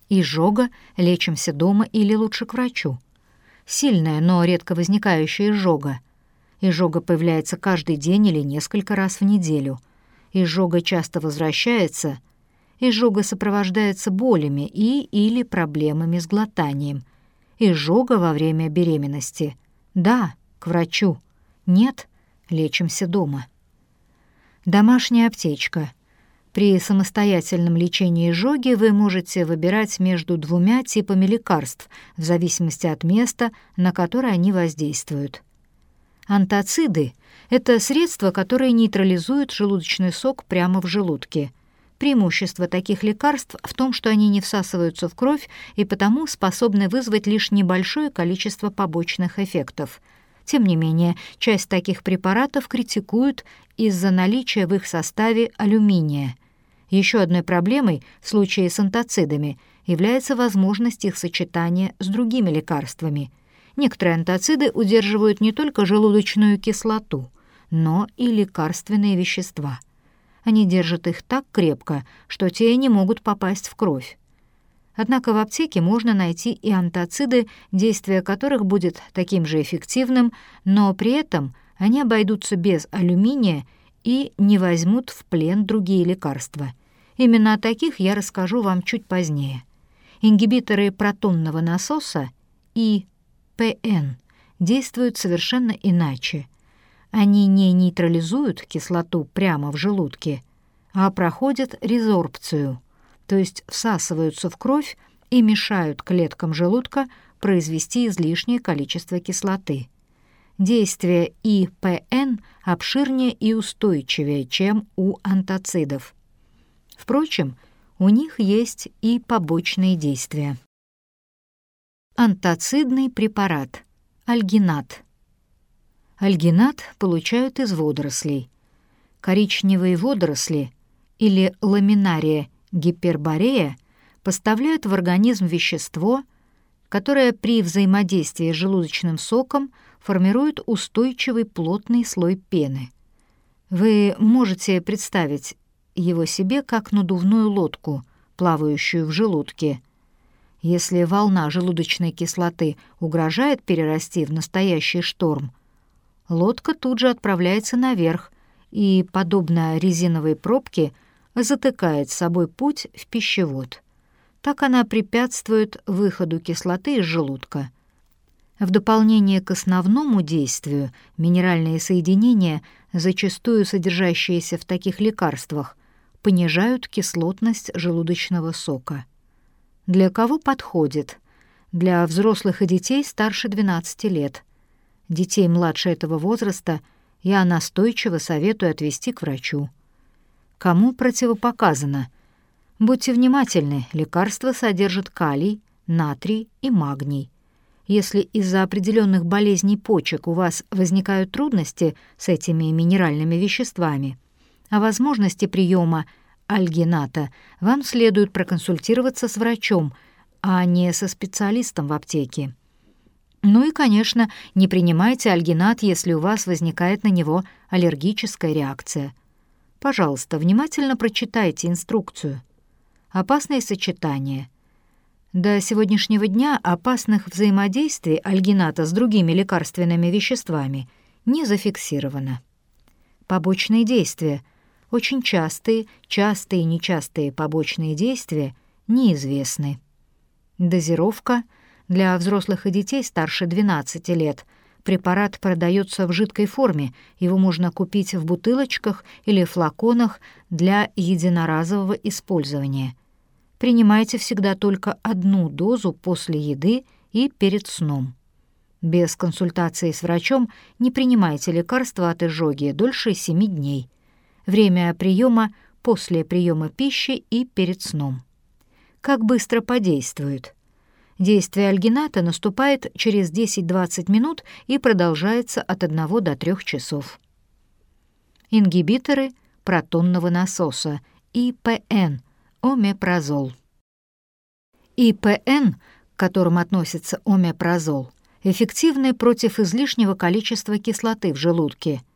Изжога лечимся дома или лучше к врачу. Сильная, но редко возникающая изжога. Изжога появляется каждый день или несколько раз в неделю. Изжога часто возвращается. Изжога сопровождается болями и или проблемами с глотанием. Изжога во время беременности. Да, к врачу. Нет, лечимся дома. Домашняя аптечка. При самостоятельном лечении изжоги вы можете выбирать между двумя типами лекарств в зависимости от места, на которое они воздействуют. Антациды — это средства, которые нейтрализуют желудочный сок прямо в желудке. Преимущество таких лекарств в том, что они не всасываются в кровь и потому способны вызвать лишь небольшое количество побочных эффектов — тем не менее, часть таких препаратов критикуют из-за наличия в их составе алюминия. Еще одной проблемой в случае с антацидами является возможность их сочетания с другими лекарствами. Некоторые антациды удерживают не только желудочную кислоту, но и лекарственные вещества. Они держат их так крепко, что те не могут попасть в кровь. Однако в аптеке можно найти и антациды, действие которых будет таким же эффективным, но при этом они обойдутся без алюминия и не возьмут в плен другие лекарства. Именно о таких я расскажу вам чуть позднее. Ингибиторы протонного насоса и ПН действуют совершенно иначе. Они не нейтрализуют кислоту прямо в желудке, а проходят резорбцию, то есть всасываются в кровь и мешают клеткам желудка произвести излишнее количество кислоты. Действие ИПН обширнее и устойчивее, чем у антацидов. Впрочем, у них есть и побочные действия. Антацидный препарат – альгинат. Альгинат получают из водорослей. Коричневые водоросли или ламинария гиперборея поставляют в организм вещество, которое при взаимодействии с желудочным соком формирует устойчивый плотный слой пены. Вы можете представить его себе как надувную лодку, плавающую в желудке. Если волна желудочной кислоты угрожает перерасти в настоящий шторм, лодка тут же отправляется наверх и, подобно резиновой пробке, затыкает с собой путь в пищевод. Так она препятствует выходу кислоты из желудка. В дополнение к основному действию минеральные соединения, зачастую содержащиеся в таких лекарствах, понижают кислотность желудочного сока. Для кого подходит? Для взрослых и детей старше 12 лет. Детей младше этого возраста я настойчиво советую отвести к врачу. Кому противопоказано? Будьте внимательны, лекарство содержит калий, натрий и магний. Если из-за определенных болезней почек у вас возникают трудности с этими минеральными веществами – о возможности приема альгината вам следует проконсультироваться с врачом, а не со специалистом в аптеке. Ну и, конечно, не принимайте альгинат, если у вас возникает на него аллергическая реакция. Пожалуйста, внимательно прочитайте инструкцию. Опасные сочетания. До сегодняшнего дня опасных взаимодействий альгината с другими лекарственными веществами не зафиксировано. Побочные действия — очень частые, частые и нечастые побочные действия неизвестны. Дозировка для взрослых и детей старше 12 лет. Препарат продается в жидкой форме, его можно купить в бутылочках или флаконах для единоразового использования. Принимайте всегда только одну дозу после еды и перед сном. Без консультации с врачом не принимайте лекарства от изжоги дольше 7 дней – время приема после приема пищи и перед сном. Как быстро подействует? Действие альгината наступает через 10-20 минут и продолжается от 1 до 3 часов. Ингибиторы протонного насоса, ИПН, омепразол. ИПН, к которым относится омепразол, эффективны против излишнего количества кислоты в желудке –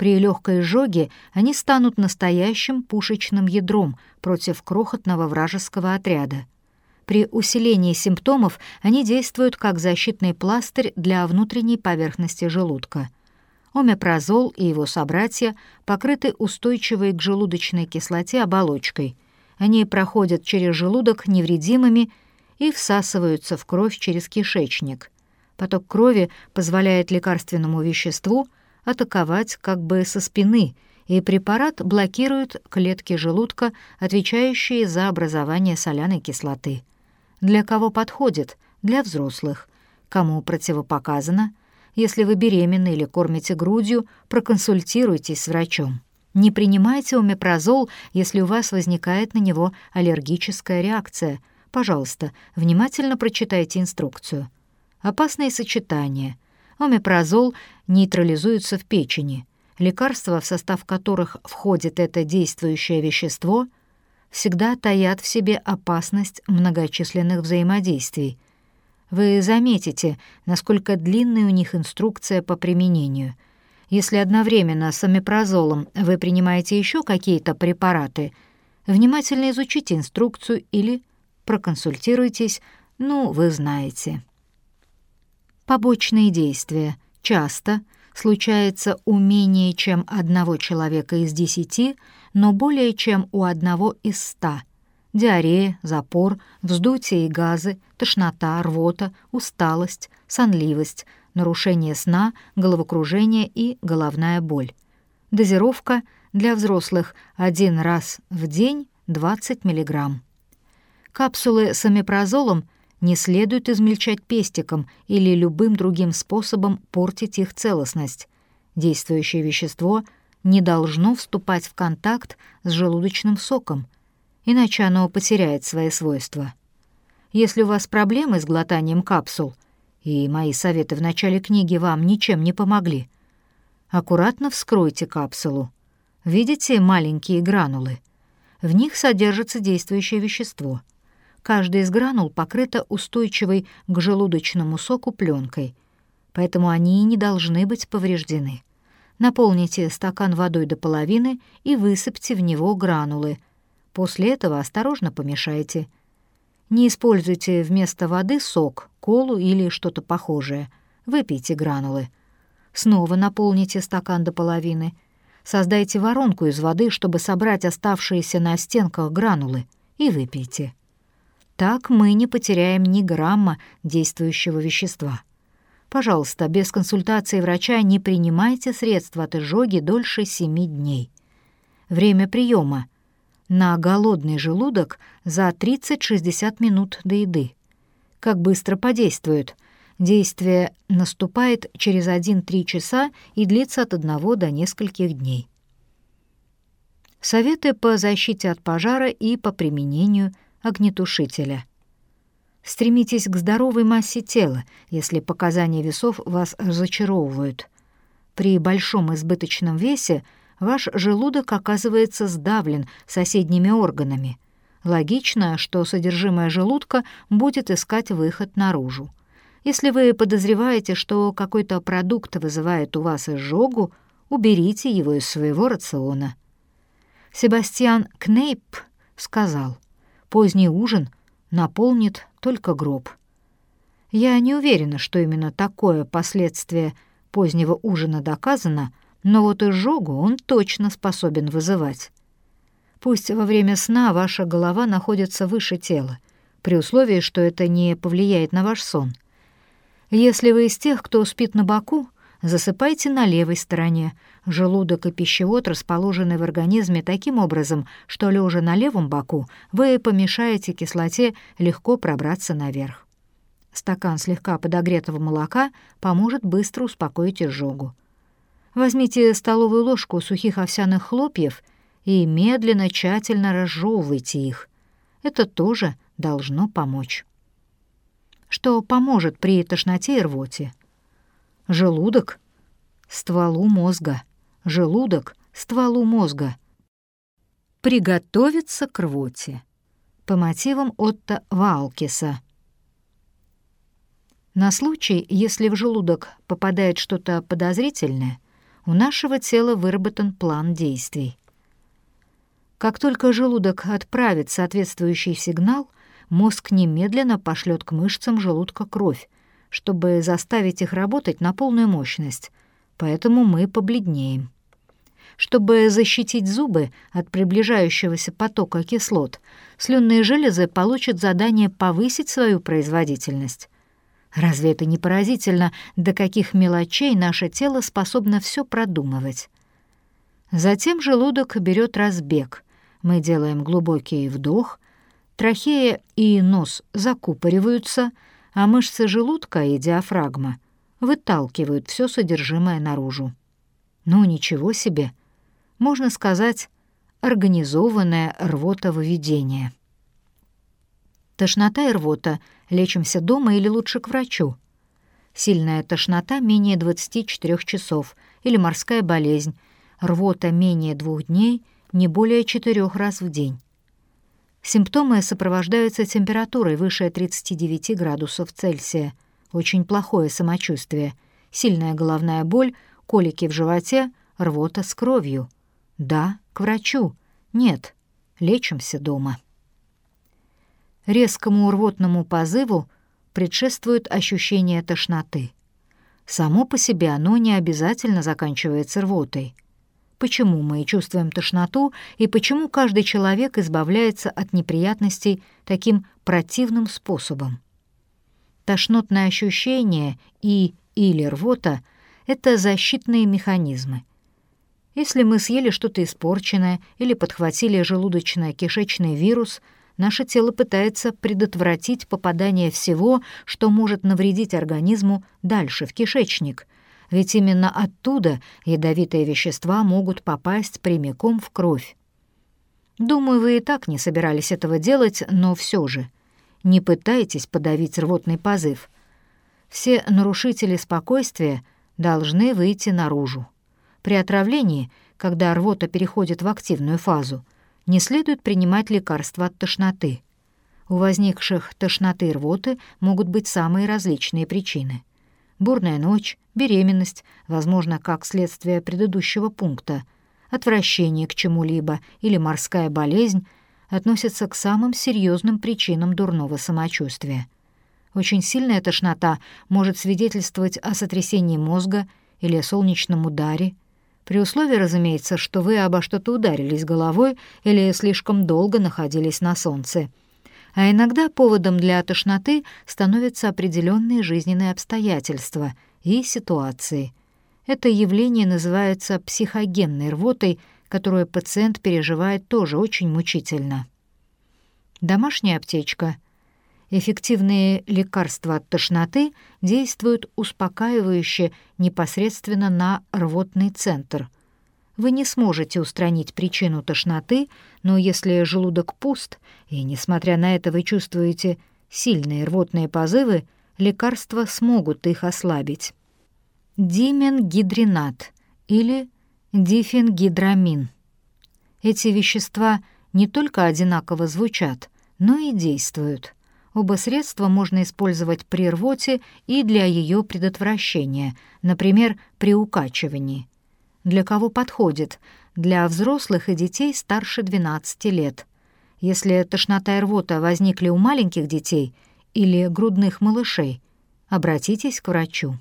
при легкой изжоге они станут настоящим пушечным ядром против крохотного вражеского отряда. При усилении симптомов они действуют как защитный пластырь для внутренней поверхности желудка. Омепразол и его собратья покрыты устойчивой к желудочной кислоте оболочкой. Они проходят через желудок невредимыми и всасываются в кровь через кишечник. Поток крови позволяет лекарственному веществу – атаковать как бы со спины, и препарат блокирует клетки желудка, отвечающие за образование соляной кислоты. Для кого подходит? Для взрослых. Кому противопоказано? Если вы беременны или кормите грудью, проконсультируйтесь с врачом. Не принимайте омепразол, если у вас возникает на него аллергическая реакция. Пожалуйста, внимательно прочитайте инструкцию. Опасные сочетания — Омепразол нейтрализуется в печени. Лекарства, в состав которых входит это действующее вещество, всегда таят в себе опасность многочисленных взаимодействий. Вы заметите, насколько длинная у них инструкция по применению. Если одновременно с омепразолом вы принимаете еще какие-то препараты, внимательно изучите инструкцию или проконсультируйтесь, ну, вы знаете. Побочные действия. Часто случается у менее чем одного человека из десяти, но более чем у одного из ста. Диарея, запор, вздутие и газы, тошнота, рвота, усталость, сонливость, нарушение сна, головокружение и головная боль. Дозировка для взрослых один раз в день 20 мг. Капсулы с амипрозолом не следует измельчать пестиком или любым другим способом портить их целостность. Действующее вещество не должно вступать в контакт с желудочным соком, иначе оно потеряет свои свойства. Если у вас проблемы с глотанием капсул, и мои советы в начале книги вам ничем не помогли, аккуратно вскройте капсулу. Видите маленькие гранулы? В них содержится действующее вещество. Каждая из гранул покрыта устойчивой к желудочному соку пленкой, поэтому они не должны быть повреждены. Наполните стакан водой до половины и высыпьте в него гранулы. После этого осторожно помешайте. Не используйте вместо воды сок, колу или что-то похожее. Выпейте гранулы. Снова наполните стакан до половины. Создайте воронку из воды, чтобы собрать оставшиеся на стенках гранулы, и выпейте. Так мы не потеряем ни грамма действующего вещества. Пожалуйста, без консультации врача не принимайте средства от изжоги дольше 7 дней. Время приема на голодный желудок за 30-60 минут до еды. Как быстро подействует? Действие наступает через 1-3 часа и длится от 1 до нескольких дней. Советы по защите от пожара и по применению огнетушителя. Стремитесь к здоровой массе тела, если показания весов вас разочаровывают. При большом избыточном весе ваш желудок оказывается сдавлен соседними органами. Логично, что содержимое желудка будет искать выход наружу. Если вы подозреваете, что какой-то продукт вызывает у вас изжогу, уберите его из своего рациона. Себастьян Кнейп сказал — Поздний ужин наполнит только гроб. Я не уверена, что именно такое последствие позднего ужина доказано, но вот изжогу он точно способен вызывать. Пусть во время сна ваша голова находится выше тела, при условии, что это не повлияет на ваш сон. Если вы из тех, кто спит на боку, засыпайте на левой стороне. Желудок и пищевод расположены в организме таким образом, что лежа на левом боку вы помешаете кислоте легко пробраться наверх. Стакан слегка подогретого молока поможет быстро успокоить изжогу. Возьмите столовую ложку сухих овсяных хлопьев и медленно, тщательно разжевывайте их. Это тоже должно помочь. Что поможет при тошноте и рвоте? Желудок — стволу мозга. Желудок — стволу мозга. Приготовиться к рвоте. По мотивам Отто Валкиса. На случай, если в желудок попадает что-то подозрительное, у нашего тела выработан план действий. Как только желудок отправит соответствующий сигнал, мозг немедленно пошлет к мышцам желудка кровь, чтобы заставить их работать на полную мощность, поэтому мы побледнеем. Чтобы защитить зубы от приближающегося потока кислот, слюнные железы получат задание повысить свою производительность. Разве это не поразительно, до каких мелочей наше тело способно все продумывать? Затем желудок берет разбег. Мы делаем глубокий вдох, трахея и нос закупориваются — а мышцы желудка и диафрагма выталкивают все содержимое наружу. Ну, ничего себе! Можно сказать, организованное рвотовыведение. Тошнота и рвота. Лечимся дома или лучше к врачу. Сильная тошнота менее 24 часов или морская болезнь. Рвота менее двух дней, не более четырех раз в день. Симптомы сопровождаются температурой выше 39 градусов Цельсия, очень плохое самочувствие, сильная головная боль, колики в животе, рвота с кровью. Да, к врачу. Нет, лечимся дома. Резкому рвотному позыву предшествует ощущение тошноты. Само по себе оно не обязательно заканчивается рвотой — почему мы чувствуем тошноту и почему каждый человек избавляется от неприятностей таким противным способом. Тошнотное ощущение и или рвота — это защитные механизмы. Если мы съели что-то испорченное или подхватили желудочно-кишечный вирус, наше тело пытается предотвратить попадание всего, что может навредить организму дальше в кишечник, ведь именно оттуда ядовитые вещества могут попасть прямиком в кровь. Думаю, вы и так не собирались этого делать, но все же. Не пытайтесь подавить рвотный позыв. Все нарушители спокойствия должны выйти наружу. При отравлении, когда рвота переходит в активную фазу, не следует принимать лекарства от тошноты. У возникших тошноты и рвоты могут быть самые различные причины. Бурная ночь, беременность, возможно, как следствие предыдущего пункта — отвращение к чему-либо или морская болезнь относятся к самым серьезным причинам дурного самочувствия. Очень сильная тошнота может свидетельствовать о сотрясении мозга или о солнечном ударе, при условии, разумеется, что вы обо что-то ударились головой или слишком долго находились на солнце. А иногда поводом для тошноты становятся определенные жизненные обстоятельства и ситуации — это явление называется психогенной рвотой, которую пациент переживает тоже очень мучительно. Домашняя аптечка. Эффективные лекарства от тошноты действуют успокаивающе непосредственно на рвотный центр. Вы не сможете устранить причину тошноты, но если желудок пуст, и, несмотря на это, вы чувствуете сильные рвотные позывы, лекарства смогут их ослабить дименгидринат или дифенгидрамин. Эти вещества не только одинаково звучат, но и действуют. Оба средства можно использовать при рвоте и для ее предотвращения, например, при укачивании. Для кого подходит? Для взрослых и детей старше 12 лет. Если тошнота и рвота возникли у маленьких детей или грудных малышей, обратитесь к врачу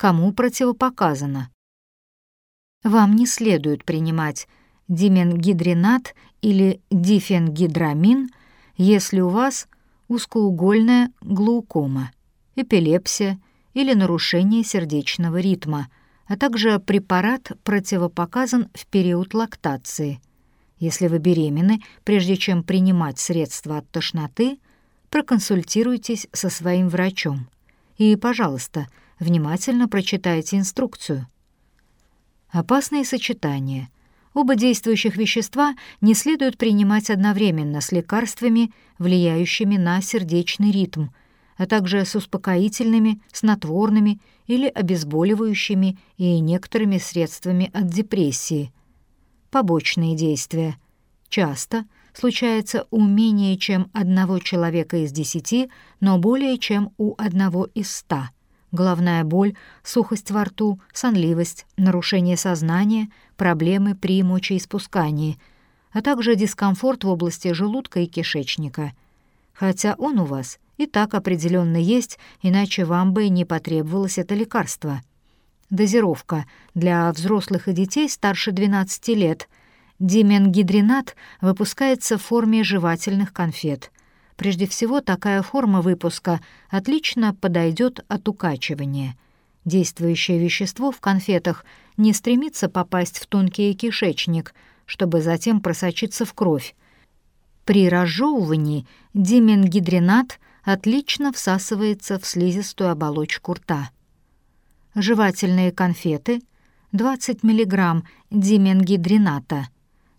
кому противопоказано. Вам не следует принимать дименгидринат или дифенгидрамин, если у вас узкоугольная глаукома, эпилепсия или нарушение сердечного ритма, а также препарат противопоказан в период лактации. Если вы беременны, прежде чем принимать средства от тошноты, проконсультируйтесь со своим врачом. И, пожалуйста, внимательно прочитайте инструкцию. Опасные сочетания. Оба действующих вещества не следует принимать одновременно с лекарствами, влияющими на сердечный ритм, а также с успокоительными, снотворными или обезболивающими и некоторыми средствами от депрессии. Побочные действия. Часто случается у менее чем одного человека из десяти, но более чем у одного из ста – головная боль, сухость во рту, сонливость, нарушение сознания, проблемы при мочеиспускании, а также дискомфорт в области желудка и кишечника. Хотя он у вас и так определенно есть, иначе вам бы не потребовалось это лекарство. Дозировка для взрослых и детей старше 12 лет. Дименгидринат выпускается в форме жевательных конфет — Прежде всего, такая форма выпуска отлично подойдет от укачивания. Действующее вещество в конфетах не стремится попасть в тонкий кишечник, чтобы затем просочиться в кровь. При разжевывании дименгидринат отлично всасывается в слизистую оболочку рта. Жевательные конфеты 20 мг дименгидрината.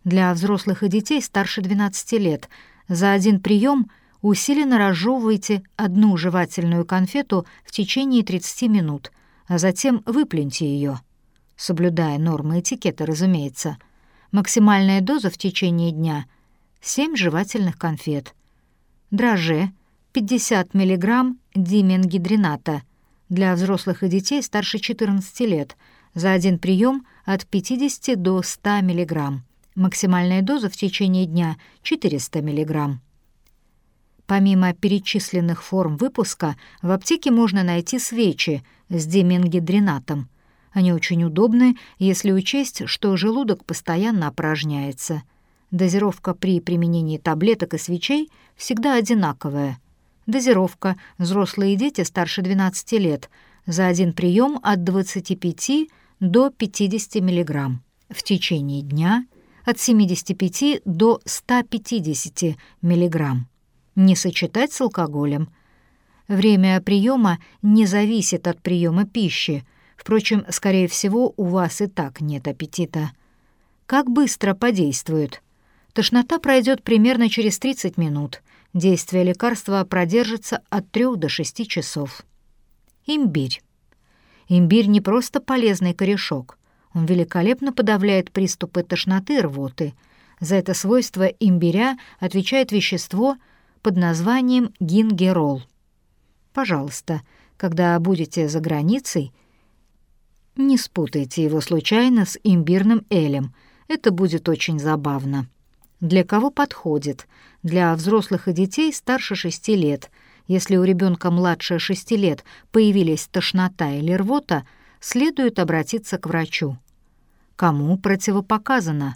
Для взрослых и детей старше 12 лет за один прием – усиленно разжевывайте одну жевательную конфету в течение 30 минут, а затем выплюньте ее. Соблюдая нормы этикета, разумеется. Максимальная доза в течение дня — 7 жевательных конфет. Дрожжи — 50 мг дименгидрината для взрослых и детей старше 14 лет за один прием от 50 до 100 мг. Максимальная доза в течение дня — 400 мг. Помимо перечисленных форм выпуска, в аптеке можно найти свечи с дименгидринатом. Они очень удобны, если учесть, что желудок постоянно опорожняется. Дозировка при применении таблеток и свечей всегда одинаковая. Дозировка взрослые дети старше 12 лет за один прием от 25 до 50 мг, в течение дня от 75 до 150 мг. Не сочетать с алкоголем. Время приема не зависит от приема пищи, впрочем, скорее всего, у вас и так нет аппетита. Как быстро подействует? Тошнота пройдет примерно через 30 минут. Действие лекарства продержится от 3 до 6 часов. Имбирь. Имбирь не просто полезный корешок. Он великолепно подавляет приступы тошноты и рвоты. За это свойство имбиря отвечает вещество под названием гингерол. Пожалуйста, когда будете за границей, не спутайте его случайно с имбирным элем. Это будет очень забавно. Для кого подходит? Для взрослых и детей старше 6 лет. Если у ребенка младше 6 лет появились тошнота или рвота, следует обратиться к врачу. Кому противопоказано?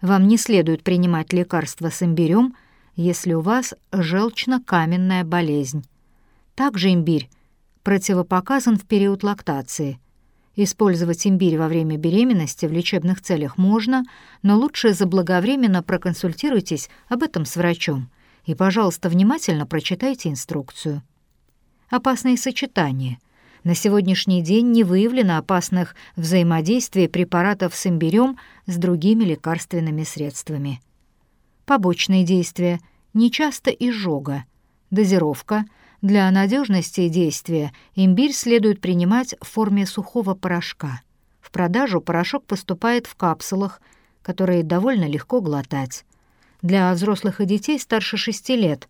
Вам не следует принимать лекарства с имбирем, если у вас желчно-каменная болезнь. Также имбирь противопоказан в период лактации – Использовать имбирь во время беременности в лечебных целях можно, но лучше заблаговременно проконсультируйтесь об этом с врачом и, пожалуйста, внимательно прочитайте инструкцию. Опасные сочетания. На сегодняшний день не выявлено опасных взаимодействий препаратов с имбирем с другими лекарственными средствами. Побочные действия. Нечасто изжога. Дозировка – для надежности действия имбирь следует принимать в форме сухого порошка. В продажу порошок поступает в капсулах, которые довольно легко глотать. Для взрослых и детей старше 6 лет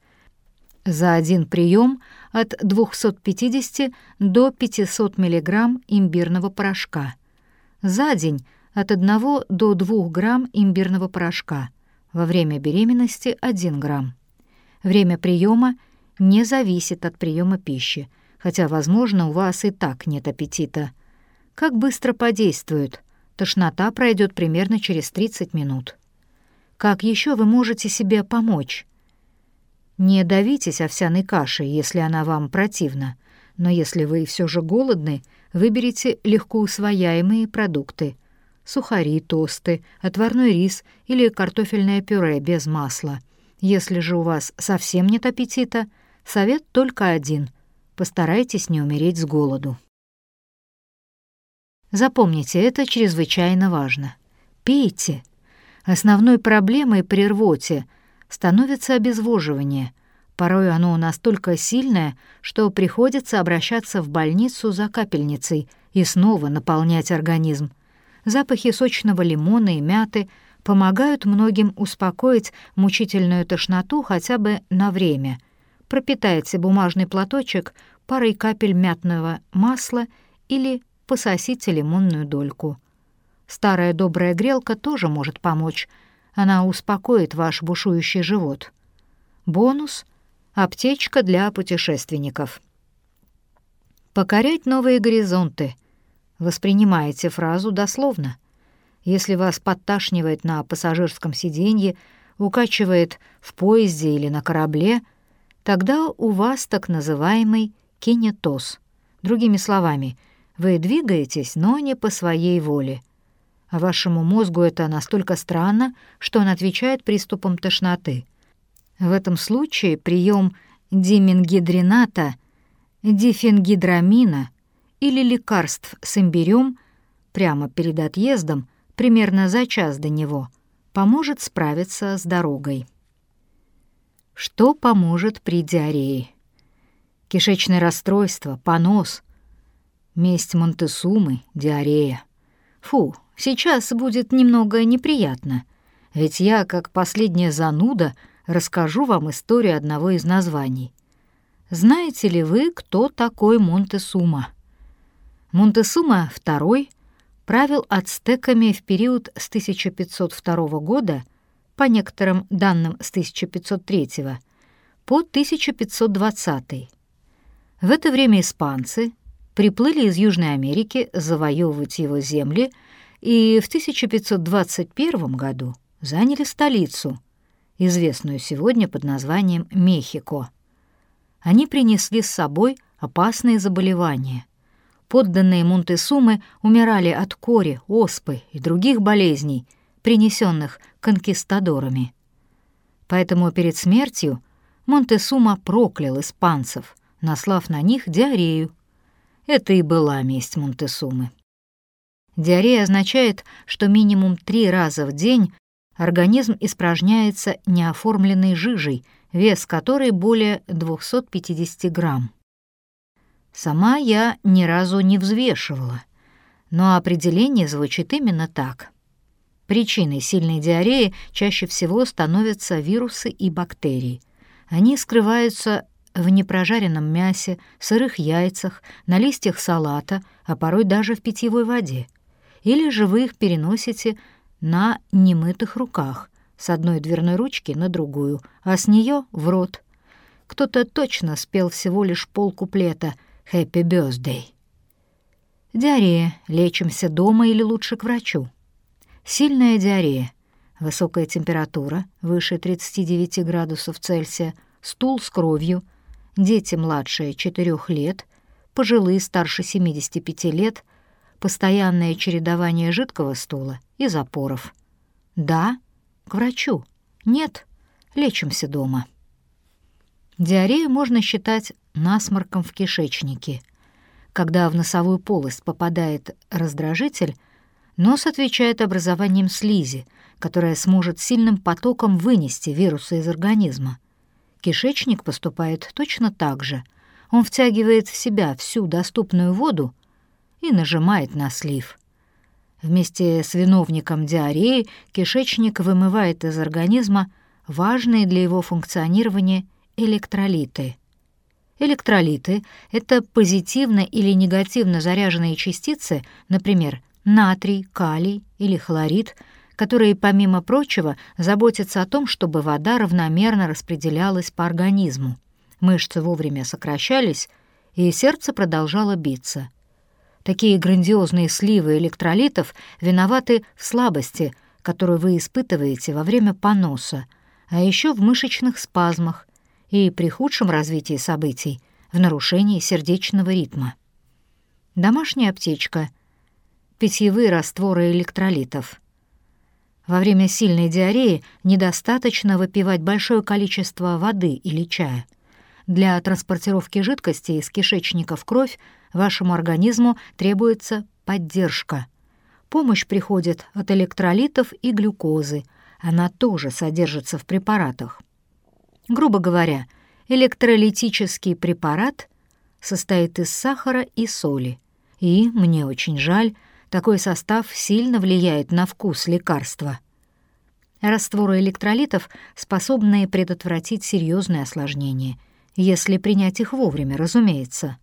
за один прием от 250 до 500 мг имбирного порошка. За день от 1 до 2 грамм имбирного порошка. Во время беременности 1 грамм. Время приема не зависит от приема пищи, хотя, возможно, у вас и так нет аппетита. Как быстро подействует? Тошнота пройдет примерно через 30 минут. Как еще вы можете себе помочь? Не давитесь овсяной кашей, если она вам противна, но если вы все же голодны, выберите легко усвояемые продукты — сухари, тосты, отварной рис или картофельное пюре без масла. Если же у вас совсем нет аппетита — Совет только один — постарайтесь не умереть с голоду. Запомните, это чрезвычайно важно. Пейте. Основной проблемой при рвоте становится обезвоживание. Порой оно настолько сильное, что приходится обращаться в больницу за капельницей и снова наполнять организм. Запахи сочного лимона и мяты помогают многим успокоить мучительную тошноту хотя бы на время — пропитайте бумажный платочек парой капель мятного масла или пососите лимонную дольку. Старая добрая грелка тоже может помочь. Она успокоит ваш бушующий живот. Бонус — аптечка для путешественников. Покорять новые горизонты. Воспринимайте фразу дословно. Если вас подташнивает на пассажирском сиденье, укачивает в поезде или на корабле — тогда у вас так называемый кинетоз. Другими словами, вы двигаетесь, но не по своей воле. А вашему мозгу это настолько странно, что он отвечает приступом тошноты. В этом случае прием димингидрината, дифенгидрамина или лекарств с имбирем прямо перед отъездом, примерно за час до него, поможет справиться с дорогой. Что поможет при диарее? Кишечное расстройство, понос, месть Монтесумы, диарея. Фу, сейчас будет немного неприятно, ведь я, как последняя зануда, расскажу вам историю одного из названий. Знаете ли вы, кто такой Монтесума? Монтесума II правил ацтеками в период с 1502 года по некоторым данным с 1503 по 1520. В это время испанцы приплыли из Южной Америки завоевывать его земли и в 1521 году заняли столицу, известную сегодня под названием Мехико. Они принесли с собой опасные заболевания. подданные Монтесумы умирали от кори, оспы и других болезней, принесенных конкистадорами. Поэтому перед смертью Монтесума проклял испанцев, наслав на них диарею. Это и была месть Монтесумы. Диарея означает, что минимум три раза в день организм испражняется неоформленной жижей, вес которой более 250 грамм. Сама я ни разу не взвешивала, но определение звучит именно так. Причиной сильной диареи чаще всего становятся вирусы и бактерии. Они скрываются в непрожаренном мясе, сырых яйцах, на листьях салата, а порой даже в питьевой воде. Или же вы их переносите на немытых руках, с одной дверной ручки на другую, а с нее в рот. Кто-то точно спел всего лишь полкуплета «Хэппи Бёздей». Диарея. Лечимся дома или лучше к врачу. Сильная диарея. Высокая температура, выше 39 градусов Цельсия, стул с кровью, дети младшие 4 лет, пожилые старше 75 лет, постоянное чередование жидкого стула и запоров. Да, к врачу. Нет, лечимся дома. Диарею можно считать насморком в кишечнике. Когда в носовую полость попадает раздражитель, нос отвечает образованием слизи, которая сможет сильным потоком вынести вирусы из организма. Кишечник поступает точно так же. Он втягивает в себя всю доступную воду и нажимает на слив. Вместе с виновником диареи кишечник вымывает из организма важные для его функционирования электролиты. Электролиты — это позитивно или негативно заряженные частицы, например, натрий, калий или хлорид, которые, помимо прочего, заботятся о том, чтобы вода равномерно распределялась по организму. Мышцы вовремя сокращались, и сердце продолжало биться — Такие грандиозные сливы электролитов виноваты в слабости, которую вы испытываете во время поноса, а еще в мышечных спазмах и при худшем развитии событий в нарушении сердечного ритма. Домашняя аптечка. Питьевые растворы электролитов. Во время сильной диареи недостаточно выпивать большое количество воды или чая. Для транспортировки жидкости из кишечника в кровь Вашему организму требуется поддержка. Помощь приходит от электролитов и глюкозы. Она тоже содержится в препаратах. Грубо говоря, электролитический препарат состоит из сахара и соли. И, мне очень жаль, такой состав сильно влияет на вкус лекарства. Растворы электролитов способны предотвратить серьезные осложнения, если принять их вовремя, разумеется.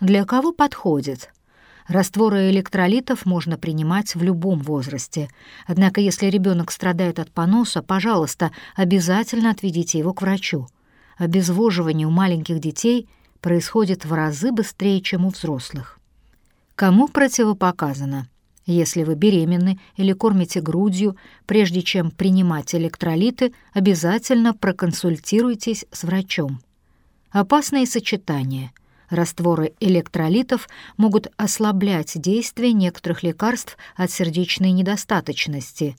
Для кого подходит? Растворы электролитов можно принимать в любом возрасте. Однако, если ребенок страдает от поноса, пожалуйста, обязательно отведите его к врачу. Обезвоживание у маленьких детей происходит в разы быстрее, чем у взрослых. Кому противопоказано? Если вы беременны или кормите грудью, прежде чем принимать электролиты, обязательно проконсультируйтесь с врачом. Опасные сочетания – Растворы электролитов могут ослаблять действие некоторых лекарств от сердечной недостаточности,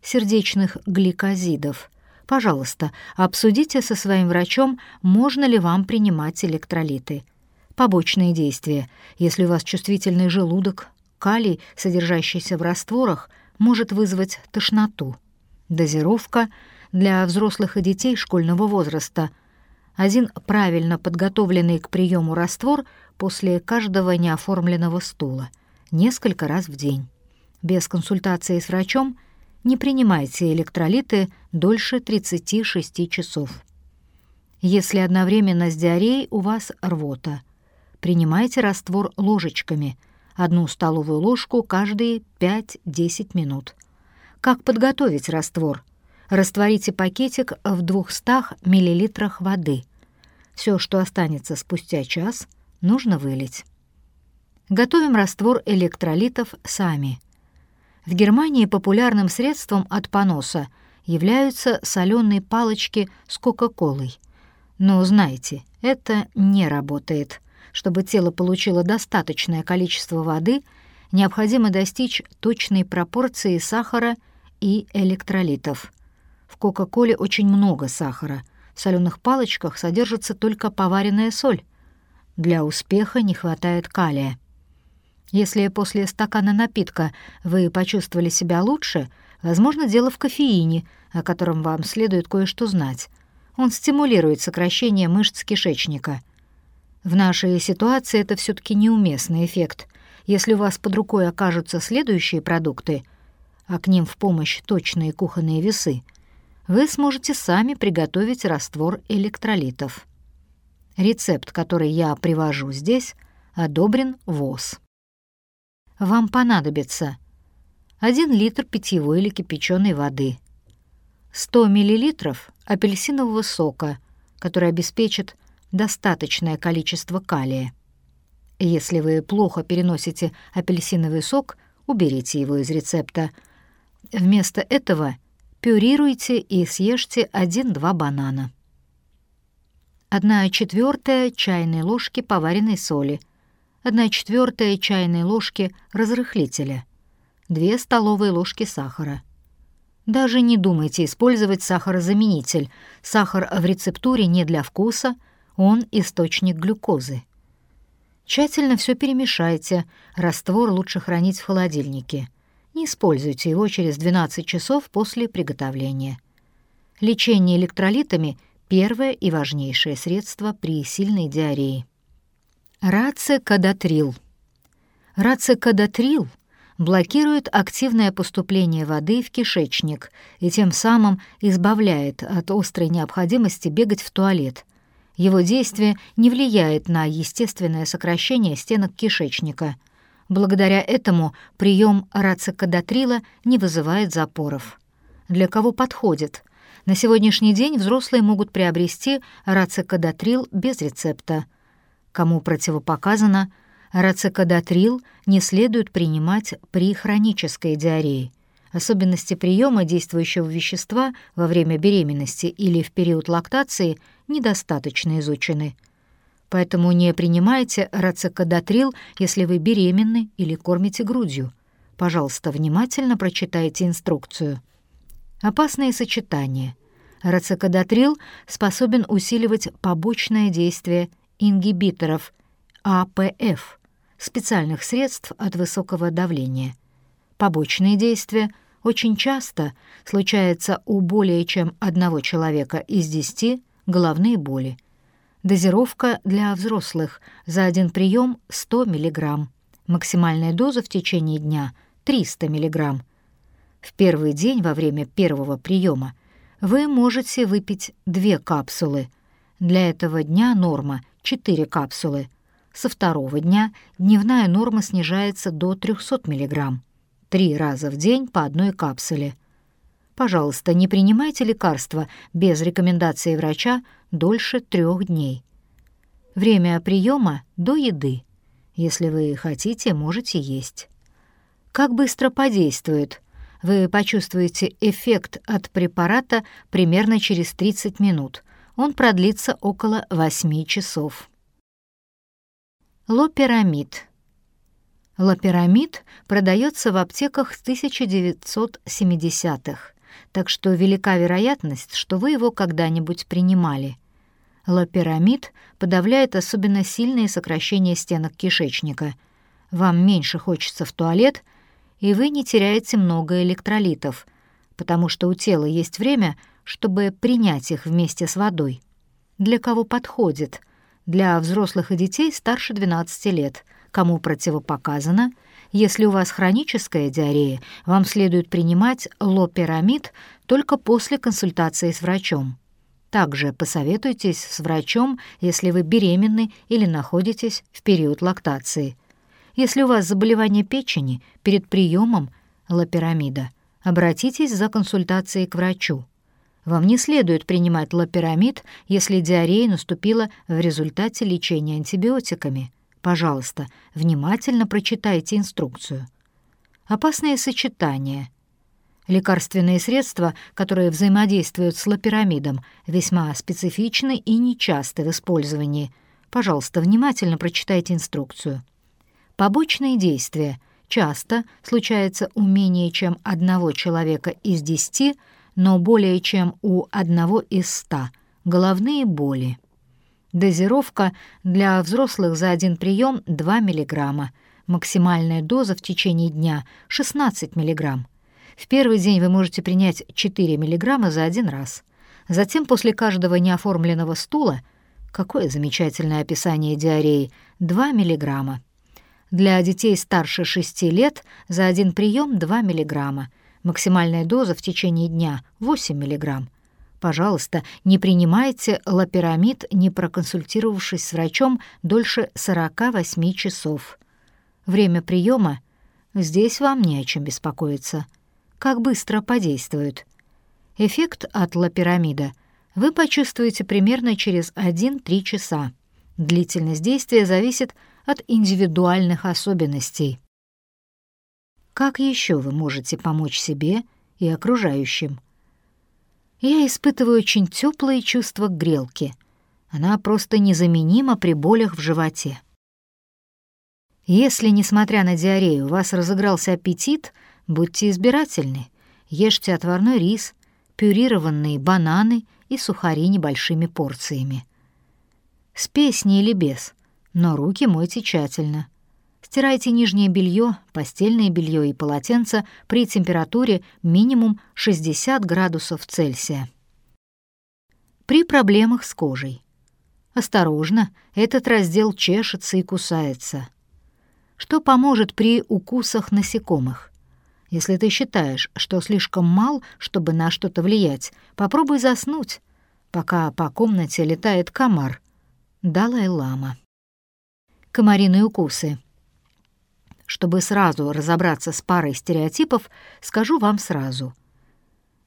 сердечных гликозидов. Пожалуйста, обсудите со своим врачом, можно ли вам принимать электролиты. Побочные действия. Если у вас чувствительный желудок, калий, содержащийся в растворах, может вызвать тошноту. Дозировка для взрослых и детей школьного возраста – один правильно подготовленный к приему раствор после каждого неоформленного стула, несколько раз в день. Без консультации с врачом не принимайте электролиты дольше 36 часов. Если одновременно с диареей у вас рвота, принимайте раствор ложечками, одну столовую ложку каждые 5-10 минут. Как подготовить раствор? Растворите пакетик в 200 мл воды. Все, что останется спустя час, нужно вылить. Готовим раствор электролитов сами. В Германии популярным средством от поноса являются соленые палочки с кока-колой. Но знаете, это не работает. Чтобы тело получило достаточное количество воды, необходимо достичь точной пропорции сахара и электролитов. В Кока-Коле очень много сахара. В соленых палочках содержится только поваренная соль. Для успеха не хватает калия. Если после стакана напитка вы почувствовали себя лучше, возможно, дело в кофеине, о котором вам следует кое-что знать. Он стимулирует сокращение мышц кишечника. В нашей ситуации это все таки неуместный эффект. Если у вас под рукой окажутся следующие продукты, а к ним в помощь точные кухонные весы, вы сможете сами приготовить раствор электролитов. Рецепт, который я привожу здесь, одобрен ВОЗ вам понадобится 1 литр питьевой или кипяченой воды, 100 мл апельсинового сока, который обеспечит достаточное количество калия. Если вы плохо переносите апельсиновый сок, уберите его из рецепта. Вместо этого пюрируйте и съешьте 1-2 банана. 1 четвертая чайной ложки поваренной соли – 1 четвертая чайной ложки разрыхлителя, 2 столовые ложки сахара. Даже не думайте использовать сахарозаменитель. Сахар в рецептуре не для вкуса, он источник глюкозы. Тщательно все перемешайте, раствор лучше хранить в холодильнике. Не используйте его через 12 часов после приготовления. Лечение электролитами – первое и важнейшее средство при сильной диарее. Рацикадатрил. Рацикадатрил блокирует активное поступление воды в кишечник и тем самым избавляет от острой необходимости бегать в туалет. Его действие не влияет на естественное сокращение стенок кишечника. Благодаря этому прием рацикадатрила не вызывает запоров. Для кого подходит? На сегодняшний день взрослые могут приобрести рацикадатрил без рецепта – кому противопоказано, рацикадатрил не следует принимать при хронической диарее. Особенности приема действующего вещества во время беременности или в период лактации недостаточно изучены. Поэтому не принимайте рацикадатрил, если вы беременны или кормите грудью. Пожалуйста, внимательно прочитайте инструкцию. Опасные сочетания. Рацикадатрил способен усиливать побочное действие ингибиторов АПФ, специальных средств от высокого давления. Побочные действия очень часто случаются у более чем одного человека из десяти головные боли. Дозировка для взрослых за один прием 100 мг. Максимальная доза в течение дня 300 мг. В первый день во время первого приема вы можете выпить две капсулы. Для этого дня норма 4 капсулы. Со второго дня дневная норма снижается до 300 мг. Три раза в день по одной капсуле. Пожалуйста, не принимайте лекарства без рекомендации врача дольше трех дней. Время приема до еды. Если вы хотите, можете есть. Как быстро подействует? Вы почувствуете эффект от препарата примерно через 30 минут он продлится около 8 часов. Лопирамид. Лопирамид продается в аптеках с 1970-х, так что велика вероятность, что вы его когда-нибудь принимали. Лопирамид подавляет особенно сильные сокращения стенок кишечника. Вам меньше хочется в туалет, и вы не теряете много электролитов, потому что у тела есть время — чтобы принять их вместе с водой. Для кого подходит? Для взрослых и детей старше 12 лет. Кому противопоказано? Если у вас хроническая диарея, вам следует принимать лопирамид только после консультации с врачом. Также посоветуйтесь с врачом, если вы беременны или находитесь в период лактации. Если у вас заболевание печени, перед приемом лопирамида обратитесь за консультацией к врачу. Вам не следует принимать лопирамид, если диарея наступила в результате лечения антибиотиками. Пожалуйста, внимательно прочитайте инструкцию. Опасные сочетания. Лекарственные средства, которые взаимодействуют с лопирамидом, весьма специфичны и нечасты в использовании. Пожалуйста, внимательно прочитайте инструкцию. Побочные действия. Часто случается у менее чем одного человека из десяти, но более чем у одного из ста. Головные боли. Дозировка для взрослых за один прием 2 мг. Максимальная доза в течение дня 16 мг. В первый день вы можете принять 4 мг за один раз. Затем после каждого неоформленного стула, какое замечательное описание диареи, 2 мг. Для детей старше 6 лет за один прием 2 мг. Максимальная доза в течение дня 8 мг. Пожалуйста, не принимайте лапирамид, не проконсультировавшись с врачом дольше 48 часов. Время приема здесь вам не о чем беспокоиться. Как быстро подействует. Эффект от лапирамида вы почувствуете примерно через 1-3 часа. Длительность действия зависит от индивидуальных особенностей. Как еще вы можете помочь себе и окружающим? Я испытываю очень теплые чувства к грелке. Она просто незаменима при болях в животе. Если, несмотря на диарею, у вас разыгрался аппетит, будьте избирательны. Ешьте отварной рис, пюрированные бананы и сухари небольшими порциями. С песней или без, но руки мойте тщательно. Стирайте нижнее белье, постельное белье и полотенце при температуре минимум 60 градусов Цельсия. При проблемах с кожей. Осторожно, этот раздел чешется и кусается. Что поможет при укусах насекомых? Если ты считаешь, что слишком мал, чтобы на что-то влиять, попробуй заснуть, пока по комнате летает комар. Далай-лама. Комариные укусы. Чтобы сразу разобраться с парой стереотипов, скажу вам сразу.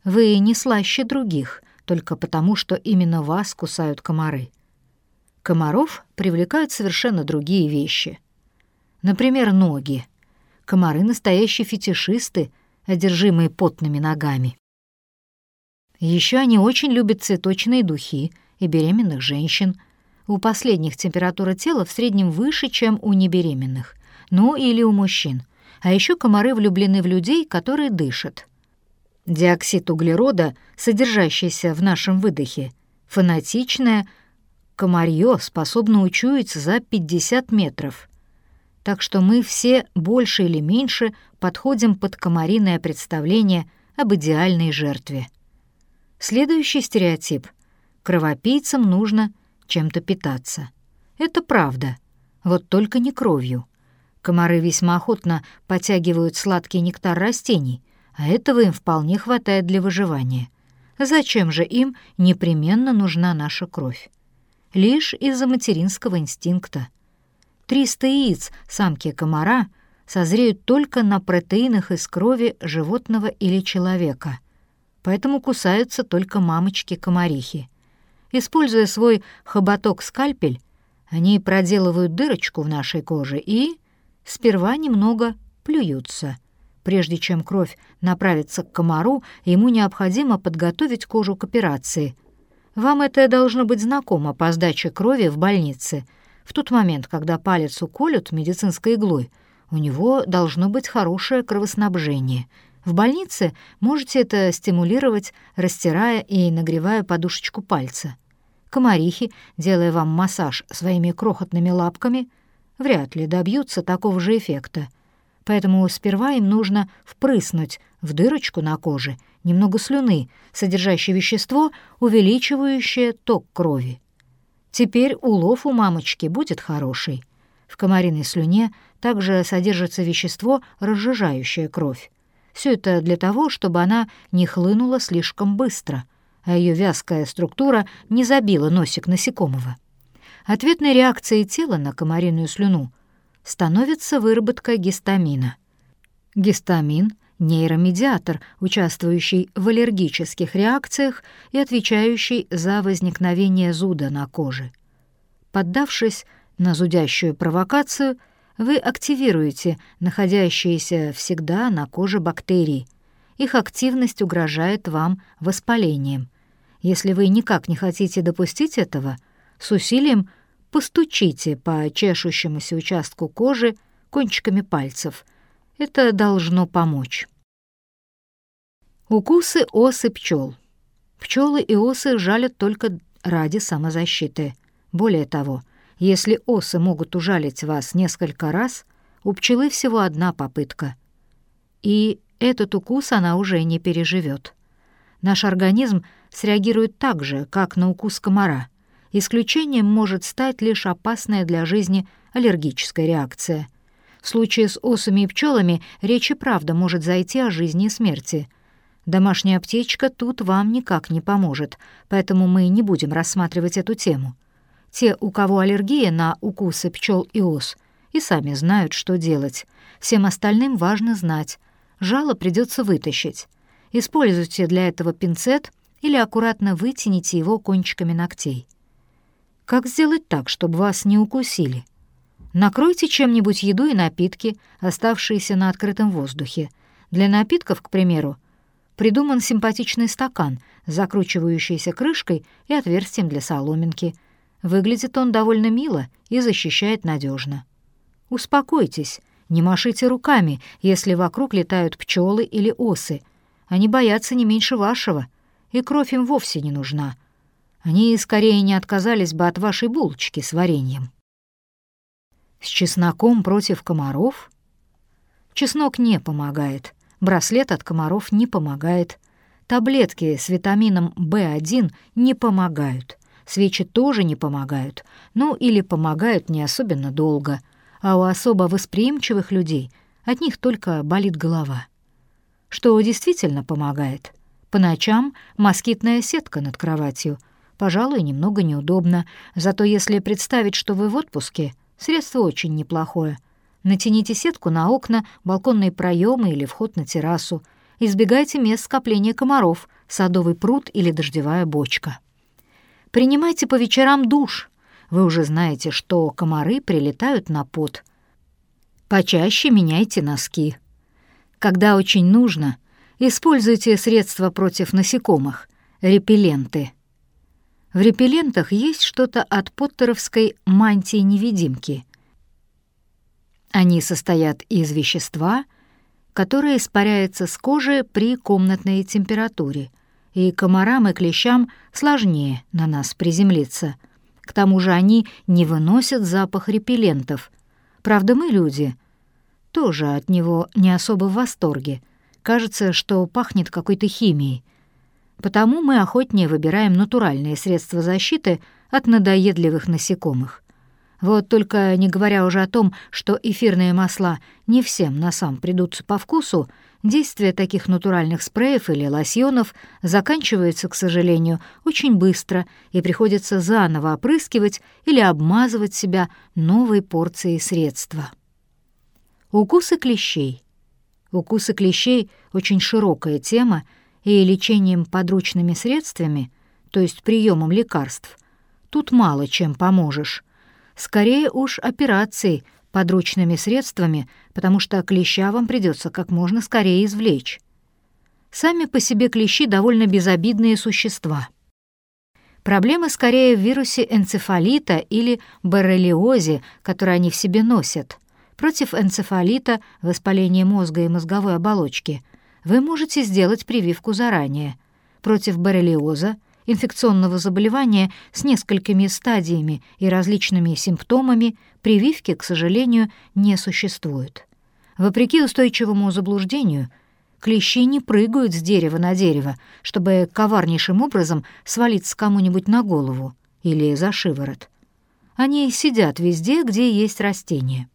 Вы не слаще других, только потому, что именно вас кусают комары. Комаров привлекают совершенно другие вещи. Например, ноги. Комары — настоящие фетишисты, одержимые потными ногами. Еще они очень любят цветочные духи и беременных женщин — у последних температура тела в среднем выше, чем у небеременных. Ну или у мужчин. А еще комары влюблены в людей, которые дышат. Диоксид углерода, содержащийся в нашем выдохе, фанатичное комарье способно учуять за 50 метров. Так что мы все больше или меньше подходим под комариное представление об идеальной жертве. Следующий стереотип. Кровопийцам нужно чем-то питаться. Это правда, вот только не кровью. Комары весьма охотно подтягивают сладкий нектар растений, а этого им вполне хватает для выживания. Зачем же им непременно нужна наша кровь? Лишь из-за материнского инстинкта. 300 яиц самки комара созреют только на протеинах из крови животного или человека, поэтому кусаются только мамочки-комарихи. Используя свой хоботок-скальпель, они проделывают дырочку в нашей коже и сперва немного плюются. Прежде чем кровь направится к комару, ему необходимо подготовить кожу к операции. Вам это должно быть знакомо по сдаче крови в больнице. В тот момент, когда палец уколют медицинской иглой, у него должно быть хорошее кровоснабжение — в больнице можете это стимулировать, растирая и нагревая подушечку пальца. Комарихи, делая вам массаж своими крохотными лапками, вряд ли добьются такого же эффекта. Поэтому сперва им нужно впрыснуть в дырочку на коже немного слюны, содержащее вещество, увеличивающее ток крови. Теперь улов у мамочки будет хороший. В комариной слюне также содержится вещество, разжижающее кровь. Все это для того, чтобы она не хлынула слишком быстро, а ее вязкая структура не забила носик насекомого. Ответной реакцией тела на комариную слюну становится выработка гистамина. Гистамин — нейромедиатор, участвующий в аллергических реакциях и отвечающий за возникновение зуда на коже. Поддавшись на зудящую провокацию — вы активируете находящиеся всегда на коже бактерии. Их активность угрожает вам воспалением. Если вы никак не хотите допустить этого, с усилием постучите по чешущемуся участку кожи кончиками пальцев. Это должно помочь. Укусы осы пчел. Пчелы и осы жалят только ради самозащиты. Более того, если осы могут ужалить вас несколько раз, у пчелы всего одна попытка. И этот укус она уже не переживет. Наш организм среагирует так же, как на укус комара. Исключением может стать лишь опасная для жизни аллергическая реакция. В случае с осами и пчелами речь и правда может зайти о жизни и смерти. Домашняя аптечка тут вам никак не поможет, поэтому мы не будем рассматривать эту тему. Те, у кого аллергия на укусы пчел и ос, и сами знают, что делать. Всем остальным важно знать. Жало придется вытащить. Используйте для этого пинцет или аккуратно вытяните его кончиками ногтей. Как сделать так, чтобы вас не укусили? Накройте чем-нибудь еду и напитки, оставшиеся на открытом воздухе. Для напитков, к примеру, придуман симпатичный стакан, закручивающийся крышкой и отверстием для соломинки — Выглядит он довольно мило и защищает надежно. Успокойтесь, не машите руками, если вокруг летают пчелы или осы. Они боятся не меньше вашего, и кровь им вовсе не нужна. Они скорее не отказались бы от вашей булочки с вареньем. С чесноком против комаров? Чеснок не помогает, браслет от комаров не помогает, таблетки с витамином В1 не помогают. Свечи тоже не помогают, ну или помогают не особенно долго, а у особо восприимчивых людей от них только болит голова. Что действительно помогает? По ночам москитная сетка над кроватью. Пожалуй, немного неудобно, зато если представить, что вы в отпуске, средство очень неплохое. Натяните сетку на окна, балконные проемы или вход на террасу. Избегайте мест скопления комаров, садовый пруд или дождевая бочка. Принимайте по вечерам душ. Вы уже знаете, что комары прилетают на пот. Почаще меняйте носки. Когда очень нужно, используйте средства против насекомых, репелленты. В репеллентах есть что-то от поттеровской мантии-невидимки. Они состоят из вещества, которое испаряется с кожи при комнатной температуре — и комарам и клещам сложнее на нас приземлиться. К тому же они не выносят запах репеллентов. Правда, мы, люди, тоже от него не особо в восторге. Кажется, что пахнет какой-то химией. Потому мы охотнее выбираем натуральные средства защиты от надоедливых насекомых. Вот только не говоря уже о том, что эфирные масла не всем на сам придутся по вкусу, Действие таких натуральных спреев или лосьонов заканчивается, к сожалению, очень быстро, и приходится заново опрыскивать или обмазывать себя новой порцией средства. Укусы клещей. Укусы клещей — очень широкая тема, и лечением подручными средствами, то есть приемом лекарств, тут мало чем поможешь. Скорее уж операцией — подручными средствами, потому что клеща вам придется как можно скорее извлечь. Сами по себе клещи довольно безобидные существа. Проблема скорее в вирусе энцефалита или боррелиозе, который они в себе носят. Против энцефалита, воспаления мозга и мозговой оболочки, вы можете сделать прививку заранее. Против боррелиоза — инфекционного заболевания с несколькими стадиями и различными симптомами прививки, к сожалению, не существует. Вопреки устойчивому заблуждению, клещи не прыгают с дерева на дерево, чтобы коварнейшим образом свалиться кому-нибудь на голову или за шиворот. Они сидят везде, где есть растения.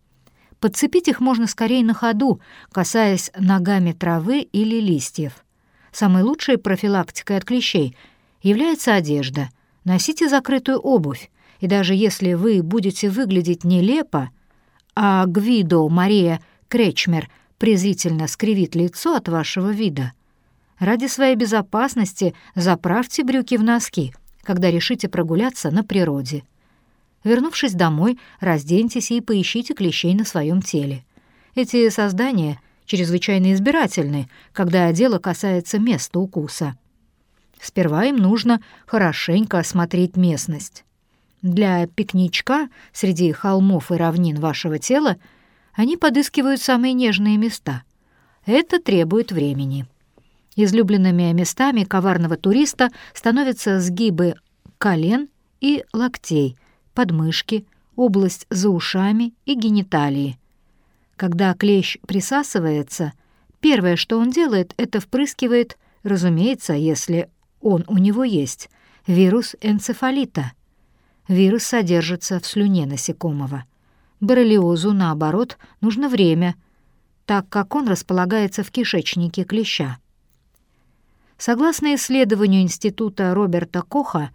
Подцепить их можно скорее на ходу, касаясь ногами травы или листьев. Самой лучшей профилактикой от клещей — является одежда. Носите закрытую обувь, и даже если вы будете выглядеть нелепо, а Гвидо Мария Кречмер презрительно скривит лицо от вашего вида, ради своей безопасности заправьте брюки в носки, когда решите прогуляться на природе. Вернувшись домой, разденьтесь и поищите клещей на своем теле. Эти создания чрезвычайно избирательны, когда дело касается места укуса — Сперва им нужно хорошенько осмотреть местность. Для пикничка среди холмов и равнин вашего тела они подыскивают самые нежные места. Это требует времени. Излюбленными местами коварного туриста становятся сгибы колен и локтей, подмышки, область за ушами и гениталии. Когда клещ присасывается, первое, что он делает, это впрыскивает, разумеется, если он у него есть, вирус энцефалита. Вирус содержится в слюне насекомого. Боррелиозу, наоборот, нужно время, так как он располагается в кишечнике клеща. Согласно исследованию Института Роберта Коха,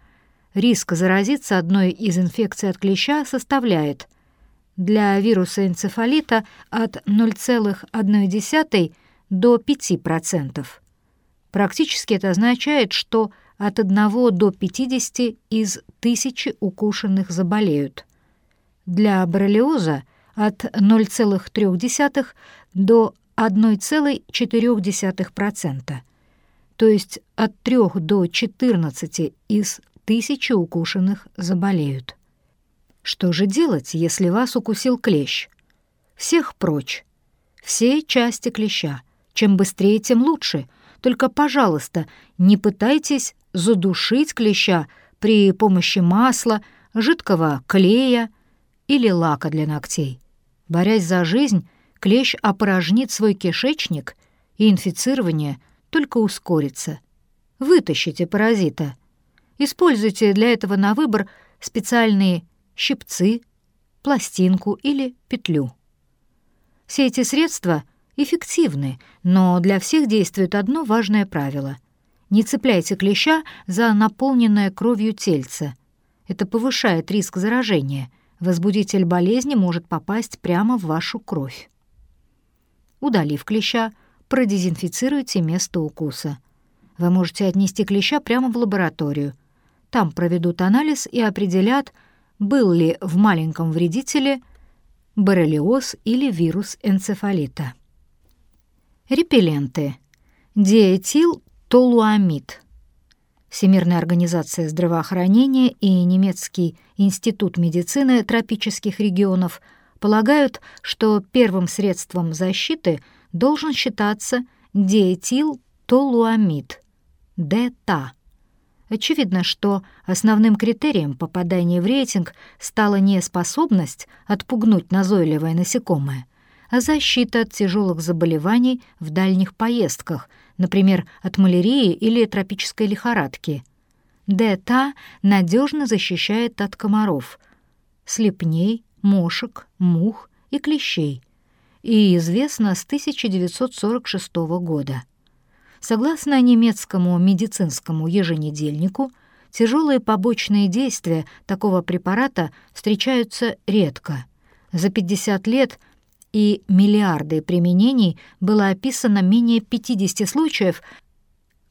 риск заразиться одной из инфекций от клеща составляет для вируса энцефалита от 0,1 до 5%. Практически это означает, что от 1 до 50 из тысячи укушенных заболеют. Для боррелиоза от 0,3 до 1,4%, то есть от 3 до 14 из тысячи укушенных заболеют. Что же делать, если вас укусил клещ? Всех прочь. Все части клеща. Чем быстрее, тем лучше. Только, пожалуйста, не пытайтесь задушить клеща при помощи масла, жидкого клея или лака для ногтей. Борясь за жизнь, клещ опорожнит свой кишечник, и инфицирование только ускорится. Вытащите паразита. Используйте для этого на выбор специальные щипцы, пластинку или петлю. Все эти средства эффективны, но для всех действует одно важное правило. Не цепляйте клеща за наполненное кровью тельце. Это повышает риск заражения. Возбудитель болезни может попасть прямо в вашу кровь. Удалив клеща, продезинфицируйте место укуса. Вы можете отнести клеща прямо в лабораторию. Там проведут анализ и определят, был ли в маленьком вредителе боррелиоз или вирус энцефалита. Репелленты. Диэтилтолуамид. Всемирная организация здравоохранения и немецкий институт медицины тропических регионов полагают, что первым средством защиты должен считаться диэтилтолуамид, ДТА. Очевидно, что основным критерием попадания в рейтинг стала не способность отпугнуть назойливое насекомое, а защита от тяжелых заболеваний в дальних поездках, например, от малярии или тропической лихорадки. ДТА надежно защищает от комаров, слепней, мошек, мух и клещей и известно с 1946 года. Согласно немецкому медицинскому еженедельнику, тяжелые побочные действия такого препарата встречаются редко. За 50 лет и миллиарды применений было описано менее 50 случаев,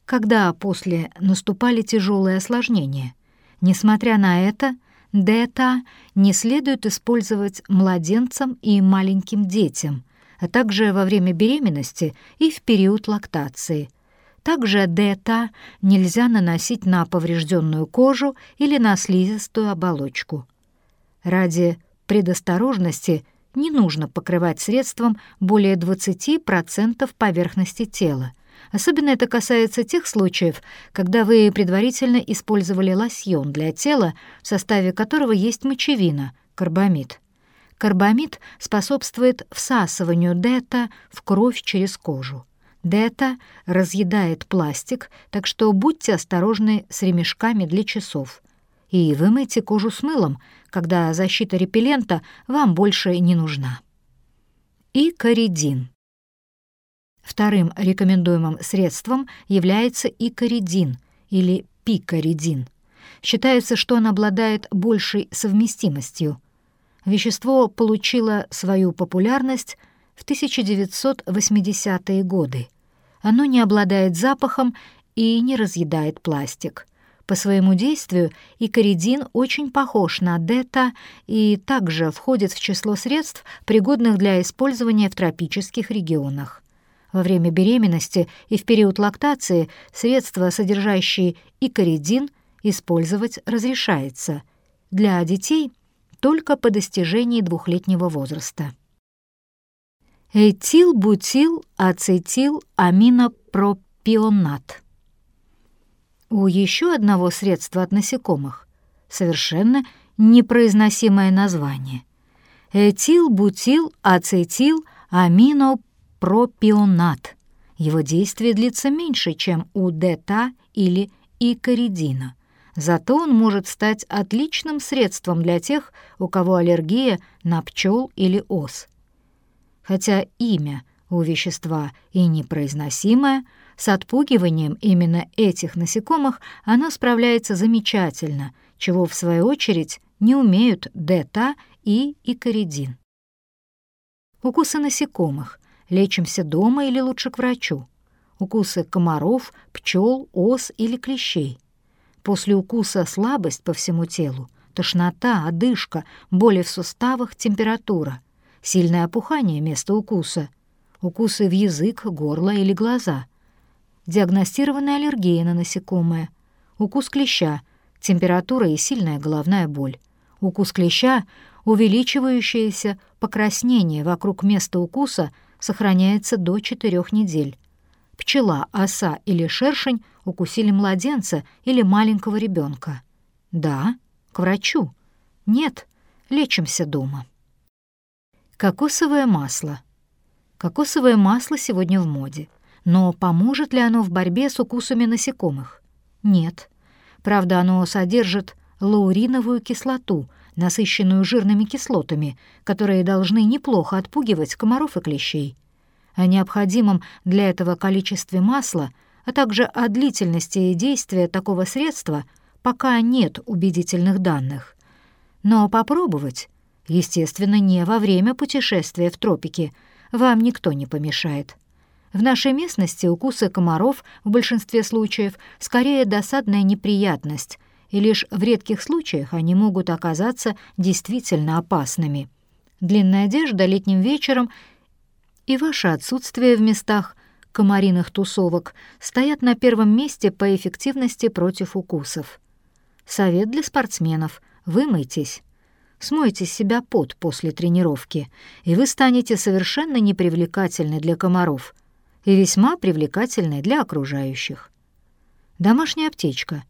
когда после наступали тяжелые осложнения. Несмотря на это, ДЭТА не следует использовать младенцам и маленьким детям, а также во время беременности и в период лактации – также ДТА нельзя наносить на поврежденную кожу или на слизистую оболочку. Ради предосторожности не нужно покрывать средством более 20% поверхности тела. Особенно это касается тех случаев, когда вы предварительно использовали лосьон для тела, в составе которого есть мочевина, карбамид. Карбамид способствует всасыванию дета в кровь через кожу. Дета разъедает пластик, так что будьте осторожны с ремешками для часов. И вымойте кожу с мылом, когда защита репеллента вам больше не нужна. И коридин. Вторым рекомендуемым средством является икоридин или пикоридин. Считается, что он обладает большей совместимостью. Вещество получило свою популярность в 1980-е годы. Оно не обладает запахом и не разъедает пластик. По своему действию икоридин очень похож на дета и также входит в число средств, пригодных для использования в тропических регионах. Во время беременности и в период лактации средства, содержащие икоридин, использовать разрешается. для детей только по достижении двухлетнего возраста. Этилбутил-ацетил-аминопропионат. У еще одного средства от насекомых совершенно непроизносимое название. Этил-бутил-ацетил-аминопропионат. Его действие длится меньше, чем у дета или икоридина. Зато он может стать отличным средством для тех, у кого аллергия на пчел или ос. Хотя имя у вещества и непроизносимое, с отпугиванием именно этих насекомых оно справляется замечательно, чего, в свою очередь, не умеют дета и икоридин. Укусы насекомых. Лечимся дома или лучше к врачу. Укусы комаров, пчел, ос или клещей. После укуса слабость по всему телу, тошнота, одышка, боли в суставах, температура, сильное опухание места укуса, укусы в язык, горло или глаза, диагностированная аллергия на насекомое, укус клеща, температура и сильная головная боль, укус клеща, увеличивающееся покраснение вокруг места укуса сохраняется до 4 недель. Пчела, оса или шершень укусили младенца или маленького ребенка. Да, к врачу. Нет, лечимся дома. Кокосовое масло. Кокосовое масло сегодня в моде. Но поможет ли оно в борьбе с укусами насекомых? Нет. Правда, оно содержит лауриновую кислоту, насыщенную жирными кислотами, которые должны неплохо отпугивать комаров и клещей. О необходимом для этого количестве масла – а также о длительности действия такого средства пока нет убедительных данных. Но попробовать, естественно, не во время путешествия в тропики, вам никто не помешает. В нашей местности укусы комаров в большинстве случаев скорее досадная неприятность, и лишь в редких случаях они могут оказаться действительно опасными. Длинная одежда летним вечером и ваше отсутствие в местах, комариных тусовок стоят на первом месте по эффективности против укусов. Совет для спортсменов — вымойтесь. Смойте с себя пот после тренировки, и вы станете совершенно непривлекательны для комаров и весьма привлекательны для окружающих. Домашняя аптечка.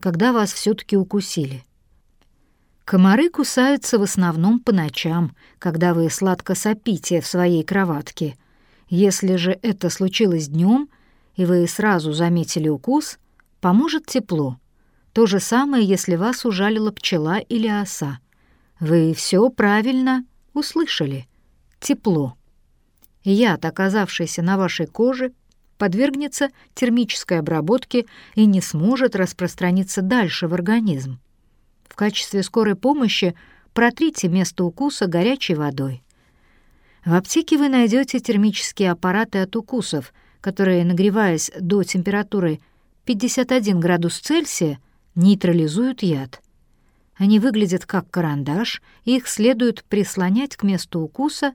Когда вас все таки укусили. Комары кусаются в основном по ночам, когда вы сладко сопите в своей кроватке — если же это случилось днем, и вы сразу заметили укус, поможет тепло. То же самое, если вас ужалила пчела или оса. Вы все правильно услышали. Тепло. Яд, оказавшийся на вашей коже, подвергнется термической обработке и не сможет распространиться дальше в организм. В качестве скорой помощи протрите место укуса горячей водой. В аптеке вы найдете термические аппараты от укусов, которые, нагреваясь до температуры 51 градус Цельсия, нейтрализуют яд. Они выглядят как карандаш, их следует прислонять к месту укуса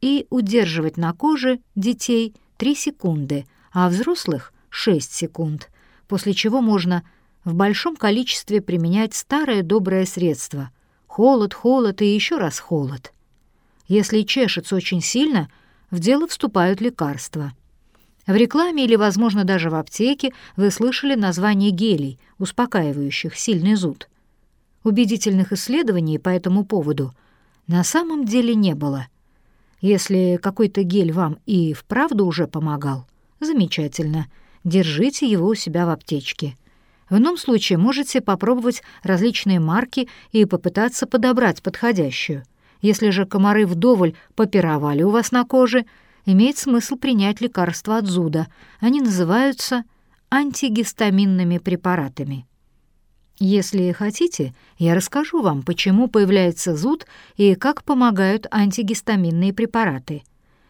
и удерживать на коже детей 3 секунды, а взрослых — 6 секунд, после чего можно в большом количестве применять старое доброе средство — холод, холод и еще раз холод — если чешется очень сильно, в дело вступают лекарства. В рекламе или, возможно, даже в аптеке вы слышали название гелей, успокаивающих сильный зуд. Убедительных исследований по этому поводу на самом деле не было. Если какой-то гель вам и вправду уже помогал, замечательно, держите его у себя в аптечке. В ином случае можете попробовать различные марки и попытаться подобрать подходящую. Если же комары вдоволь попировали у вас на коже, имеет смысл принять лекарства от зуда. Они называются антигистаминными препаратами. Если хотите, я расскажу вам, почему появляется зуд и как помогают антигистаминные препараты.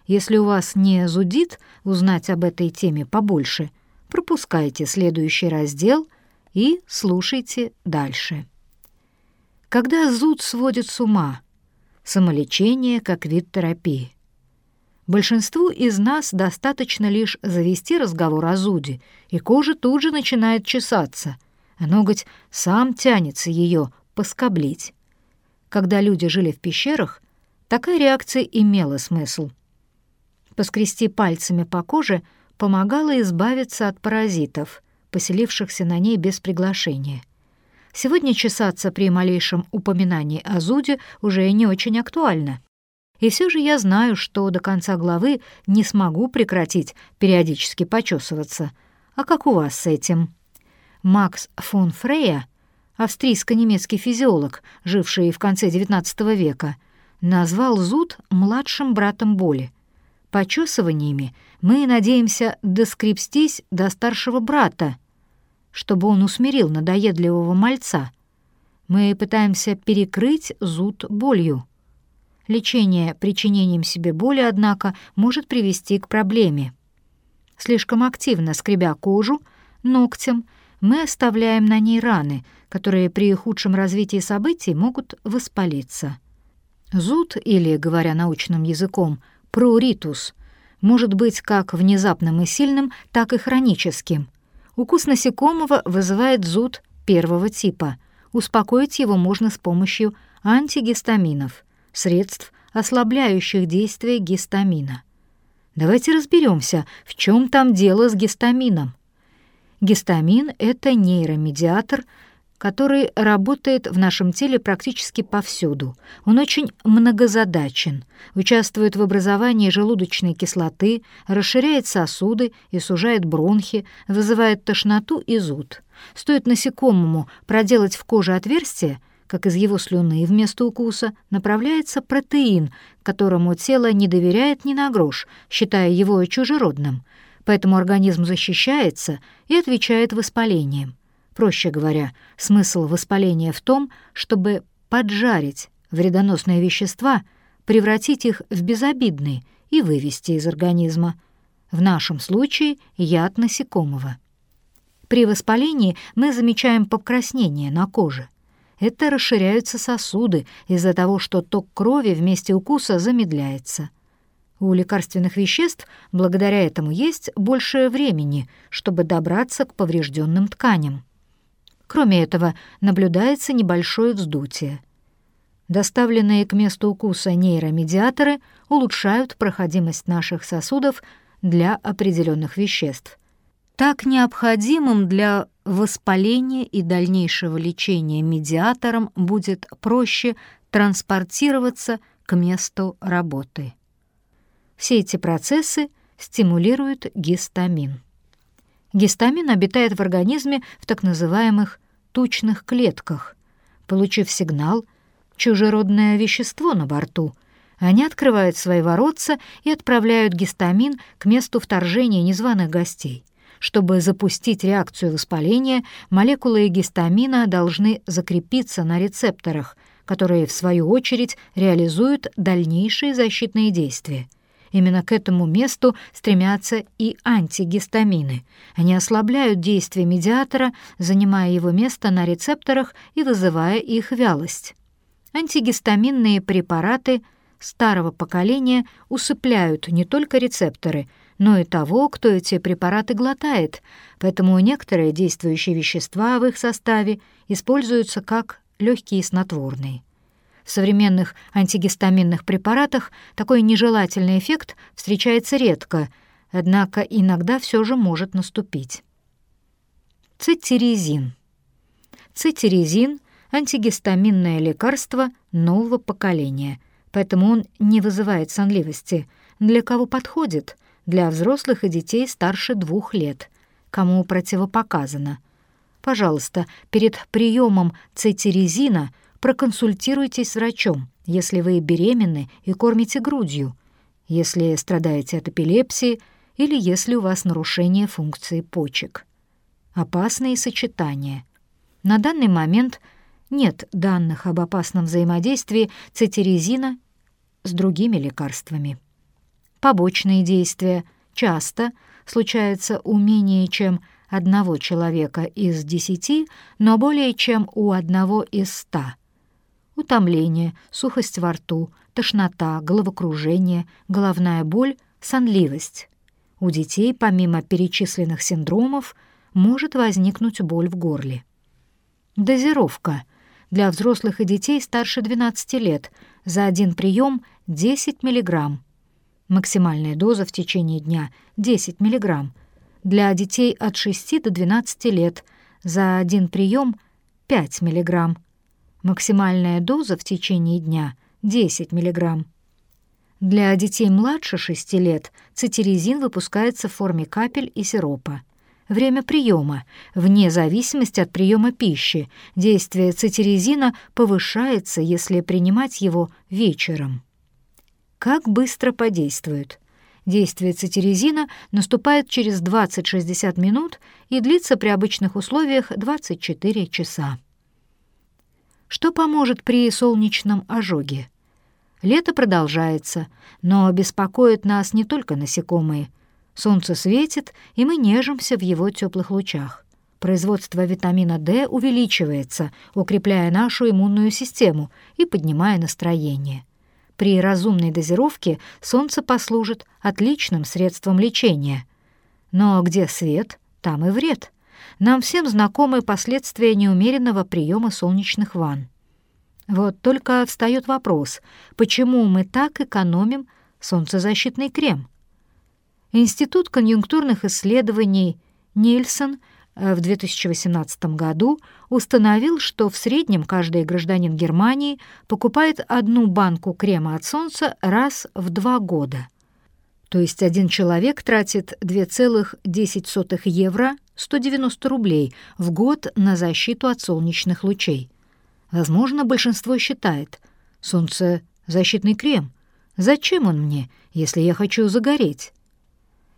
Если у вас не зудит узнать об этой теме побольше, пропускайте следующий раздел и слушайте дальше. Когда зуд сводит с ума — самолечение как вид терапии. Большинству из нас достаточно лишь завести разговор о зуде, и кожа тут же начинает чесаться, а ноготь сам тянется ее поскоблить. Когда люди жили в пещерах, такая реакция имела смысл. Поскрести пальцами по коже помогало избавиться от паразитов, поселившихся на ней без приглашения. Сегодня чесаться при малейшем упоминании о зуде уже не очень актуально. И все же я знаю, что до конца главы не смогу прекратить периодически почесываться. А как у вас с этим? Макс фон Фрея, австрийско-немецкий физиолог, живший в конце XIX века, назвал зуд младшим братом боли. Почесываниями мы надеемся доскрепстись до старшего брата, чтобы он усмирил надоедливого мальца. Мы пытаемся перекрыть зуд болью. Лечение причинением себе боли, однако, может привести к проблеме. Слишком активно скребя кожу, ногтем, мы оставляем на ней раны, которые при худшем развитии событий могут воспалиться. Зуд, или, говоря научным языком, пруритус, может быть как внезапным и сильным, так и хроническим. Укус насекомого вызывает зуд первого типа. Успокоить его можно с помощью антигистаминов — средств, ослабляющих действие гистамина. Давайте разберемся, в чем там дело с гистамином. Гистамин — это нейромедиатор, который работает в нашем теле практически повсюду. Он очень многозадачен, участвует в образовании желудочной кислоты, расширяет сосуды и сужает бронхи, вызывает тошноту и зуд. Стоит насекомому проделать в коже отверстие — как из его слюны вместо укуса направляется протеин, которому тело не доверяет ни на грош, считая его чужеродным, поэтому организм защищается и отвечает воспалением. Проще говоря, смысл воспаления в том, чтобы поджарить вредоносные вещества, превратить их в безобидные и вывести из организма. В нашем случае яд насекомого. При воспалении мы замечаем покраснение на коже это расширяются сосуды из-за того, что ток крови вместе укуса замедляется. У лекарственных веществ благодаря этому есть больше времени, чтобы добраться к поврежденным тканям. Кроме этого, наблюдается небольшое вздутие. Доставленные к месту укуса нейромедиаторы улучшают проходимость наших сосудов для определенных веществ. Так необходимым для воспаления и дальнейшего лечения медиатором будет проще транспортироваться к месту работы. Все эти процессы стимулируют гистамин. Гистамин обитает в организме в так называемых тучных клетках. Получив сигнал, чужеродное вещество на борту, они открывают свои воротца и отправляют гистамин к месту вторжения незваных гостей. Чтобы запустить реакцию воспаления, молекулы гистамина должны закрепиться на рецепторах, которые, в свою очередь, реализуют дальнейшие защитные действия. Именно к этому месту стремятся и антигистамины. Они ослабляют действие медиатора, занимая его место на рецепторах и вызывая их вялость. Антигистаминные препараты старого поколения усыпляют не только рецепторы — но и того, кто эти препараты глотает, поэтому некоторые действующие вещества в их составе используются как легкие снотворные. В современных антигистаминных препаратах такой нежелательный эффект встречается редко, однако иногда все же может наступить. Цитиризин. Цитиризин — антигистаминное лекарство нового поколения, поэтому он не вызывает сонливости. Для кого подходит? для взрослых и детей старше двух лет, кому противопоказано. Пожалуйста, перед приемом цитиризина проконсультируйтесь с врачом, если вы беременны и кормите грудью, если страдаете от эпилепсии или если у вас нарушение функции почек. Опасные сочетания. На данный момент нет данных об опасном взаимодействии цитиризина с другими лекарствами. Побочные действия часто случаются у менее чем одного человека из десяти, но более чем у одного из ста. Утомление, сухость во рту, тошнота, головокружение, головная боль, сонливость. У детей, помимо перечисленных синдромов, может возникнуть боль в горле. Дозировка. для взрослых и детей старше 12 лет за один прием 10 мг. Максимальная доза в течение дня 10 мг. Для детей от 6 до 12 лет за один прием 5 мг. Максимальная доза в течение дня 10 мг. Для детей младше 6 лет цитиризин выпускается в форме капель и сиропа. Время приема. Вне зависимости от приема пищи. Действие цитиризина повышается, если принимать его вечером. Как быстро подействует? Действие цитиризина наступает через 20-60 минут и длится при обычных условиях 24 часа. Что поможет при солнечном ожоге? Лето продолжается, но беспокоят нас не только насекомые. Солнце светит, и мы нежимся в его теплых лучах. Производство витамина D увеличивается, укрепляя нашу иммунную систему и поднимая настроение. При разумной дозировке солнце послужит отличным средством лечения. Но где свет, там и вред. Нам всем знакомы последствия неумеренного приема солнечных ванн. Вот только встает вопрос, почему мы так экономим солнцезащитный крем? Институт конъюнктурных исследований Нильсон э, в 2018 году установил, что в среднем каждый гражданин Германии покупает одну банку крема от солнца раз в два года. То есть один человек тратит 2,10 евро, 190 рублей, в год на защиту от солнечных лучей. Возможно, большинство считает, солнце — защитный крем. Зачем он мне, если я хочу загореть?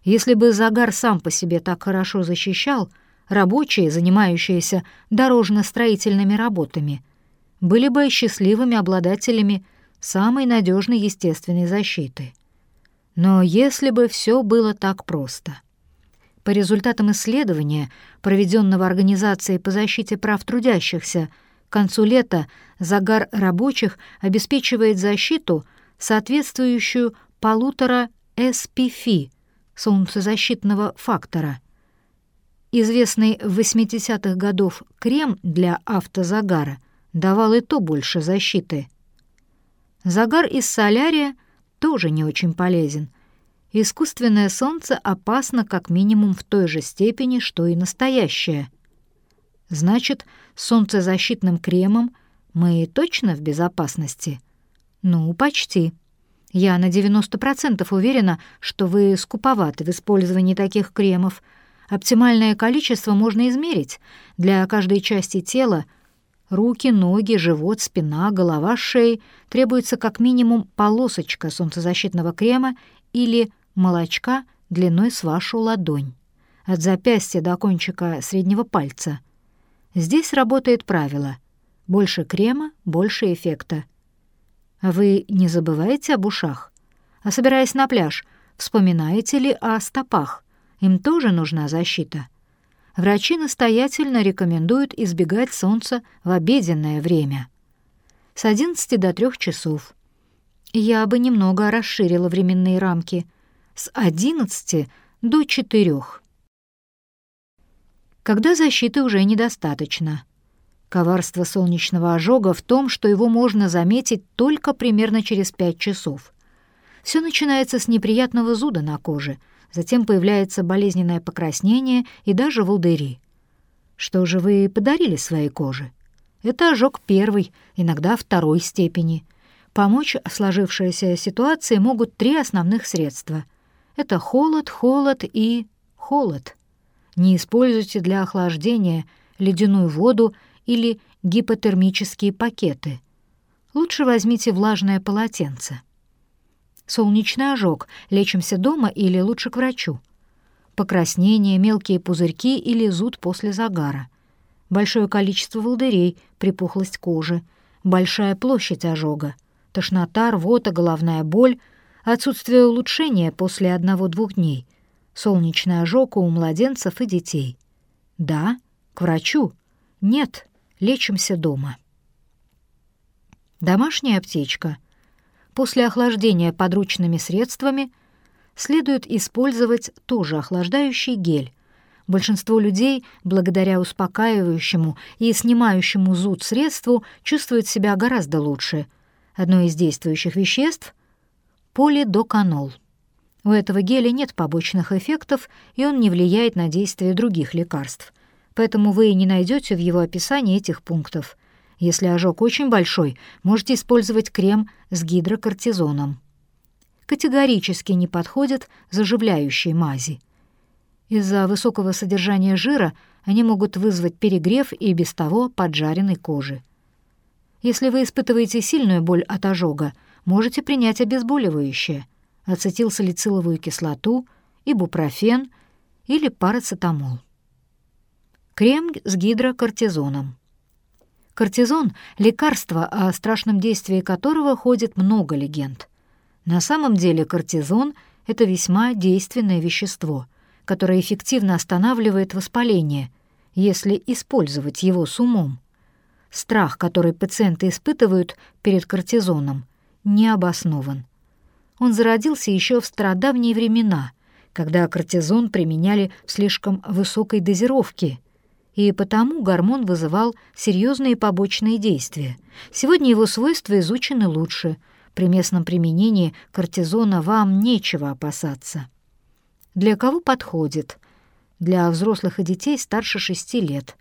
Если бы загар сам по себе так хорошо защищал, рабочие, занимающиеся дорожно-строительными работами, были бы счастливыми обладателями самой надежной естественной защиты. Но если бы все было так просто. По результатам исследования, проведенного Организацией по защите прав трудящихся – к концу лета загар рабочих обеспечивает защиту, соответствующую полутора SPF, солнцезащитного фактора. Известный в 80-х годов крем для автозагара давал и то больше защиты. Загар из солярия тоже не очень полезен. Искусственное солнце опасно как минимум в той же степени, что и настоящее. Значит, солнцезащитным кремом мы точно в безопасности? Ну, почти. Я на 90% уверена, что вы скуповаты в использовании таких кремов. Оптимальное количество можно измерить. Для каждой части тела руки, ноги, живот, спина, голова, шеи требуется как минимум полосочка солнцезащитного крема или молочка длиной с вашу ладонь. От запястья до кончика среднего пальца — Здесь работает правило «больше крема, больше эффекта». А вы не забываете об ушах? А собираясь на пляж, вспоминаете ли о стопах? Им тоже нужна защита. Врачи настоятельно рекомендуют избегать солнца в обеденное время. С 11 до 3 часов. Я бы немного расширила временные рамки. С 11 до 4 когда защиты уже недостаточно. Коварство солнечного ожога в том, что его можно заметить только примерно через 5 часов. Все начинается с неприятного зуда на коже, затем появляется болезненное покраснение и даже волдыри. Что же вы подарили своей коже? Это ожог первой, иногда второй степени. Помочь сложившейся ситуации могут три основных средства. Это холод, холод и холод. Не используйте для охлаждения ледяную воду или гипотермические пакеты. Лучше возьмите влажное полотенце. Солнечный ожог. Лечимся дома или лучше к врачу. Покраснение, мелкие пузырьки или зуд после загара. Большое количество волдырей, припухлость кожи. Большая площадь ожога. Тошнота, рвота, головная боль. Отсутствие улучшения после одного-двух дней – Солнечный ожог у младенцев и детей. Да, к врачу. Нет, лечимся дома. Домашняя аптечка. После охлаждения подручными средствами следует использовать тоже охлаждающий гель. Большинство людей, благодаря успокаивающему и снимающему зуд средству, чувствуют себя гораздо лучше. Одно из действующих веществ — полидоканол. У этого геля нет побочных эффектов, и он не влияет на действие других лекарств. Поэтому вы не найдете в его описании этих пунктов. Если ожог очень большой, можете использовать крем с гидрокортизоном. Категорически не подходят заживляющие мази. Из-за высокого содержания жира они могут вызвать перегрев и без того поджаренной кожи. Если вы испытываете сильную боль от ожога, можете принять обезболивающее, ацетилсалициловую кислоту, ибупрофен или парацетамол. Крем с гидрокортизоном. Кортизон — лекарство, о страшном действии которого ходит много легенд. На самом деле кортизон — это весьма действенное вещество, которое эффективно останавливает воспаление, если использовать его с умом. Страх, который пациенты испытывают перед кортизоном, не обоснован. Он зародился еще в стародавние времена, когда кортизон применяли в слишком высокой дозировке, и потому гормон вызывал серьезные побочные действия. Сегодня его свойства изучены лучше. При местном применении кортизона вам нечего опасаться. Для кого подходит? Для взрослых и детей старше 6 лет.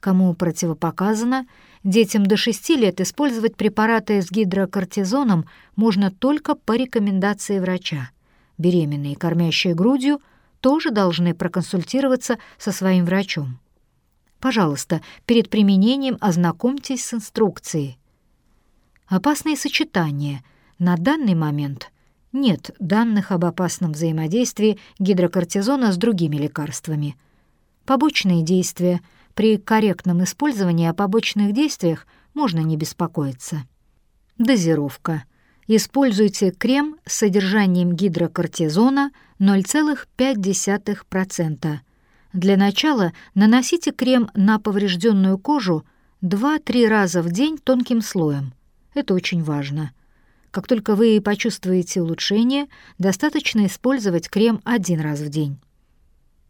Кому противопоказано, детям до 6 лет использовать препараты с гидрокортизоном можно только по рекомендации врача. Беременные, кормящие грудью, тоже должны проконсультироваться со своим врачом. Пожалуйста, перед применением ознакомьтесь с инструкцией. Опасные сочетания. На данный момент нет данных об опасном взаимодействии гидрокортизона с другими лекарствами. Побочные действия. При корректном использовании о побочных действиях можно не беспокоиться. Дозировка. Используйте крем с содержанием гидрокортизона 0,5%. Для начала наносите крем на поврежденную кожу 2-3 раза в день тонким слоем. Это очень важно. Как только вы почувствуете улучшение, достаточно использовать крем один раз в день.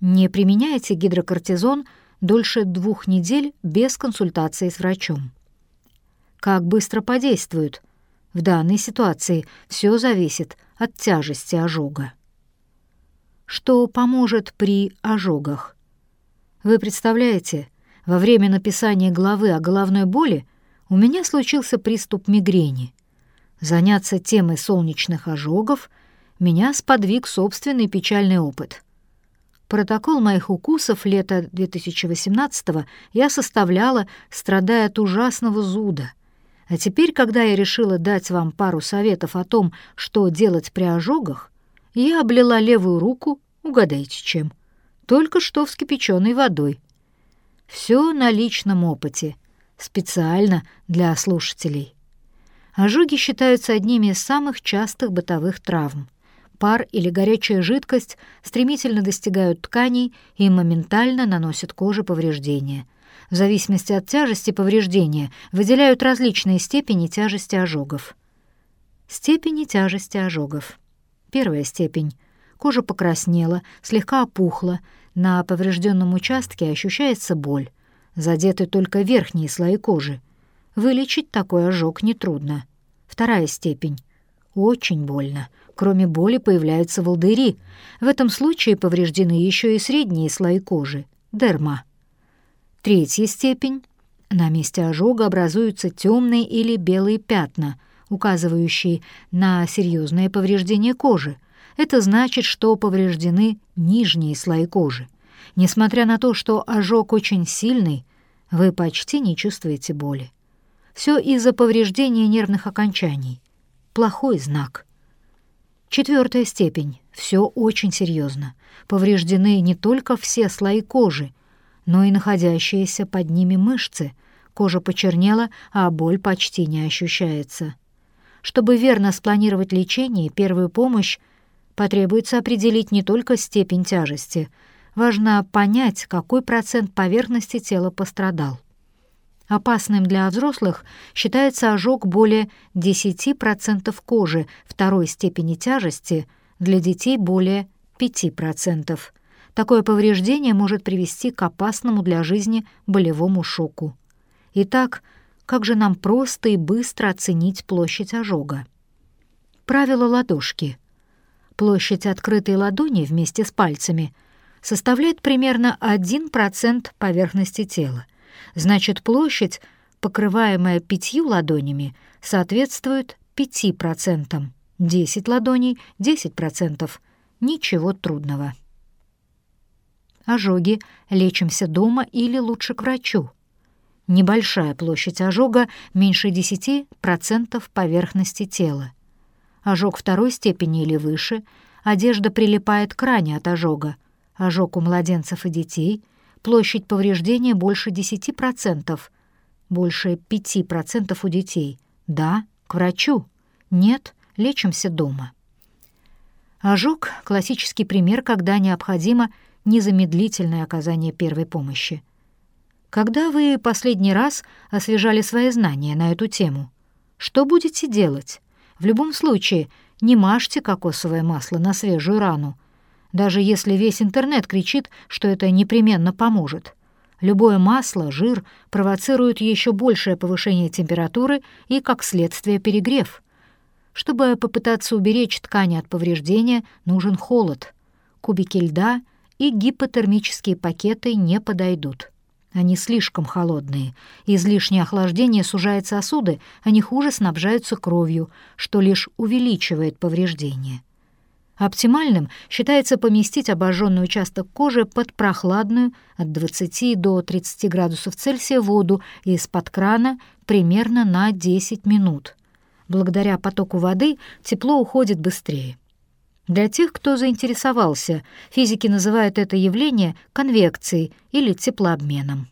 Не применяйте гидрокортизон дольше двух недель без консультации с врачом. Как быстро подействует? В данной ситуации все зависит от тяжести ожога что поможет при ожогах. Вы представляете, во время написания главы о головной боли у меня случился приступ мигрени. Заняться темой солнечных ожогов меня сподвиг собственный печальный опыт. Протокол моих укусов лета 2018 я составляла, страдая от ужасного зуда. А теперь, когда я решила дать вам пару советов о том, что делать при ожогах, я облила левую руку, угадайте чем, только что вскипяченной водой. Все на личном опыте, специально для слушателей. Ожоги считаются одними из самых частых бытовых травм. Пар или горячая жидкость стремительно достигают тканей и моментально наносят коже повреждения. В зависимости от тяжести повреждения выделяют различные степени тяжести ожогов. Степени тяжести ожогов. Первая степень. Кожа покраснела, слегка опухла, на поврежденном участке ощущается боль. Задеты только верхние слои кожи. Вылечить такой ожог нетрудно. Вторая степень. Очень больно. Кроме боли появляются волдыри. В этом случае повреждены еще и средние слои кожи — дерма. Третья степень. На месте ожога образуются темные или белые пятна — указывающие на серьезное повреждение кожи. Это значит, что повреждены нижние слои кожи. Несмотря на то, что ожог очень сильный, вы почти не чувствуете боли. Все из-за повреждения нервных окончаний. Плохой знак. Четвертая степень. Все очень серьезно. Повреждены не только все слои кожи, но и находящиеся под ними мышцы. Кожа почернела, а боль почти не ощущается. Чтобы верно спланировать лечение и первую помощь, потребуется определить не только степень тяжести. Важно понять, какой процент поверхности тела пострадал. Опасным для взрослых считается ожог более 10% кожи второй степени тяжести, для детей более 5%. такое повреждение может привести к опасному для жизни болевому шоку. Итак, как же нам просто и быстро оценить площадь ожога? Правило ладошки. Площадь открытой ладони вместе с пальцами составляет примерно 1% поверхности тела. Значит, площадь, покрываемая пятью ладонями, соответствует 5%. 10 ладоней — 10%. Ничего трудного. Ожоги лечимся дома или лучше к врачу. Небольшая площадь ожога меньше 10% поверхности тела. Ожог второй степени или выше, одежда прилипает к ране от ожога. Ожог у младенцев и детей, площадь повреждения больше 10%, больше 5% у детей. Да, к врачу. Нет, лечимся дома. Ожог — классический пример, когда необходимо незамедлительное оказание первой помощи. Когда вы последний раз освежали свои знания на эту тему? Что будете делать? В любом случае, не мажьте кокосовое масло на свежую рану, даже если весь интернет кричит, что это непременно поможет. Любое масло, жир провоцируют еще большее повышение температуры и, как следствие, перегрев. Чтобы попытаться уберечь ткани от повреждения, нужен холод. Кубики льда и гипотермические пакеты не подойдут. Они слишком холодные. Излишнее охлаждение сужает сосуды, они хуже снабжаются кровью, что лишь увеличивает повреждения. Оптимальным считается поместить обожженный участок кожи под прохладную от 20 до 30 градусов Цельсия воду из-под крана примерно на 10 минут. Благодаря потоку воды тепло уходит быстрее. Для тех, кто заинтересовался, физики называют это явление конвекцией или теплообменом.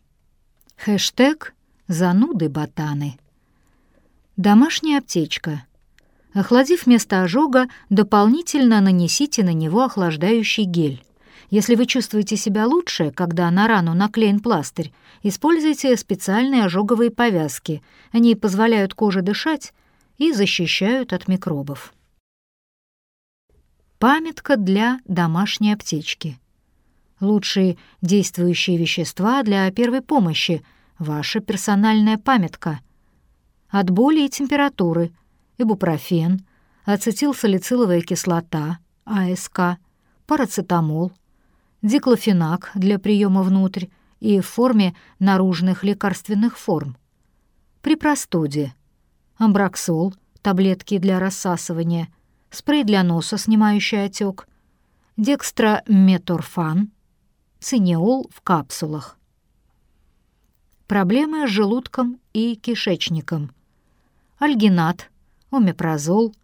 Хэштег «Зануды-ботаны». Домашняя аптечка. Охладив место ожога, дополнительно нанесите на него охлаждающий гель. Если вы чувствуете себя лучше, когда на рану наклеен пластырь, используйте специальные ожоговые повязки. Они позволяют коже дышать и защищают от микробов. Памятка для домашней аптечки. Лучшие действующие вещества для первой помощи. Ваша персональная памятка. От боли и температуры. Ибупрофен, ацетилсалициловая кислота, АСК, парацетамол, диклофенак для приема внутрь и в форме наружных лекарственных форм. При простуде. Амбраксол, таблетки для рассасывания – спрей для носа, снимающий отек, декстраметорфан, цинеол в капсулах. Проблемы с желудком и кишечником. Альгинат, омепразол,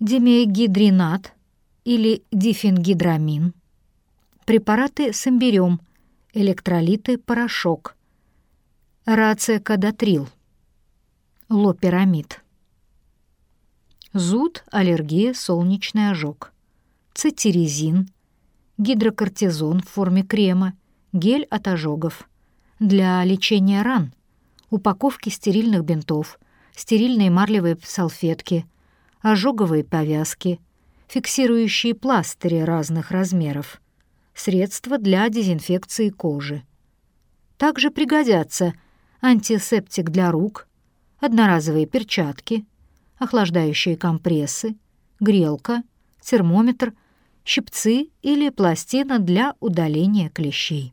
демиегидринат или дифенгидрамин. Препараты с имбирем, электролиты, порошок. Рацекадатрил, лопирамид. Зуд, аллергия, солнечный ожог. Цитиризин, гидрокортизон в форме крема, гель от ожогов. Для лечения ран. Упаковки стерильных бинтов, стерильные марлевые салфетки, ожоговые повязки, фиксирующие пластыри разных размеров, средства для дезинфекции кожи. Также пригодятся антисептик для рук, одноразовые перчатки — охлаждающие компрессы, грелка, термометр, щипцы или пластина для удаления клещей.